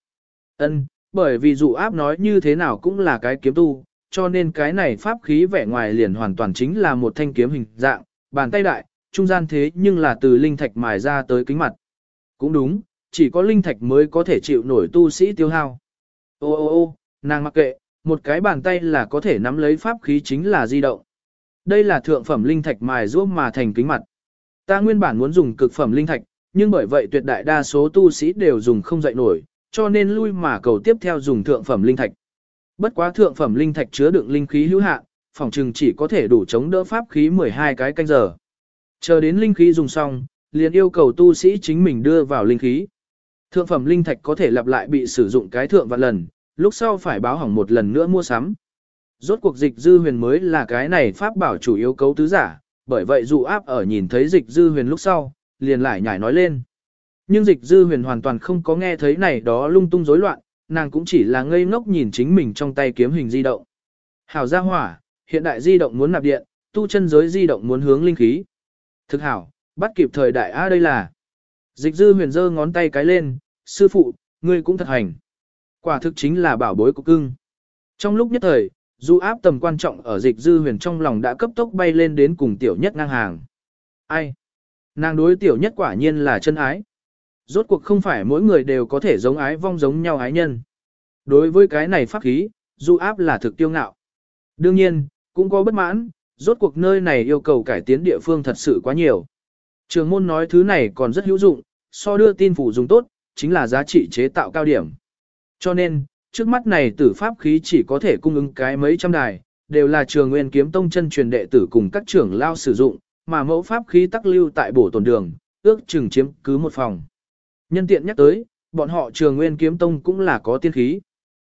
Ân, bởi vì dụ áp nói như thế nào cũng là cái kiếm tu, cho nên cái này pháp khí vẻ ngoài liền hoàn toàn chính là một thanh kiếm hình dạng, bàn tay đại, trung gian thế nhưng là từ linh thạch mài ra tới kính mặt. Cũng đúng, chỉ có linh thạch mới có thể chịu nổi tu sĩ tiêu hao. Ô ô ô, nàng mặc kệ, một cái bàn tay là có thể nắm lấy pháp khí chính là di động. Đây là thượng phẩm linh thạch mài giúp mà thành kính mặt. Ta nguyên bản muốn dùng cực phẩm linh thạch, nhưng bởi vậy tuyệt đại đa số tu sĩ đều dùng không dậy nổi, cho nên lui mà cầu tiếp theo dùng thượng phẩm linh thạch. Bất quá thượng phẩm linh thạch chứa đựng linh khí hữu hạn, phòng trừng chỉ có thể đủ chống đỡ pháp khí 12 cái canh giờ. Chờ đến linh khí dùng xong, liền yêu cầu tu sĩ chính mình đưa vào linh khí. Thượng phẩm linh thạch có thể lặp lại bị sử dụng cái thượng vạn lần, lúc sau phải báo hỏng một lần nữa mua sắm. Rốt cuộc dịch dư huyền mới là cái này pháp bảo chủ yếu cấu tứ giả, bởi vậy dụ áp ở nhìn thấy dịch dư huyền lúc sau, liền lại nhảy nói lên. Nhưng dịch dư huyền hoàn toàn không có nghe thấy này đó lung tung rối loạn, nàng cũng chỉ là ngây ngốc nhìn chính mình trong tay kiếm hình di động. Hảo gia hỏa, hiện đại di động muốn nạp điện, tu chân giới di động muốn hướng linh khí. Thực hảo, bắt kịp thời đại A đây là. Dịch dư huyền giơ ngón tay cái lên, sư phụ, ngươi cũng thật hành. Quả thực chính là bảo bối của cưng. Trong lúc nhất thời, du áp tầm quan trọng ở dịch dư huyền trong lòng đã cấp tốc bay lên đến cùng tiểu nhất ngang hàng. Ai? Nàng đối tiểu nhất quả nhiên là chân ái. Rốt cuộc không phải mỗi người đều có thể giống ái vong giống nhau ái nhân. Đối với cái này pháp khí, du áp là thực tiêu ngạo. Đương nhiên, cũng có bất mãn, rốt cuộc nơi này yêu cầu cải tiến địa phương thật sự quá nhiều. Trường môn nói thứ này còn rất hữu dụng, so đưa tin phủ dùng tốt, chính là giá trị chế tạo cao điểm. Cho nên, trước mắt này tử pháp khí chỉ có thể cung ứng cái mấy trăm đài, đều là trường nguyên kiếm tông chân truyền đệ tử cùng các trưởng lao sử dụng, mà mẫu pháp khí tắc lưu tại bổ tồn đường, ước chừng chiếm cứ một phòng. Nhân tiện nhắc tới, bọn họ trường nguyên kiếm tông cũng là có tiên khí.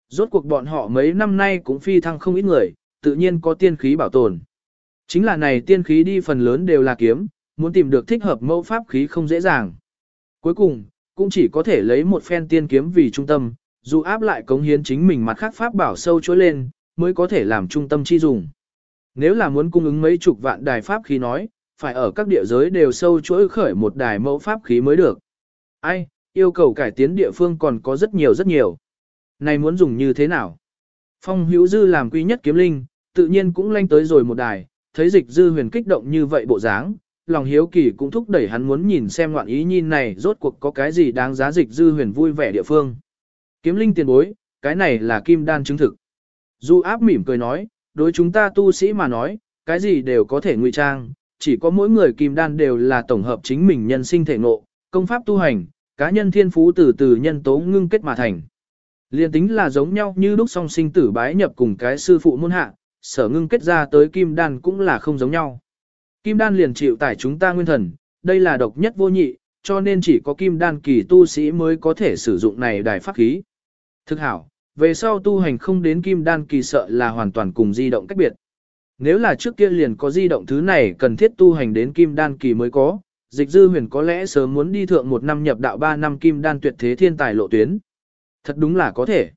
Rốt cuộc bọn họ mấy năm nay cũng phi thăng không ít người, tự nhiên có tiên khí bảo tồn. Chính là này tiên khí đi phần lớn đều là kiếm, muốn tìm được thích hợp mẫu pháp khí không dễ dàng. Cuối cùng, cũng chỉ có thể lấy một phen tiên kiếm vì trung tâm, dù áp lại cống hiến chính mình mặt khác pháp bảo sâu chối lên, mới có thể làm trung tâm chi dùng. Nếu là muốn cung ứng mấy chục vạn đài pháp khí nói, phải ở các địa giới đều sâu chuỗi khởi một đài mẫu pháp khí mới được. Ai, yêu cầu cải tiến địa phương còn có rất nhiều rất nhiều. Này muốn dùng như thế nào? Phong hữu dư làm quy nhất kiếm linh, tự nhiên cũng lanh tới rồi một đài, thấy dịch dư huyền kích động như vậy bộ dáng, lòng hiếu kỳ cũng thúc đẩy hắn muốn nhìn xem ngoạn ý nhìn này rốt cuộc có cái gì đáng giá dịch dư huyền vui vẻ địa phương. Kiếm linh tiền bối, cái này là kim đan chứng thực. Du áp mỉm cười nói, đối chúng ta tu sĩ mà nói, cái gì đều có thể ngụy trang, chỉ có mỗi người kim đan đều là tổng hợp chính mình nhân sinh thể ngộ, công pháp tu hành, cá nhân thiên phú từ từ nhân tố ngưng kết mà thành. Liên tính là giống nhau như lúc song sinh tử bái nhập cùng cái sư phụ môn hạ, sở ngưng kết ra tới kim đan cũng là không giống nhau. Kim đan liền chịu tải chúng ta nguyên thần, đây là độc nhất vô nhị, cho nên chỉ có kim đan kỳ tu sĩ mới có thể sử dụng này đài pháp khí. Thực hảo, về sau tu hành không đến kim đan kỳ sợ là hoàn toàn cùng di động cách biệt. Nếu là trước kia liền có di động thứ này cần thiết tu hành đến kim đan kỳ mới có, dịch dư huyền có lẽ sớm muốn đi thượng một năm nhập đạo ba năm kim đan tuyệt thế thiên tài lộ tuyến. Thật đúng là có thể.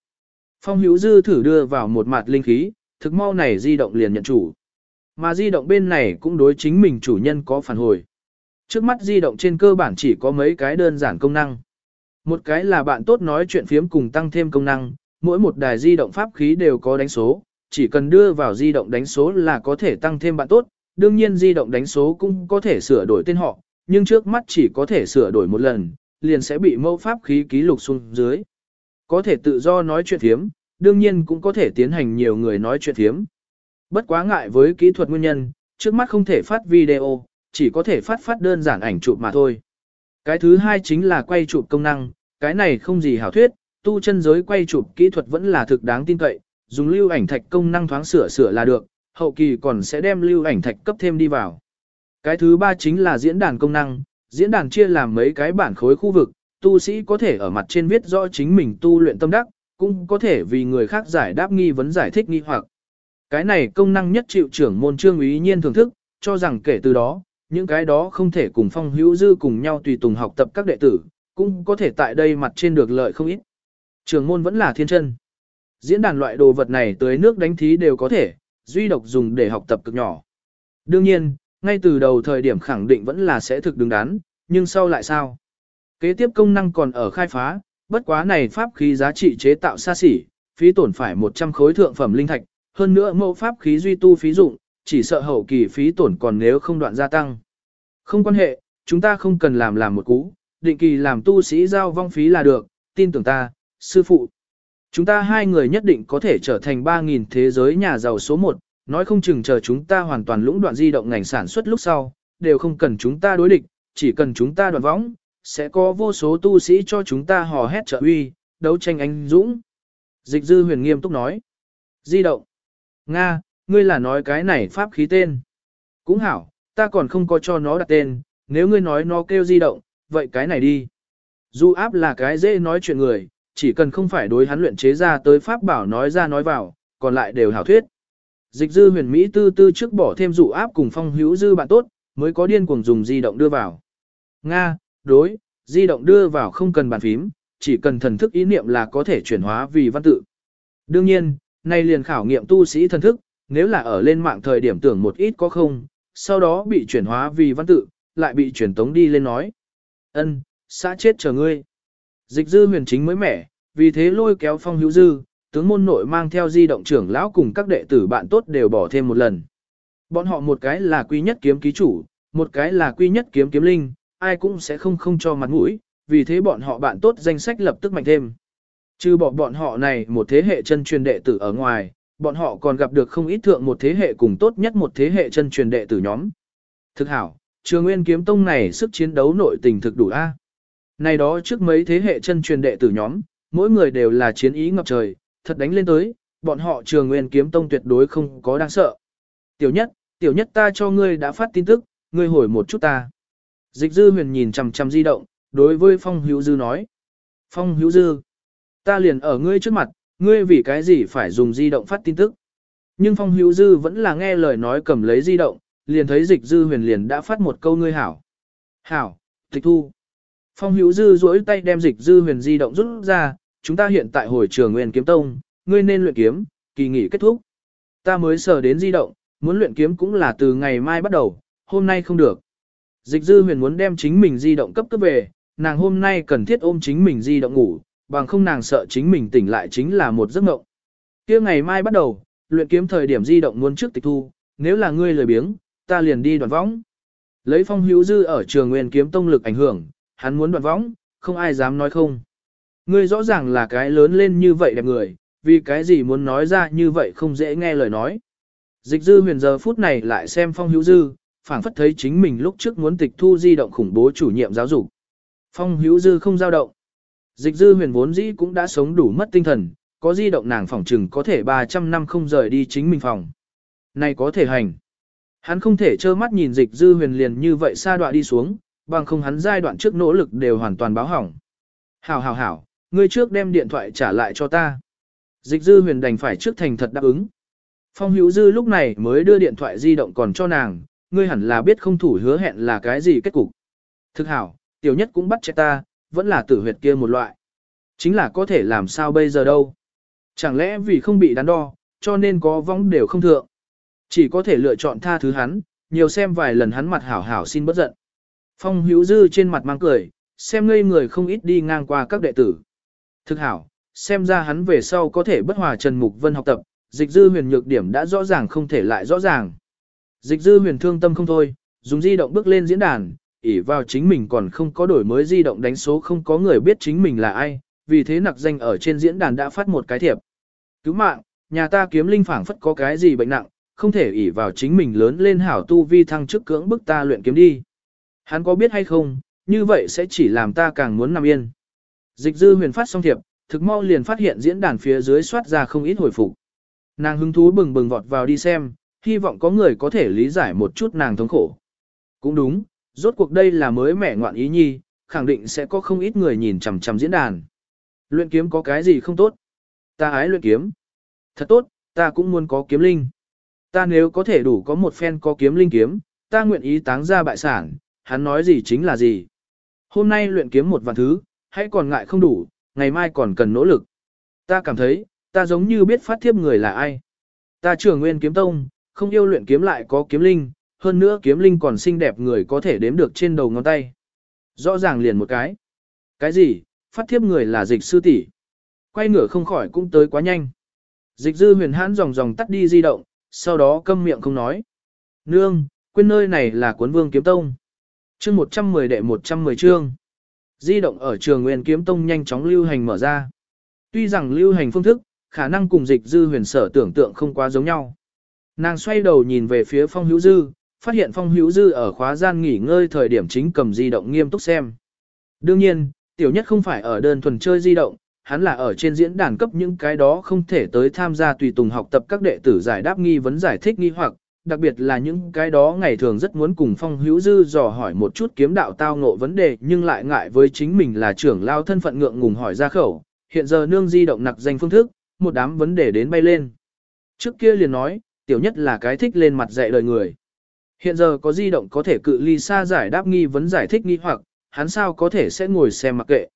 Phong hữu dư thử đưa vào một mặt linh khí, thực mau này di động liền nhận chủ. Mà di động bên này cũng đối chính mình chủ nhân có phản hồi. Trước mắt di động trên cơ bản chỉ có mấy cái đơn giản công năng. Một cái là bạn tốt nói chuyện phiếm cùng tăng thêm công năng, mỗi một đài di động pháp khí đều có đánh số, chỉ cần đưa vào di động đánh số là có thể tăng thêm bạn tốt, đương nhiên di động đánh số cũng có thể sửa đổi tên họ, nhưng trước mắt chỉ có thể sửa đổi một lần, liền sẽ bị mẫu pháp khí ký lục xuống dưới. Có thể tự do nói chuyện thiếm, đương nhiên cũng có thể tiến hành nhiều người nói chuyện thiếm. Bất quá ngại với kỹ thuật nguyên nhân, trước mắt không thể phát video, chỉ có thể phát phát đơn giản ảnh chụp mà thôi. Cái thứ hai chính là quay chụp công năng, cái này không gì hảo thuyết, tu chân giới quay chụp kỹ thuật vẫn là thực đáng tin cậy, dùng lưu ảnh thạch công năng thoáng sửa sửa là được, hậu kỳ còn sẽ đem lưu ảnh thạch cấp thêm đi vào. Cái thứ ba chính là diễn đàn công năng, diễn đàn chia làm mấy cái bản khối khu vực, tu sĩ có thể ở mặt trên viết rõ chính mình tu luyện tâm đắc, cũng có thể vì người khác giải đáp nghi vấn giải thích nghi hoặc. Cái này công năng nhất chịu trưởng môn trương ý nhiên thưởng thức, cho rằng kể từ đó, những cái đó không thể cùng phong hữu dư cùng nhau tùy tùng học tập các đệ tử, cũng có thể tại đây mặt trên được lợi không ít. Trường môn vẫn là thiên chân. Diễn đàn loại đồ vật này tới nước đánh thí đều có thể, duy độc dùng để học tập cực nhỏ. Đương nhiên, ngay từ đầu thời điểm khẳng định vẫn là sẽ thực đứng đắn, nhưng sau lại sao? Kế tiếp công năng còn ở khai phá, bất quá này pháp khí giá trị chế tạo xa xỉ, phí tổn phải 100 khối thượng phẩm linh thạch, hơn nữa mẫu pháp khí duy tu phí dụng, chỉ sợ hậu kỳ phí tổn còn nếu không đoạn gia tăng. Không quan hệ, chúng ta không cần làm làm một cú, định kỳ làm tu sĩ giao vong phí là được, tin tưởng ta, sư phụ. Chúng ta hai người nhất định có thể trở thành 3.000 thế giới nhà giàu số 1, nói không chừng chờ chúng ta hoàn toàn lũng đoạn di động ngành sản xuất lúc sau, đều không cần chúng ta đối địch, chỉ cần chúng ta đoạn võng, sẽ có vô số tu sĩ cho chúng ta hò hét trợ uy, đấu tranh anh dũng. Dịch dư huyền nghiêm túc nói. Di động. Nga, ngươi là nói cái này pháp khí tên. Cũng hảo, ta còn không có cho nó đặt tên, nếu ngươi nói nó kêu di động, vậy cái này đi. Du áp là cái dễ nói chuyện người, chỉ cần không phải đối hắn luyện chế ra tới pháp bảo nói ra nói vào, còn lại đều hảo thuyết. Dịch dư huyền Mỹ tư tư trước bỏ thêm dụ áp cùng phong hữu dư bạn tốt, mới có điên cuồng dùng di động đưa vào. Nga, đối, di động đưa vào không cần bàn phím, chỉ cần thần thức ý niệm là có thể chuyển hóa vì văn tự. Đương nhiên, nay liền khảo nghiệm tu sĩ thần thức, nếu là ở lên mạng thời điểm tưởng một ít có không, sau đó bị chuyển hóa vì văn tự, lại bị chuyển tống đi lên nói. ân xã chết chờ ngươi. Dịch dư huyền chính mới mẻ, vì thế lôi kéo phong hữu dư, tướng môn nội mang theo di động trưởng lão cùng các đệ tử bạn tốt đều bỏ thêm một lần. Bọn họ một cái là quy nhất kiếm ký chủ, một cái là quy nhất kiếm kiếm linh, ai cũng sẽ không không cho mặt mũi, vì thế bọn họ bạn tốt danh sách lập tức mạnh thêm. Trừ bỏ bọn họ này một thế hệ chân truyền đệ tử ở ngoài, bọn họ còn gặp được không ít thượng một thế hệ cùng tốt nhất một thế hệ chân truyền đệ tử nhóm. Thực hảo, trường nguyên kiếm tông này sức chiến đấu nội tình thực đủ a. Này đó trước mấy thế hệ chân truyền đệ tử nhóm, mỗi người đều là chiến ý ngập trời, thật đánh lên tới, bọn họ trường nguyên kiếm tông tuyệt đối không có đáng sợ. Tiểu nhất, tiểu nhất ta cho ngươi đã phát tin tức, ngươi hồi một chút ta. Dịch dư huyền nhìn chằm chằm di động, đối với phong hữu dư nói. Phong hữu dư, ta liền ở ngươi trước mặt, ngươi vì cái gì phải dùng di động phát tin tức. Nhưng phong hữu dư vẫn là nghe lời nói cầm lấy di động, liền thấy dịch dư huyền liền đã phát một câu ngươi hảo. Hảo, tịch thu. Phong hữu dư duỗi tay đem dịch dư huyền di động rút ra, chúng ta hiện tại hồi trường nguyên kiếm tông, ngươi nên luyện kiếm, kỳ nghỉ kết thúc. Ta mới sờ đến di động, muốn luyện kiếm cũng là từ ngày mai bắt đầu, hôm nay không được. Dịch dư huyền muốn đem chính mình di động cấp cấp về, nàng hôm nay cần thiết ôm chính mình di động ngủ, bằng không nàng sợ chính mình tỉnh lại chính là một giấc mộng. kia ngày mai bắt đầu, luyện kiếm thời điểm di động muốn trước tịch thu, nếu là ngươi lười biếng, ta liền đi đoàn võng. Lấy phong hữu dư ở trường nguyên kiếm tông lực ảnh hưởng, hắn muốn đoàn võng, không ai dám nói không. Ngươi rõ ràng là cái lớn lên như vậy đẹp người, vì cái gì muốn nói ra như vậy không dễ nghe lời nói. Dịch dư huyền giờ phút này lại xem phong hữu dư, phảng phất thấy chính mình lúc trước muốn tịch thu di động khủng bố chủ nhiệm giáo dục. Phong hữu dư không dao động. Dịch dư huyền vốn dĩ cũng đã sống đủ mất tinh thần, có di động nàng phòng trừng có thể 300 năm không rời đi chính mình phòng. Này có thể hành. Hắn không thể trơ mắt nhìn dịch dư huyền liền như vậy xa đoạn đi xuống, bằng không hắn giai đoạn trước nỗ lực đều hoàn toàn báo hỏng. Hảo hảo hảo, ngươi trước đem điện thoại trả lại cho ta. Dịch dư huyền đành phải trước thành thật đáp ứng. Phong hữu dư lúc này mới đưa điện thoại di động còn cho nàng, ngươi hẳn là biết không thủ hứa hẹn là cái gì kết cục. Thực hảo, tiểu nhất cũng bắt chết ta, vẫn là tử huyệt kia một loại. Chính là có thể làm sao bây giờ đâu. Chẳng lẽ vì không bị đắn đo, cho nên có vong đều không thượng. Chỉ có thể lựa chọn tha thứ hắn, nhiều xem vài lần hắn mặt hảo hảo xin bất giận. Phong hữu dư trên mặt mang cười, xem ngây người không ít đi ngang qua các đệ tử. Thực hảo, xem ra hắn về sau có thể bất hòa Trần Mục Vân học tập, dịch dư huyền nhược điểm đã rõ ràng không thể lại rõ ràng. Dịch dư huyền thương tâm không thôi, dùng di động bước lên diễn đàn, ỉ vào chính mình còn không có đổi mới di động đánh số không có người biết chính mình là ai, vì thế nặc danh ở trên diễn đàn đã phát một cái thiệp. Cứu mạng, nhà ta kiếm linh phảng phất có cái gì bệnh nặng, không thể ỉ vào chính mình lớn lên hảo tu vi thăng chức cưỡng bức ta luyện kiếm đi. Hắn có biết hay không, như vậy sẽ chỉ làm ta càng muốn nằm yên. Dịch dư huyền phát xong thiệp, thực mau liền phát hiện diễn đàn phía dưới soát ra không ít hồi phục. Nàng hứng thú bừng bừng vọt vào đi xem, hy vọng có người có thể lý giải một chút nàng thống khổ. Cũng đúng, rốt cuộc đây là mới mẻ ngoạn ý nhi, khẳng định sẽ có không ít người nhìn chằm chằm diễn đàn. Luyện kiếm có cái gì không tốt? Ta ái luyện kiếm. Thật tốt, ta cũng muốn có kiếm linh. Ta nếu có thể đủ có một phen có kiếm linh kiếm, ta nguyện ý táng ra bại sản, hắn nói gì chính là gì. Hôm nay luyện kiếm một vạn thứ, hãy còn ngại không đủ, ngày mai còn cần nỗ lực. Ta cảm thấy, ta giống như biết phát thiếp người là ai. Ta trưởng nguyên kiếm tông, không yêu luyện kiếm lại có kiếm linh, hơn nữa kiếm linh còn xinh đẹp người có thể đếm được trên đầu ngón tay. Rõ ràng liền một cái. Cái gì, phát thiếp người là dịch sư tỷ Quay ngửa không khỏi cũng tới quá nhanh. Dịch dư huyền hãn dòng dòng tắt đi di động, sau đó câm miệng không nói. Nương, quên nơi này là cuốn vương kiếm tông. Chương 110 đệ 110 chương. Di động ở trường Nguyên Kiếm Tông nhanh chóng lưu hành mở ra. Tuy rằng lưu hành phương thức, khả năng cùng dịch dư huyền sở tưởng tượng không quá giống nhau. Nàng xoay đầu nhìn về phía phong hữu dư, phát hiện phong hữu dư ở khóa gian nghỉ ngơi thời điểm chính cầm di động nghiêm túc xem. Đương nhiên, tiểu nhất không phải ở đơn thuần chơi di động, hắn là ở trên diễn đàn cấp những cái đó không thể tới tham gia tùy tùng học tập các đệ tử giải đáp nghi vấn giải thích nghi hoặc, đặc biệt là những cái đó ngày thường rất muốn cùng phong hữu dư dò hỏi một chút kiếm đạo tao ngộ vấn đề nhưng lại ngại với chính mình là trưởng lao thân phận ngượng ngùng hỏi ra khẩu, hiện giờ nương di động nặc danh phương thức, một đám vấn đề đến bay lên. Trước kia liền nói, tiểu nhất là cái thích lên mặt dạy đời người. Hiện giờ có di động có thể cự ly xa giải đáp nghi vấn giải thích nghi hoặc, hắn sao có thể sẽ ngồi xem mặc kệ.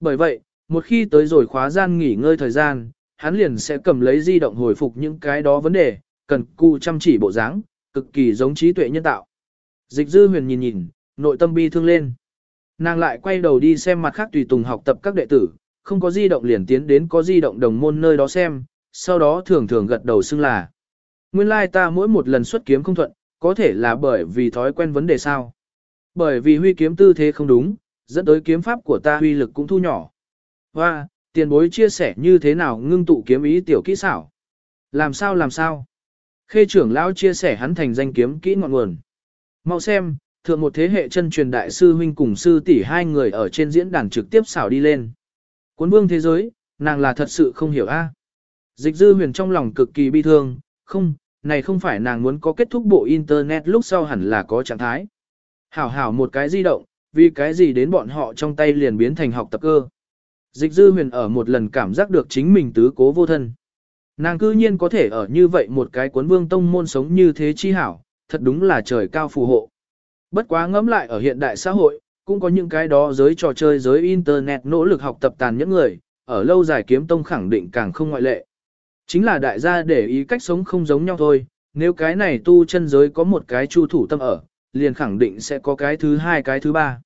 Bởi vậy, một khi tới rồi khóa gian nghỉ ngơi thời gian, hắn liền sẽ cầm lấy di động hồi phục những cái đó vấn đề, cần cù chăm chỉ bộ dáng, cực kỳ giống trí tuệ nhân tạo. Dịch dư huyền nhìn nhìn, nội tâm bi thương lên. Nàng lại quay đầu đi xem mặt khác tùy tùng học tập các đệ tử, không có di động liền tiến đến có di động đồng môn nơi đó xem, sau đó thường thường gật đầu xưng là. Nguyên lai like ta mỗi một lần xuất kiếm không thuận, có thể là bởi vì thói quen vấn đề sao. Bởi vì huy kiếm tư thế không đúng, dẫn tới kiếm pháp của ta huy lực cũng thu nhỏ. Và, tiền bối chia sẻ như thế nào ngưng tụ kiếm ý tiểu kỹ xảo. Làm sao làm sao? Khê trưởng lão chia sẻ hắn thành danh kiếm kỹ ngọn nguồn. Mau xem, thượng một thế hệ chân truyền đại sư huynh cùng sư tỷ hai người ở trên diễn đàn trực tiếp xảo đi lên. Cuốn vương thế giới, nàng là thật sự không hiểu a. Dịch dư huyền trong lòng cực kỳ bi thương, không, này không phải nàng muốn có kết thúc bộ internet lúc sau hẳn là có trạng thái. Hảo hảo một cái di động, vì cái gì đến bọn họ trong tay liền biến thành học tập cơ. Dịch dư huyền ở một lần cảm giác được chính mình tứ cố vô thân. Nàng cư nhiên có thể ở như vậy một cái cuốn vương tông môn sống như thế chi hảo, thật đúng là trời cao phù hộ. Bất quá ngẫm lại ở hiện đại xã hội, cũng có những cái đó giới trò chơi giới internet nỗ lực học tập tàn những người, ở lâu dài kiếm tông khẳng định càng không ngoại lệ. Chính là đại gia để ý cách sống không giống nhau thôi, nếu cái này tu chân giới có một cái chu thủ tâm ở, liền khẳng định sẽ có cái thứ hai cái thứ ba.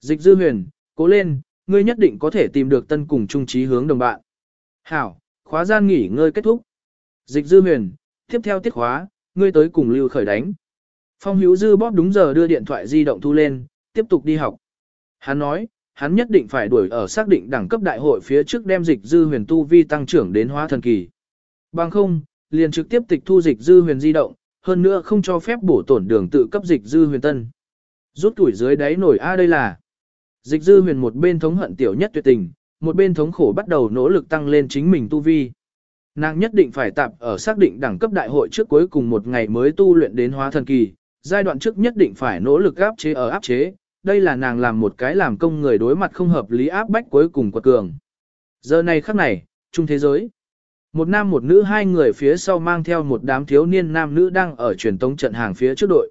Dịch dư huyền, cố lên, ngươi nhất định có thể tìm được tân cùng trung trí hướng đồng bạn. Hảo, khóa gian nghỉ ngơi kết thúc. Dịch dư huyền, tiếp theo tiết khóa, ngươi tới cùng lưu khởi đánh. Phong hữu dư bóp đúng giờ đưa điện thoại di động thu lên, tiếp tục đi học. Hắn nói, hắn nhất định phải đuổi ở xác định đẳng cấp đại hội phía trước đem dịch dư huyền tu vi tăng trưởng đến hóa thần kỳ. Bằng không, liền trực tiếp tịch thu dịch dư huyền di động, hơn nữa không cho phép bổ tổn đường tự cấp dịch dư huyền tân. Rút tuổi dưới đáy nổi A đây là. Dịch dư huyền một bên thống hận tiểu nhất tuyệt tình, một bên thống khổ bắt đầu nỗ lực tăng lên chính mình tu vi. Nàng nhất định phải tạp ở xác định đẳng cấp đại hội trước cuối cùng một ngày mới tu luyện đến hóa thần kỳ, giai đoạn trước nhất định phải nỗ lực áp chế ở áp chế, đây là nàng làm một cái làm công người đối mặt không hợp lý áp bách cuối cùng quật cường. Giờ này khắc này, chung thế giới. Một nam một nữ hai người phía sau mang theo một đám thiếu niên nam nữ đang ở truyền tống trận hàng phía trước đội.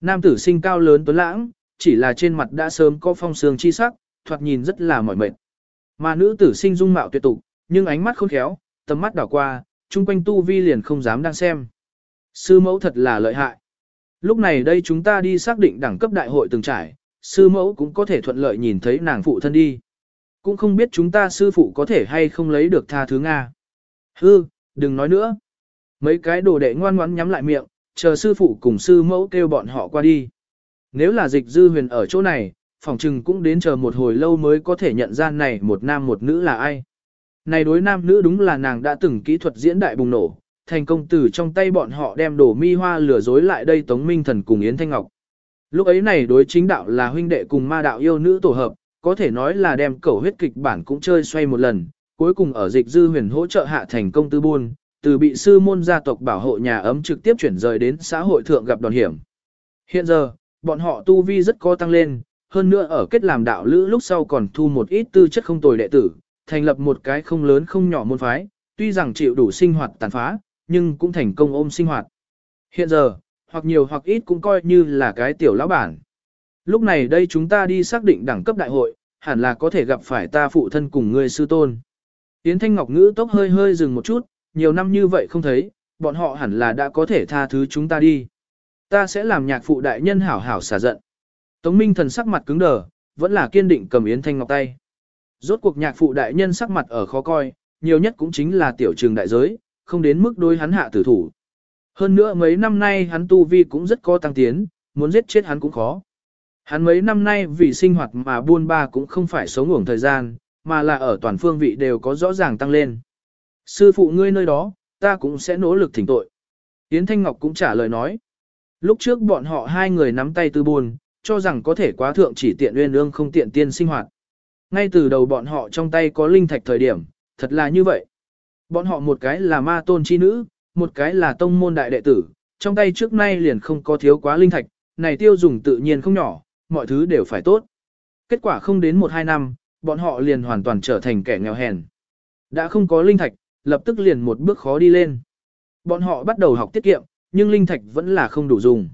Nam tử sinh cao lớn tuấn lãng, chỉ là trên mặt đã sớm có phong sương chi sắc, thoạt nhìn rất là mỏi mệt. Mà nữ tử sinh dung mạo tuyệt tục, nhưng ánh mắt khôn khéo, tầm mắt đảo qua, chung quanh tu vi liền không dám đang xem. Sư mẫu thật là lợi hại. Lúc này đây chúng ta đi xác định đẳng cấp đại hội từng trải, sư mẫu cũng có thể thuận lợi nhìn thấy nàng phụ thân đi. Cũng không biết chúng ta sư phụ có thể hay không lấy được tha thứ Nga. Hư, đừng nói nữa. Mấy cái đồ đệ ngoan ngoãn nhắm lại miệng, chờ sư phụ cùng sư mẫu kêu bọn họ qua đi. Nếu là dịch dư huyền ở chỗ này, phòng trừng cũng đến chờ một hồi lâu mới có thể nhận ra này một nam một nữ là ai. Này đối nam nữ đúng là nàng đã từng kỹ thuật diễn đại bùng nổ, thành công từ trong tay bọn họ đem đổ mi hoa lừa dối lại đây Tống Minh Thần cùng Yến Thanh Ngọc. Lúc ấy này đối chính đạo là huynh đệ cùng ma đạo yêu nữ tổ hợp, có thể nói là đem cẩu huyết kịch bản cũng chơi xoay một lần, cuối cùng ở dịch dư huyền hỗ trợ hạ thành công tư buôn, từ bị sư môn gia tộc bảo hộ nhà ấm trực tiếp chuyển rời đến xã hội thượng gặp đòn hiểm. Hiện giờ, bọn họ tu vi rất có tăng lên, hơn nữa ở kết làm đạo lữ lúc sau còn thu một ít tư chất không tồi đệ tử, thành lập một cái không lớn không nhỏ môn phái, tuy rằng chịu đủ sinh hoạt tàn phá, nhưng cũng thành công ôm sinh hoạt. Hiện giờ, hoặc nhiều hoặc ít cũng coi như là cái tiểu lão bản. Lúc này đây chúng ta đi xác định đẳng cấp đại hội, hẳn là có thể gặp phải ta phụ thân cùng người sư tôn. Yến Thanh Ngọc ngữ tốc hơi hơi dừng một chút, nhiều năm như vậy không thấy, bọn họ hẳn là đã có thể tha thứ chúng ta đi. Ta sẽ làm nhạc phụ đại nhân hảo hảo xả giận. Tống Minh thần sắc mặt cứng đờ, vẫn là kiên định cầm Yến Thanh Ngọc tay. Rốt cuộc nhạc phụ đại nhân sắc mặt ở khó coi, nhiều nhất cũng chính là tiểu trường đại giới, không đến mức đối hắn hạ tử thủ. Hơn nữa mấy năm nay hắn tu vi cũng rất có tăng tiến, muốn giết chết hắn cũng khó. Hắn mấy năm nay vì sinh hoạt mà buôn ba cũng không phải sống ngủng thời gian, mà là ở toàn phương vị đều có rõ ràng tăng lên. Sư phụ ngươi nơi đó, ta cũng sẽ nỗ lực thỉnh tội. Yến Thanh Ngọc cũng trả lời nói. Lúc trước bọn họ hai người nắm tay tư buồn, cho rằng có thể quá thượng chỉ tiện uyên ương không tiện tiên sinh hoạt. Ngay từ đầu bọn họ trong tay có linh thạch thời điểm, thật là như vậy. Bọn họ một cái là ma tôn chi nữ, một cái là tông môn đại đệ tử, trong tay trước nay liền không có thiếu quá linh thạch, này tiêu dùng tự nhiên không nhỏ, mọi thứ đều phải tốt. Kết quả không đến 1-2 năm, bọn họ liền hoàn toàn trở thành kẻ nghèo hèn. Đã không có linh thạch, lập tức liền một bước khó đi lên. Bọn họ bắt đầu học tiết kiệm, nhưng linh thạch vẫn là không đủ dùng.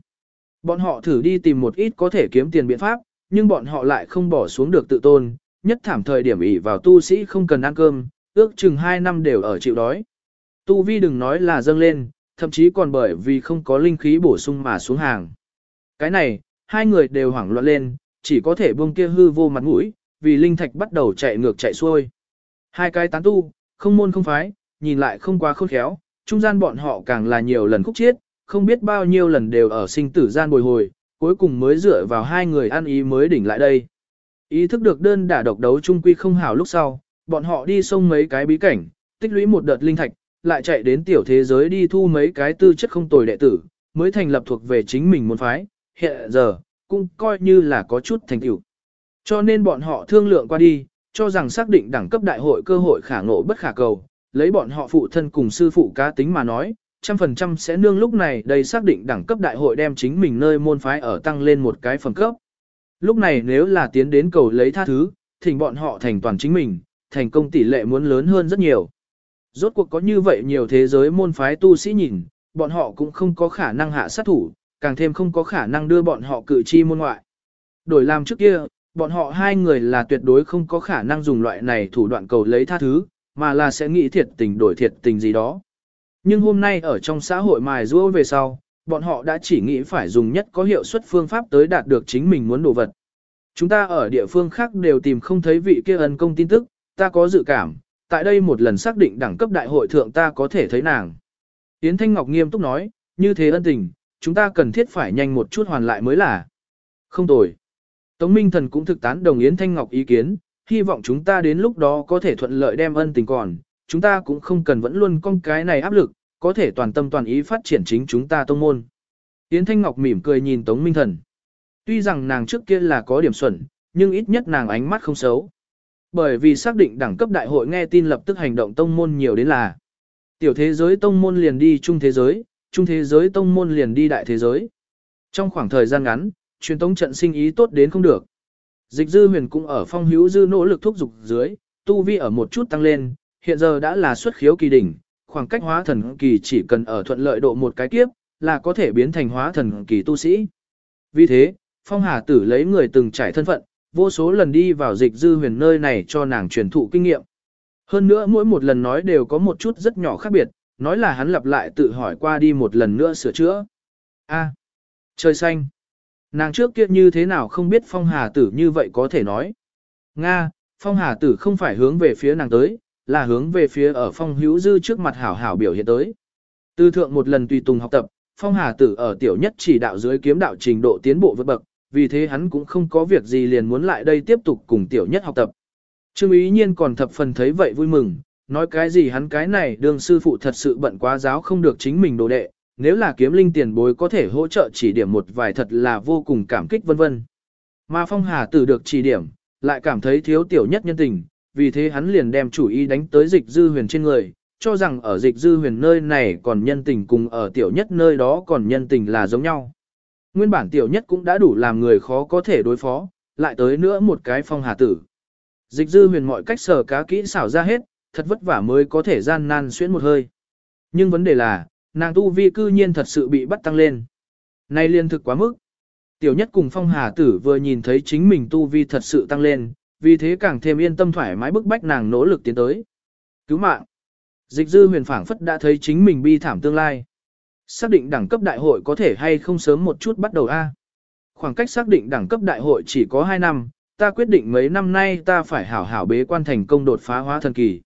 Bọn họ thử đi tìm một ít có thể kiếm tiền biện pháp, nhưng bọn họ lại không bỏ xuống được tự tôn, nhất thảm thời điểm ỷ vào tu sĩ không cần ăn cơm, ước chừng 2 năm đều ở chịu đói. Tu vi đừng nói là dâng lên, thậm chí còn bởi vì không có linh khí bổ sung mà xuống hàng. Cái này, hai người đều hoảng loạn lên, chỉ có thể buông kia hư vô mặt mũi, vì linh thạch bắt đầu chạy ngược chạy xuôi. Hai cái tán tu, không môn không phái, nhìn lại không quá khôn khéo, trung gian bọn họ càng là nhiều lần khúc chiết, không biết bao nhiêu lần đều ở sinh tử gian bồi hồi, cuối cùng mới dựa vào hai người ăn ý mới đỉnh lại đây. Ý thức được đơn đả độc đấu trung quy không hảo lúc sau, bọn họ đi sông mấy cái bí cảnh, tích lũy một đợt linh thạch, lại chạy đến tiểu thế giới đi thu mấy cái tư chất không tồi đệ tử, mới thành lập thuộc về chính mình môn phái, hiện giờ, cũng coi như là có chút thành tựu. Cho nên bọn họ thương lượng qua đi, cho rằng xác định đẳng cấp đại hội cơ hội khả ngộ bất khả cầu, lấy bọn họ phụ thân cùng sư phụ cá tính mà nói, trăm phần trăm sẽ nương lúc này đây xác định đẳng cấp đại hội đem chính mình nơi môn phái ở tăng lên một cái phần cấp. Lúc này nếu là tiến đến cầu lấy tha thứ, thỉnh bọn họ thành toàn chính mình, thành công tỷ lệ muốn lớn hơn rất nhiều. Rốt cuộc có như vậy nhiều thế giới môn phái tu sĩ nhìn, bọn họ cũng không có khả năng hạ sát thủ, càng thêm không có khả năng đưa bọn họ cử chi môn ngoại. Đổi làm trước kia, bọn họ hai người là tuyệt đối không có khả năng dùng loại này thủ đoạn cầu lấy tha thứ, mà là sẽ nghĩ thiệt tình đổi thiệt tình gì đó. Nhưng hôm nay ở trong xã hội mài rũa về sau, bọn họ đã chỉ nghĩ phải dùng nhất có hiệu suất phương pháp tới đạt được chính mình muốn đồ vật. Chúng ta ở địa phương khác đều tìm không thấy vị kia ân công tin tức, ta có dự cảm, tại đây một lần xác định đẳng cấp đại hội thượng ta có thể thấy nàng. Yến Thanh Ngọc nghiêm túc nói, như thế ân tình, chúng ta cần thiết phải nhanh một chút hoàn lại mới là. Không tồi. Tống Minh Thần cũng thực tán đồng Yến Thanh Ngọc ý kiến, hy vọng chúng ta đến lúc đó có thể thuận lợi đem ân tình còn, chúng ta cũng không cần vẫn luôn con cái này áp lực, có thể toàn tâm toàn ý phát triển chính chúng ta tông môn. Yến Thanh Ngọc mỉm cười nhìn Tống Minh Thần. Tuy rằng nàng trước kia là có điểm xuẩn, nhưng ít nhất nàng ánh mắt không xấu. Bởi vì xác định đẳng cấp đại hội nghe tin lập tức hành động tông môn nhiều đến là tiểu thế giới tông môn liền đi trung thế giới, trung thế giới tông môn liền đi đại thế giới. Trong khoảng thời gian ngắn, truyền tống trận sinh ý tốt đến không được. Dịch dư huyền cũng ở phong hữu dư nỗ lực thúc dục dưới, tu vi ở một chút tăng lên, hiện giờ đã là xuất khiếu kỳ đỉnh, khoảng cách hóa thần kỳ chỉ cần ở thuận lợi độ một cái kiếp, là có thể biến thành hóa thần kỳ tu sĩ. Vì thế, phong hà tử lấy người từng trải thân phận, vô số lần đi vào dịch dư huyền nơi này cho nàng truyền thụ kinh nghiệm. Hơn nữa mỗi một lần nói đều có một chút rất nhỏ khác biệt, nói là hắn lặp lại tự hỏi qua đi một lần nữa sửa chữa. A, trời xanh. Nàng trước kia như thế nào không biết phong hà tử như vậy có thể nói. Nga, phong hà tử không phải hướng về phía nàng tới, là hướng về phía ở phong hữu dư trước mặt hảo hảo biểu hiện tới. Tư thượng một lần tùy tùng học tập, phong hà tử ở tiểu nhất chỉ đạo dưới kiếm đạo trình độ tiến bộ vượt bậc, vì thế hắn cũng không có việc gì liền muốn lại đây tiếp tục cùng tiểu nhất học tập. Trương ý nhiên còn thập phần thấy vậy vui mừng, nói cái gì hắn cái này đương sư phụ thật sự bận quá giáo không được chính mình đồ đệ, nếu là kiếm linh tiền bối có thể hỗ trợ chỉ điểm một vài thật là vô cùng cảm kích vân vân. Mà phong hà tử được chỉ điểm, lại cảm thấy thiếu tiểu nhất nhân tình, vì thế hắn liền đem chủ ý đánh tới dịch dư huyền trên người, cho rằng ở dịch dư huyền nơi này còn nhân tình cùng ở tiểu nhất nơi đó còn nhân tình là giống nhau. Nguyên bản tiểu nhất cũng đã đủ làm người khó có thể đối phó, lại tới nữa một cái phong hà tử. Dịch dư huyền mọi cách sở cá kỹ xảo ra hết, thật vất vả mới có thể gian nan xuyên một hơi. Nhưng vấn đề là, nàng tu vi cư nhiên thật sự bị bắt tăng lên. Nay liên thực quá mức. Tiểu nhất cùng phong hà tử vừa nhìn thấy chính mình tu vi thật sự tăng lên, vì thế càng thêm yên tâm thoải mái bức bách nàng nỗ lực tiến tới. Cứu mạng. Dịch dư huyền phảng phất đã thấy chính mình bi thảm tương lai. Xác định đẳng cấp đại hội có thể hay không sớm một chút bắt đầu A. Khoảng cách xác định đẳng cấp đại hội chỉ có 2 năm, ta quyết định mấy năm nay ta phải hảo hảo bế quan thành công đột phá hóa thần kỳ.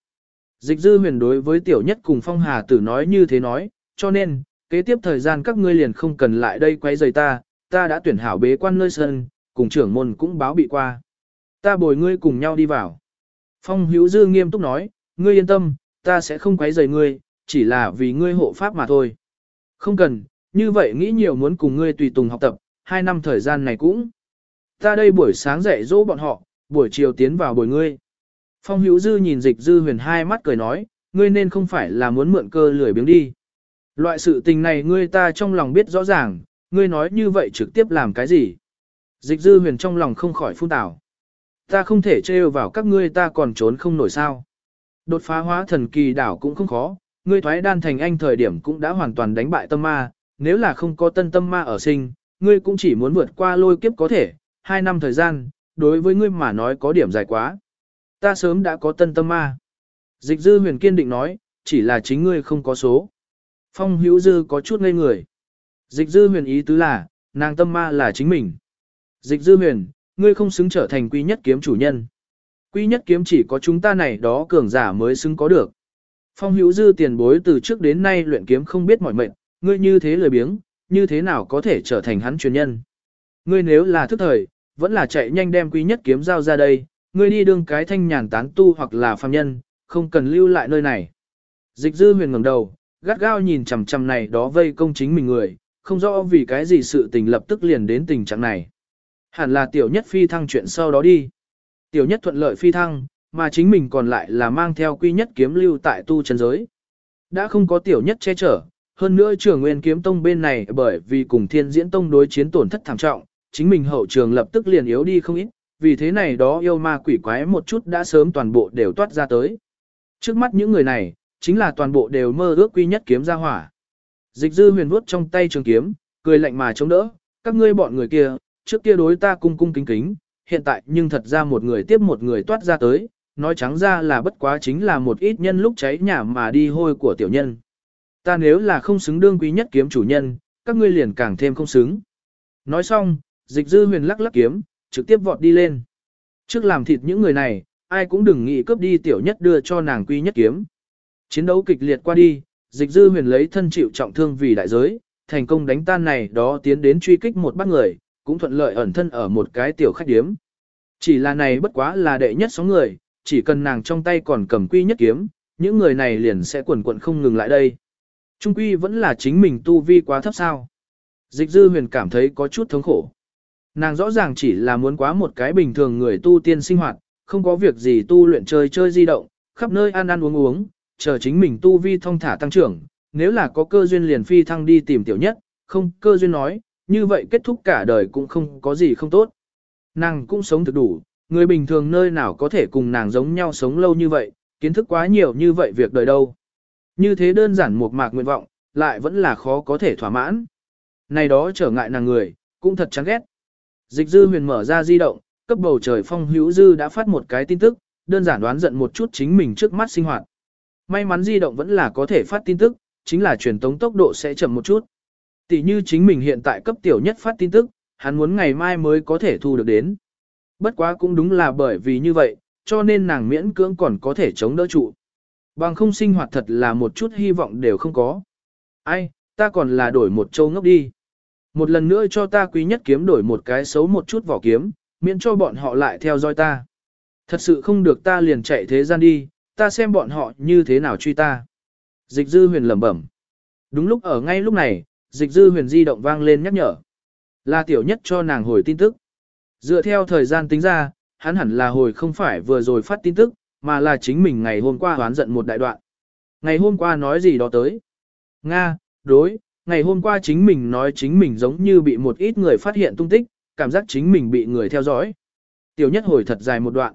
Dịch dư huyền đối với tiểu nhất cùng phong hà tử nói như thế nói, cho nên, kế tiếp thời gian các ngươi liền không cần lại đây quấy rời ta, ta đã tuyển hảo bế quan nơi sân, cùng trưởng môn cũng báo bị qua. Ta bồi ngươi cùng nhau đi vào. Phong hữu dư nghiêm túc nói, ngươi yên tâm, ta sẽ không quấy rầy ngươi, chỉ là vì ngươi hộ pháp mà thôi. Không cần, như vậy nghĩ nhiều muốn cùng ngươi tùy tùng học tập, hai năm thời gian này cũng. Ta đây buổi sáng dạy dỗ bọn họ, buổi chiều tiến vào bồi ngươi. Phong hữu dư nhìn dịch dư huyền hai mắt cười nói, ngươi nên không phải là muốn mượn cơ lười biếng đi. Loại sự tình này ngươi ta trong lòng biết rõ ràng, ngươi nói như vậy trực tiếp làm cái gì. Dịch dư huyền trong lòng không khỏi phun tảo. Ta không thể trêu vào các ngươi ta còn trốn không nổi sao. Đột phá hóa thần kỳ đảo cũng không khó, ngươi thoái đan thành anh thời điểm cũng đã hoàn toàn đánh bại tâm ma, nếu là không có tân tâm ma ở sinh, ngươi cũng chỉ muốn vượt qua lôi kiếp có thể, hai năm thời gian, đối với ngươi mà nói có điểm dài quá. Ta sớm đã có tân tâm ma. Dịch dư huyền kiên định nói, chỉ là chính ngươi không có số. Phong hữu dư có chút ngây người. Dịch dư huyền ý tứ là, nàng tâm ma là chính mình. Dịch dư huyền, ngươi không xứng trở thành quy nhất kiếm chủ nhân. Quy nhất kiếm chỉ có chúng ta này đó cường giả mới xứng có được. Phong hữu dư tiền bối từ trước đến nay luyện kiếm không biết mỏi mệnh, ngươi như thế lười biếng, như thế nào có thể trở thành hắn truyền nhân. Ngươi nếu là thức thời, vẫn là chạy nhanh đem quy nhất kiếm giao ra đây, ngươi đi đương cái thanh nhàn tán tu hoặc là phàm nhân, không cần lưu lại nơi này. Dịch dư huyền ngẩng đầu, gắt gao nhìn chằm chằm này đó vây công chính mình người, không rõ vì cái gì sự tình lập tức liền đến tình trạng này. Hẳn là tiểu nhất phi thăng chuyện sau đó đi. Tiểu nhất thuận lợi phi thăng, mà chính mình còn lại là mang theo quy nhất kiếm lưu tại tu chân giới. Đã không có tiểu nhất che chở, hơn nữa trường nguyên kiếm tông bên này bởi vì cùng thiên diễn tông đối chiến tổn thất thảm trọng, chính mình hậu trường lập tức liền yếu đi không ít, vì thế này đó yêu ma quỷ quái một chút đã sớm toàn bộ đều toát ra tới. Trước mắt những người này, chính là toàn bộ đều mơ ước quy nhất kiếm ra hỏa. Dịch dư huyền vuốt trong tay trường kiếm, cười lạnh mà chống đỡ, các ngươi bọn người kia, trước kia đối ta cung cung kính kính, hiện tại nhưng thật ra một người tiếp một người toát ra tới, nói trắng ra là bất quá chính là một ít nhân lúc cháy nhà mà đi hôi của tiểu nhân. Ta nếu là không xứng đương quý nhất kiếm chủ nhân, các ngươi liền càng thêm không xứng. Nói xong, dịch dư huyền lắc lắc kiếm, trực tiếp vọt đi lên. Trước làm thịt những người này, ai cũng đừng nghĩ cướp đi tiểu nhất đưa cho nàng quý nhất kiếm. Chiến đấu kịch liệt qua đi, dịch dư huyền lấy thân chịu trọng thương vì đại giới, thành công đánh tan này đó tiến đến truy kích một bác người, cũng thuận lợi ẩn thân ở một cái tiểu khách điếm. Chỉ là này bất quá là đệ nhất số người, chỉ cần nàng trong tay còn cầm quy nhất kiếm, những người này liền sẽ quần quận không ngừng lại đây. Trung quy vẫn là chính mình tu vi quá thấp sao. Dịch dư huyền cảm thấy có chút thống khổ. Nàng rõ ràng chỉ là muốn quá một cái bình thường người tu tiên sinh hoạt, không có việc gì tu luyện chơi chơi di động, khắp nơi ăn ăn uống uống, chờ chính mình tu vi thông thả tăng trưởng, nếu là có cơ duyên liền phi thăng đi tìm tiểu nhất, không cơ duyên nói, như vậy kết thúc cả đời cũng không có gì không tốt. Nàng cũng sống thực đủ, người bình thường nơi nào có thể cùng nàng giống nhau sống lâu như vậy, kiến thức quá nhiều như vậy việc đời đâu. Như thế đơn giản một mạc nguyện vọng, lại vẫn là khó có thể thỏa mãn. Này đó trở ngại nàng người, cũng thật chán ghét. Dịch dư huyền mở ra di động, cấp bầu trời phong hữu dư đã phát một cái tin tức, đơn giản đoán giận một chút chính mình trước mắt sinh hoạt. May mắn di động vẫn là có thể phát tin tức, chính là truyền tống tốc độ sẽ chậm một chút. Tỷ như chính mình hiện tại cấp tiểu nhất phát tin tức, hắn muốn ngày mai mới có thể thu được đến. Bất quá cũng đúng là bởi vì như vậy, cho nên nàng miễn cưỡng còn có thể chống đỡ trụ. Bằng không sinh hoạt thật là một chút hy vọng đều không có. Ai, ta còn là đổi một châu ngốc đi. Một lần nữa cho ta quý nhất kiếm đổi một cái xấu một chút vỏ kiếm, miễn cho bọn họ lại theo dõi ta. Thật sự không được ta liền chạy thế gian đi, ta xem bọn họ như thế nào truy ta. Dịch dư huyền lẩm bẩm. Đúng lúc ở ngay lúc này, dịch dư huyền di động vang lên nhắc nhở. Là tiểu nhất cho nàng hồi tin tức. Dựa theo thời gian tính ra, hắn hẳn là hồi không phải vừa rồi phát tin tức, mà là chính mình ngày hôm qua hoán giận một đại đoạn. Ngày hôm qua nói gì đó tới. Nga, đối, ngày hôm qua chính mình nói chính mình giống như bị một ít người phát hiện tung tích, cảm giác chính mình bị người theo dõi. Tiểu nhất hồi thật dài một đoạn.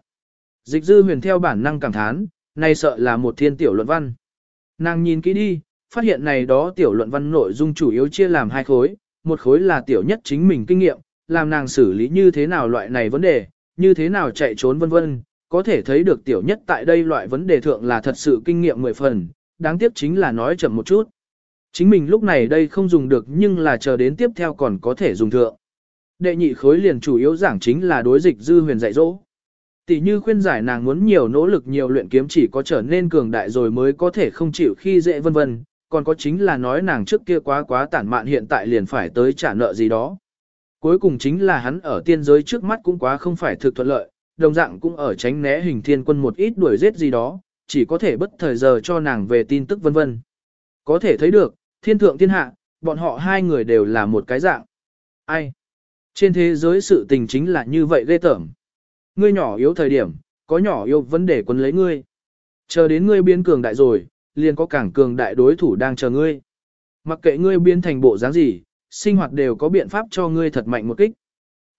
Dịch dư huyền theo bản năng cảm thán, nay sợ là một thiên tiểu luận văn. Nàng nhìn kỹ đi, phát hiện này đó tiểu luận văn nội dung chủ yếu chia làm hai khối, một khối là tiểu nhất chính mình kinh nghiệm, làm nàng xử lý như thế nào loại này vấn đề, như thế nào chạy trốn vân vân, có thể thấy được tiểu nhất tại đây loại vấn đề thượng là thật sự kinh nghiệm mười phần, đáng tiếc chính là nói chậm một chút. Chính mình lúc này đây không dùng được nhưng là chờ đến tiếp theo còn có thể dùng thượng. Đệ nhị khối liền chủ yếu giảng chính là đối dịch dư huyền dạy dỗ. Tỷ như khuyên giải nàng muốn nhiều nỗ lực nhiều luyện kiếm chỉ có trở nên cường đại rồi mới có thể không chịu khi dễ vân vân, còn có chính là nói nàng trước kia quá quá tản mạn hiện tại liền phải tới trả nợ gì đó. Cuối cùng chính là hắn ở tiên giới trước mắt cũng quá không phải thực thuận lợi, đồng dạng cũng ở tránh né hình thiên quân một ít đuổi giết gì đó, chỉ có thể bất thời giờ cho nàng về tin tức vân vân. Có thể thấy được, thiên thượng thiên hạ, bọn họ hai người đều là một cái dạng. Ai? Trên thế giới sự tình chính là như vậy ghê tởm. Ngươi nhỏ yếu thời điểm, có nhỏ yếu vấn đề quân lấy ngươi. Chờ đến ngươi biến cường đại rồi, liền có càng cường đại đối thủ đang chờ ngươi. Mặc kệ ngươi biến thành bộ dáng gì, sinh hoạt đều có biện pháp cho ngươi thật mạnh một kích.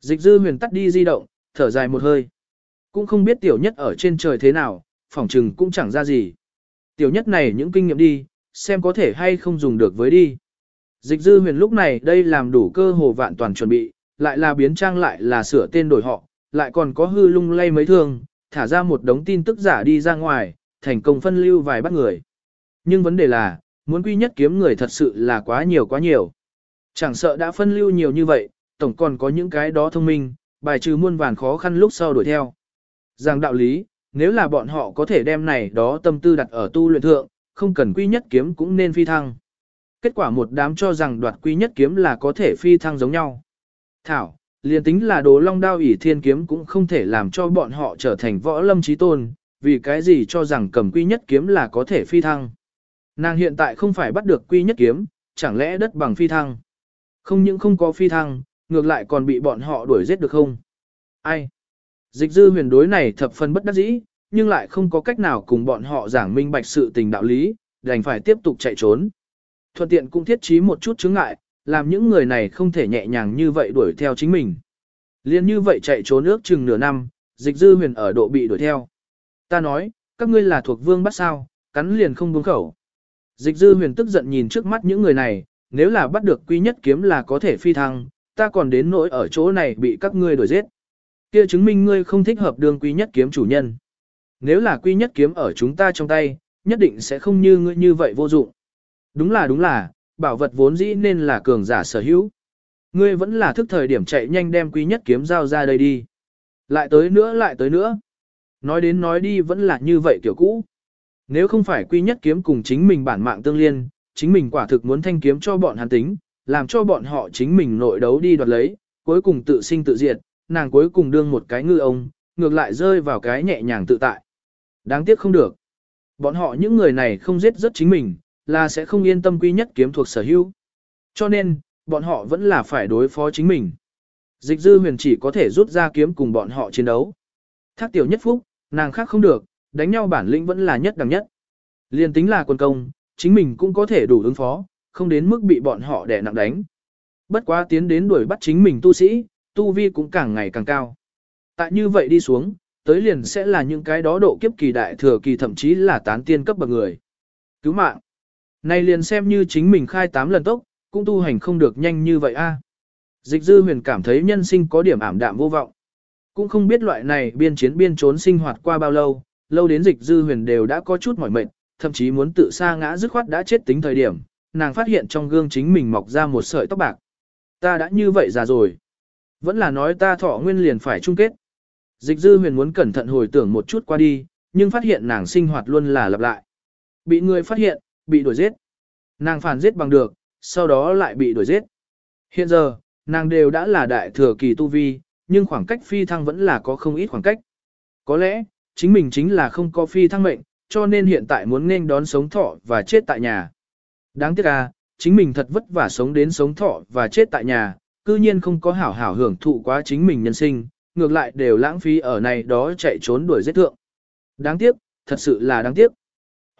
Dịch dư huyền tắt đi di động, thở dài một hơi. Cũng không biết tiểu nhất ở trên trời thế nào, phỏng trừng cũng chẳng ra gì. Tiểu nhất này những kinh nghiệm đi, xem có thể hay không dùng được với đi. Dịch dư huyền lúc này đây làm đủ cơ hồ vạn toàn chuẩn bị, lại là biến trang lại là sửa tên đổi họ, lại còn có hư lung lay mấy thương, thả ra một đống tin tức giả đi ra ngoài, thành công phân lưu vài bắt người. Nhưng vấn đề là, muốn quy nhất kiếm người thật sự là quá nhiều quá nhiều. Chẳng sợ đã phân lưu nhiều như vậy, tổng còn có những cái đó thông minh, bài trừ muôn vàn khó khăn lúc sau đuổi theo. Rằng đạo lý, nếu là bọn họ có thể đem này đó tâm tư đặt ở tu luyện thượng, không cần quy nhất kiếm cũng nên phi thăng. Kết quả một đám cho rằng đoạt quy nhất kiếm là có thể phi thăng giống nhau. Thảo, liền tính là đồ long đao ỷ thiên kiếm cũng không thể làm cho bọn họ trở thành võ lâm trí tôn, vì cái gì cho rằng cầm quy nhất kiếm là có thể phi thăng. Nàng hiện tại không phải bắt được quy nhất kiếm, chẳng lẽ đất bằng phi thăng. Không những không có phi thăng, ngược lại còn bị bọn họ đuổi giết được không? Ai? Dịch dư huyền đối này thập phần bất đắc dĩ, nhưng lại không có cách nào cùng bọn họ giảng minh bạch sự tình đạo lý, đành phải tiếp tục chạy trốn. Thuận tiện cũng thiết trí một chút chứng ngại, làm những người này không thể nhẹ nhàng như vậy đuổi theo chính mình. Liên như vậy chạy trốn ước chừng nửa năm, dịch dư huyền ở độ bị đuổi theo. Ta nói, các ngươi là thuộc vương bắt sao, cắn liền không buông khẩu. Dịch dư huyền tức giận nhìn trước mắt những người này, nếu là bắt được quy nhất kiếm là có thể phi thăng, ta còn đến nỗi ở chỗ này bị các ngươi đuổi giết. kia chứng minh ngươi không thích hợp đường quý nhất kiếm chủ nhân. Nếu là quý nhất kiếm ở chúng ta trong tay, nhất định sẽ không như ngươi như vậy vô dụng. Đúng là đúng là, bảo vật vốn dĩ nên là cường giả sở hữu. Ngươi vẫn là thức thời điểm chạy nhanh đem quý nhất kiếm giao ra đây đi. Lại tới nữa lại tới nữa. Nói đến nói đi vẫn là như vậy kiểu cũ. Nếu không phải quy nhất kiếm cùng chính mình bản mạng tương liên, chính mình quả thực muốn thanh kiếm cho bọn hắn tính, làm cho bọn họ chính mình nội đấu đi đoạt lấy, cuối cùng tự sinh tự diệt, nàng cuối cùng đương một cái ngư ông, ngược lại rơi vào cái nhẹ nhàng tự tại. Đáng tiếc không được. Bọn họ những người này không giết rất chính mình, là sẽ không yên tâm quy nhất kiếm thuộc sở hữu. Cho nên, bọn họ vẫn là phải đối phó chính mình. Dịch dư huyền chỉ có thể rút ra kiếm cùng bọn họ chiến đấu. Thác tiểu nhất phúc, nàng khác không được, đánh nhau bản lĩnh vẫn là nhất đẳng nhất. Liên tính là quân công, chính mình cũng có thể đủ ứng phó, không đến mức bị bọn họ đè nặng đánh. Bất quá tiến đến đuổi bắt chính mình tu sĩ, tu vi cũng càng ngày càng cao. Tại như vậy đi xuống, tới liền sẽ là những cái đó độ kiếp kỳ đại thừa kỳ thậm chí là tán tiên cấp bậc người. Cứu mạng. Này liền xem như chính mình khai 8 lần tốc, cũng tu hành không được nhanh như vậy a. À. Dịch dư huyền cảm thấy nhân sinh có điểm ảm đạm vô vọng. Cũng không biết loại này biên chiến biên trốn sinh hoạt qua bao lâu, lâu đến dịch dư huyền đều đã có chút mỏi mệt, thậm chí muốn tự sa ngã dứt khoát đã chết tính thời điểm, nàng phát hiện trong gương chính mình mọc ra một sợi tóc bạc. Ta đã như vậy già rồi. Vẫn là nói ta thọ nguyên liền phải chung kết. Dịch dư huyền muốn cẩn thận hồi tưởng một chút qua đi, nhưng phát hiện nàng sinh hoạt luôn là lặp lại. Bị người phát hiện, bị đuổi giết. Nàng phản giết bằng được, sau đó lại bị đuổi giết. Hiện giờ, nàng đều đã là đại thừa kỳ tu vi, nhưng khoảng cách phi thăng vẫn là có không ít khoảng cách. Có lẽ, chính mình chính là không có phi thăng mệnh, cho nên hiện tại muốn nên đón sống thọ và chết tại nhà. Đáng tiếc à, chính mình thật vất vả sống đến sống thọ và chết tại nhà, cư nhiên không có hảo hảo hưởng thụ quá chính mình nhân sinh, ngược lại đều lãng phí ở này đó chạy trốn đuổi giết thượng. Đáng tiếc, thật sự là đáng tiếc.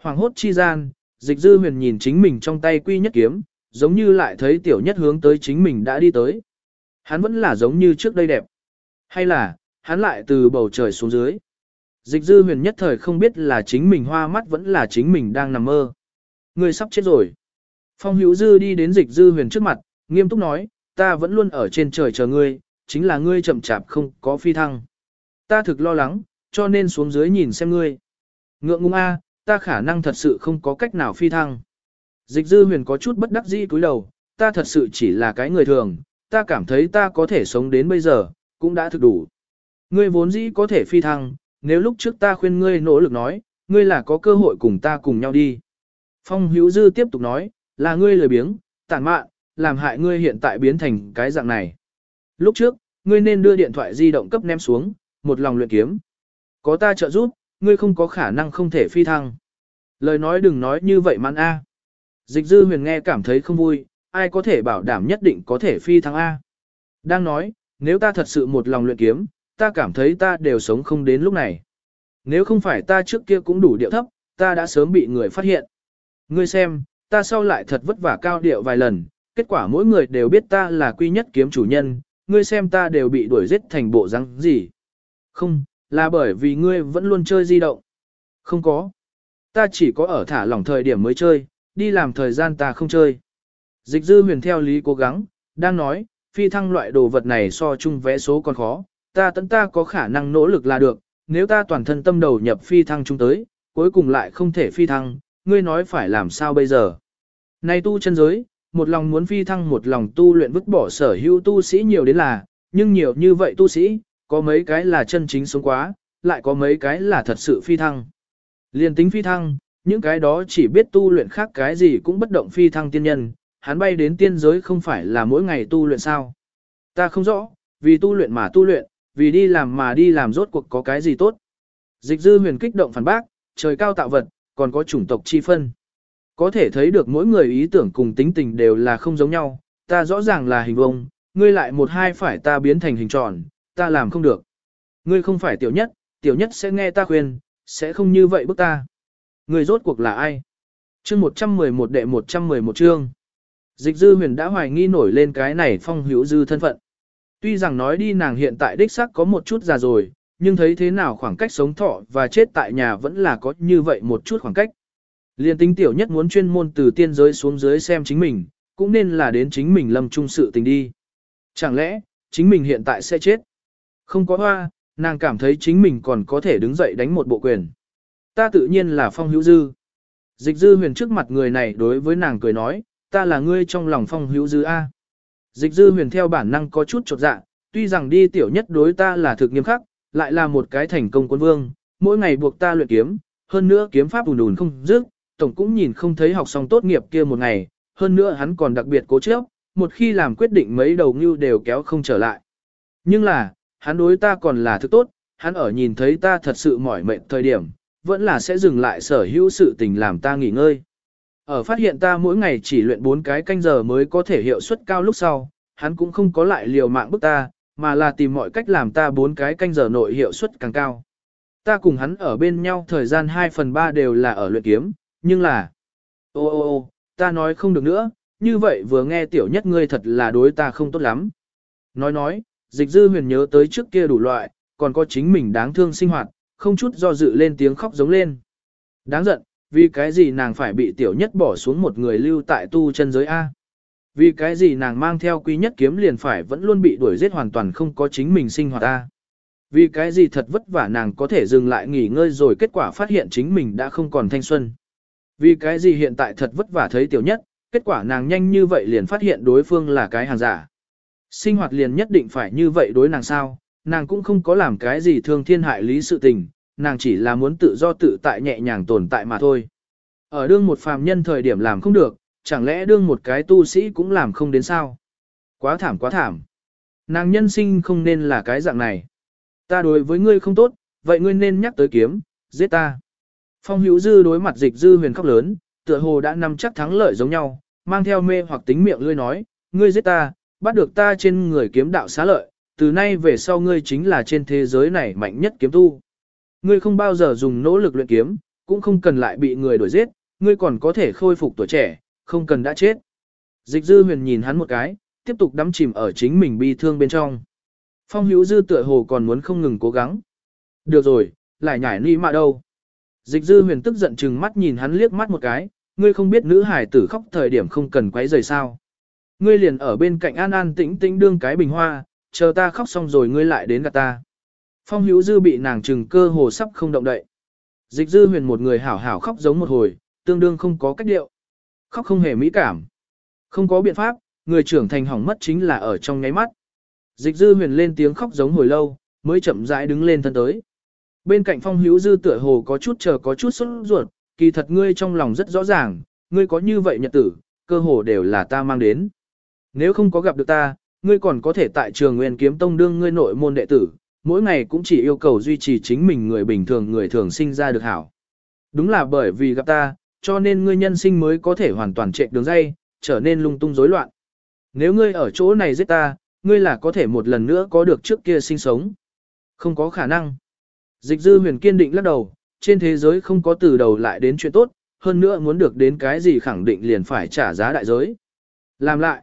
Hoàng hốt chi gian, dịch dư huyền nhìn chính mình trong tay quy nhất kiếm, giống như lại thấy tiểu nhất hướng tới chính mình đã đi tới. Hắn vẫn là giống như trước đây đẹp. Hay là, hắn lại từ bầu trời xuống dưới. Dịch dư huyền nhất thời không biết là chính mình hoa mắt vẫn là chính mình đang nằm mơ. Người sắp chết rồi. Phong hữu dư đi đến dịch dư huyền trước mặt, nghiêm túc nói, ta vẫn luôn ở trên trời chờ ngươi, chính là ngươi chậm chạp không có phi thăng. Ta thực lo lắng, cho nên xuống dưới nhìn xem ngươi. Ngượng ngung a, ta khả năng thật sự không có cách nào phi thăng. Dịch dư huyền có chút bất đắc dĩ cúi đầu, ta thật sự chỉ là cái người thường, ta cảm thấy ta có thể sống đến bây giờ, cũng đã thực đủ. Ngươi vốn dĩ có thể phi thăng, nếu lúc trước ta khuyên ngươi nỗ lực nói, ngươi là có cơ hội cùng ta cùng nhau đi. Phong hữu dư tiếp tục nói, là ngươi lười biếng, tàn mạn, làm hại ngươi hiện tại biến thành cái dạng này. Lúc trước, ngươi nên đưa điện thoại di động cấp ném xuống, một lòng luyện kiếm. Có ta trợ giúp, ngươi không có khả năng không thể phi thăng. Lời nói đừng nói như vậy Mạn A. Dịch dư huyền nghe cảm thấy không vui, ai có thể bảo đảm nhất định có thể phi thăng A. Đang nói, nếu ta thật sự một lòng luyện kiếm, ta cảm thấy ta đều sống không đến lúc này. Nếu không phải ta trước kia cũng đủ điệu thấp, ta đã sớm bị người phát hiện. Ngươi xem, ta sau lại thật vất vả cao điệu vài lần, kết quả mỗi người đều biết ta là quy nhất kiếm chủ nhân, ngươi xem ta đều bị đuổi giết thành bộ răng gì. Không, là bởi vì ngươi vẫn luôn chơi di động. Không có. Ta chỉ có ở thả lỏng thời điểm mới chơi, đi làm thời gian ta không chơi. Dịch dư huyền theo lý cố gắng, đang nói, phi thăng loại đồ vật này so chung vẽ số còn khó, ta tận ta có khả năng nỗ lực là được, nếu ta toàn thân tâm đầu nhập phi thăng chung tới, cuối cùng lại không thể phi thăng, ngươi nói phải làm sao bây giờ. nay tu chân giới, một lòng muốn phi thăng một lòng tu luyện vứt bỏ sở hữu tu sĩ nhiều đến là, nhưng nhiều như vậy tu sĩ, có mấy cái là chân chính sống quá, lại có mấy cái là thật sự phi thăng. Liên tính phi thăng, những cái đó chỉ biết tu luyện khác cái gì cũng bất động phi thăng tiên nhân, hắn bay đến tiên giới không phải là mỗi ngày tu luyện sao. Ta không rõ, vì tu luyện mà tu luyện, vì đi làm mà đi làm rốt cuộc có cái gì tốt. Dịch dư huyền kích động phản bác, trời cao tạo vật, còn có chủng tộc chi phân. Có thể thấy được mỗi người ý tưởng cùng tính tình đều là không giống nhau, ta rõ ràng là hình vông, ngươi lại một hai phải ta biến thành hình tròn, ta làm không được. Ngươi không phải tiểu nhất, tiểu nhất sẽ nghe ta khuyên, sẽ không như vậy bức ta. Ngươi rốt cuộc là ai? Chương 111 đệ 111 chương. Dịch dư huyền đã hoài nghi nổi lên cái này phong hữu dư thân phận. Tuy rằng nói đi nàng hiện tại đích xác có một chút già rồi, nhưng thấy thế nào khoảng cách sống thọ và chết tại nhà vẫn là có như vậy một chút khoảng cách. Liên tính tiểu nhất muốn chuyên môn từ tiên giới xuống dưới xem chính mình, cũng nên là đến chính mình lâm trung sự tình đi. Chẳng lẽ, chính mình hiện tại sẽ chết? Không có hoa, nàng cảm thấy chính mình còn có thể đứng dậy đánh một bộ quyền. Ta tự nhiên là phong hữu dư. Dịch dư huyền trước mặt người này đối với nàng cười nói, ta là ngươi trong lòng phong hữu dư A. Dịch dư huyền theo bản năng có chút chột dạ, tuy rằng đi tiểu nhất đối ta là thực nghiêm khắc, lại là một cái thành công quân vương, mỗi ngày buộc ta luyện kiếm, hơn nữa kiếm pháp ùn ùn không dứt, tổng cũng nhìn không thấy học xong tốt nghiệp kia một ngày, hơn nữa hắn còn đặc biệt cố chấp, một khi làm quyết định mấy đầu ngưu đều kéo không trở lại. Nhưng là, hắn đối ta còn là thứ tốt, hắn ở nhìn thấy ta thật sự mỏi mệt thời điểm, vẫn là sẽ dừng lại sở hữu sự tình làm ta nghỉ ngơi. Ở phát hiện ta mỗi ngày chỉ luyện 4 cái canh giờ mới có thể hiệu suất cao lúc sau, hắn cũng không có lại liều mạng bức ta, mà là tìm mọi cách làm ta 4 cái canh giờ nội hiệu suất càng cao. Ta cùng hắn ở bên nhau thời gian 2 phần 3 đều là ở luyện kiếm, nhưng là... Ô ô ô, ta nói không được nữa, như vậy vừa nghe tiểu nhất ngươi thật là đối ta không tốt lắm. Nói nói, dịch dư huyền nhớ tới trước kia đủ loại, còn có chính mình đáng thương sinh hoạt, không chút do dự lên tiếng khóc giống lên. Đáng giận, vì cái gì nàng phải bị tiểu nhất bỏ xuống một người lưu tại tu chân giới A. Vì cái gì nàng mang theo quý nhất kiếm liền phải vẫn luôn bị đuổi giết hoàn toàn không có chính mình sinh hoạt A. Vì cái gì thật vất vả nàng có thể dừng lại nghỉ ngơi rồi kết quả phát hiện chính mình đã không còn thanh xuân. Vì cái gì hiện tại thật vất vả thấy tiểu nhất, kết quả nàng nhanh như vậy liền phát hiện đối phương là cái hàng giả. Sinh hoạt liền nhất định phải như vậy đối nàng sao, nàng cũng không có làm cái gì thương thiên hại lý sự tình, nàng chỉ là muốn tự do tự tại nhẹ nhàng tồn tại mà thôi. Ở đương một phàm nhân thời điểm làm không được, chẳng lẽ đương một cái tu sĩ cũng làm không đến sao? Quá thảm quá thảm. Nàng nhân sinh không nên là cái dạng này. Ta đối với ngươi không tốt, vậy ngươi nên nhắc tới kiếm, giết ta. Phong hữu dư đối mặt dịch dư huyền khóc lớn, tựa hồ đã nằm chắc thắng lợi giống nhau, mang theo mê hoặc tính miệng ngươi nói, ngươi giết ta, bắt được ta trên người kiếm đạo xá lợi, từ nay về sau ngươi chính là trên thế giới này mạnh nhất kiếm tu. Ngươi không bao giờ dùng nỗ lực luyện kiếm, cũng không cần lại bị người đuổi giết, ngươi còn có thể khôi phục tuổi trẻ, không cần đã chết. Dịch dư huyền nhìn hắn một cái, tiếp tục đắm chìm ở chính mình bi thương bên trong. Phong hữu dư tựa hồ còn muốn không ngừng cố gắng. Được rồi, lại nhảy ni mà đâu. Dịch dư huyền tức giận chừng mắt nhìn hắn liếc mắt một cái, ngươi không biết nữ hải tử khóc thời điểm không cần quấy rời sao. Ngươi liền ở bên cạnh an an tĩnh tĩnh đương cái bình hoa, chờ ta khóc xong rồi ngươi lại đến gặp ta. Phong hữu dư bị nàng trừng cơ hồ sắp không động đậy. Dịch dư huyền một người hảo hảo khóc giống một hồi, tương đương không có cách điệu. Khóc không hề mỹ cảm. Không có biện pháp, người trưởng thành hỏng mất chính là ở trong nháy mắt. Dịch dư huyền lên tiếng khóc giống hồi lâu, mới chậm rãi đứng lên thân tới. Bên cạnh phong hữu dư tựa hồ có chút chờ có chút sốt ruột, kỳ thật ngươi trong lòng rất rõ ràng, ngươi có như vậy nhật tử, cơ hồ đều là ta mang đến. Nếu không có gặp được ta, ngươi còn có thể tại trường nguyên kiếm tông đương ngươi nội môn đệ tử, mỗi ngày cũng chỉ yêu cầu duy trì chính mình người bình thường người thường sinh ra được hảo. Đúng là bởi vì gặp ta, cho nên ngươi nhân sinh mới có thể hoàn toàn chạy đường dây, trở nên lung tung rối loạn. Nếu ngươi ở chỗ này giết ta, ngươi là có thể một lần nữa có được trước kia sinh sống. Không có khả năng. Dịch dư huyền kiên định lắc đầu, trên thế giới không có từ đầu lại đến chuyện tốt, hơn nữa muốn được đến cái gì khẳng định liền phải trả giá đại giới. Làm lại.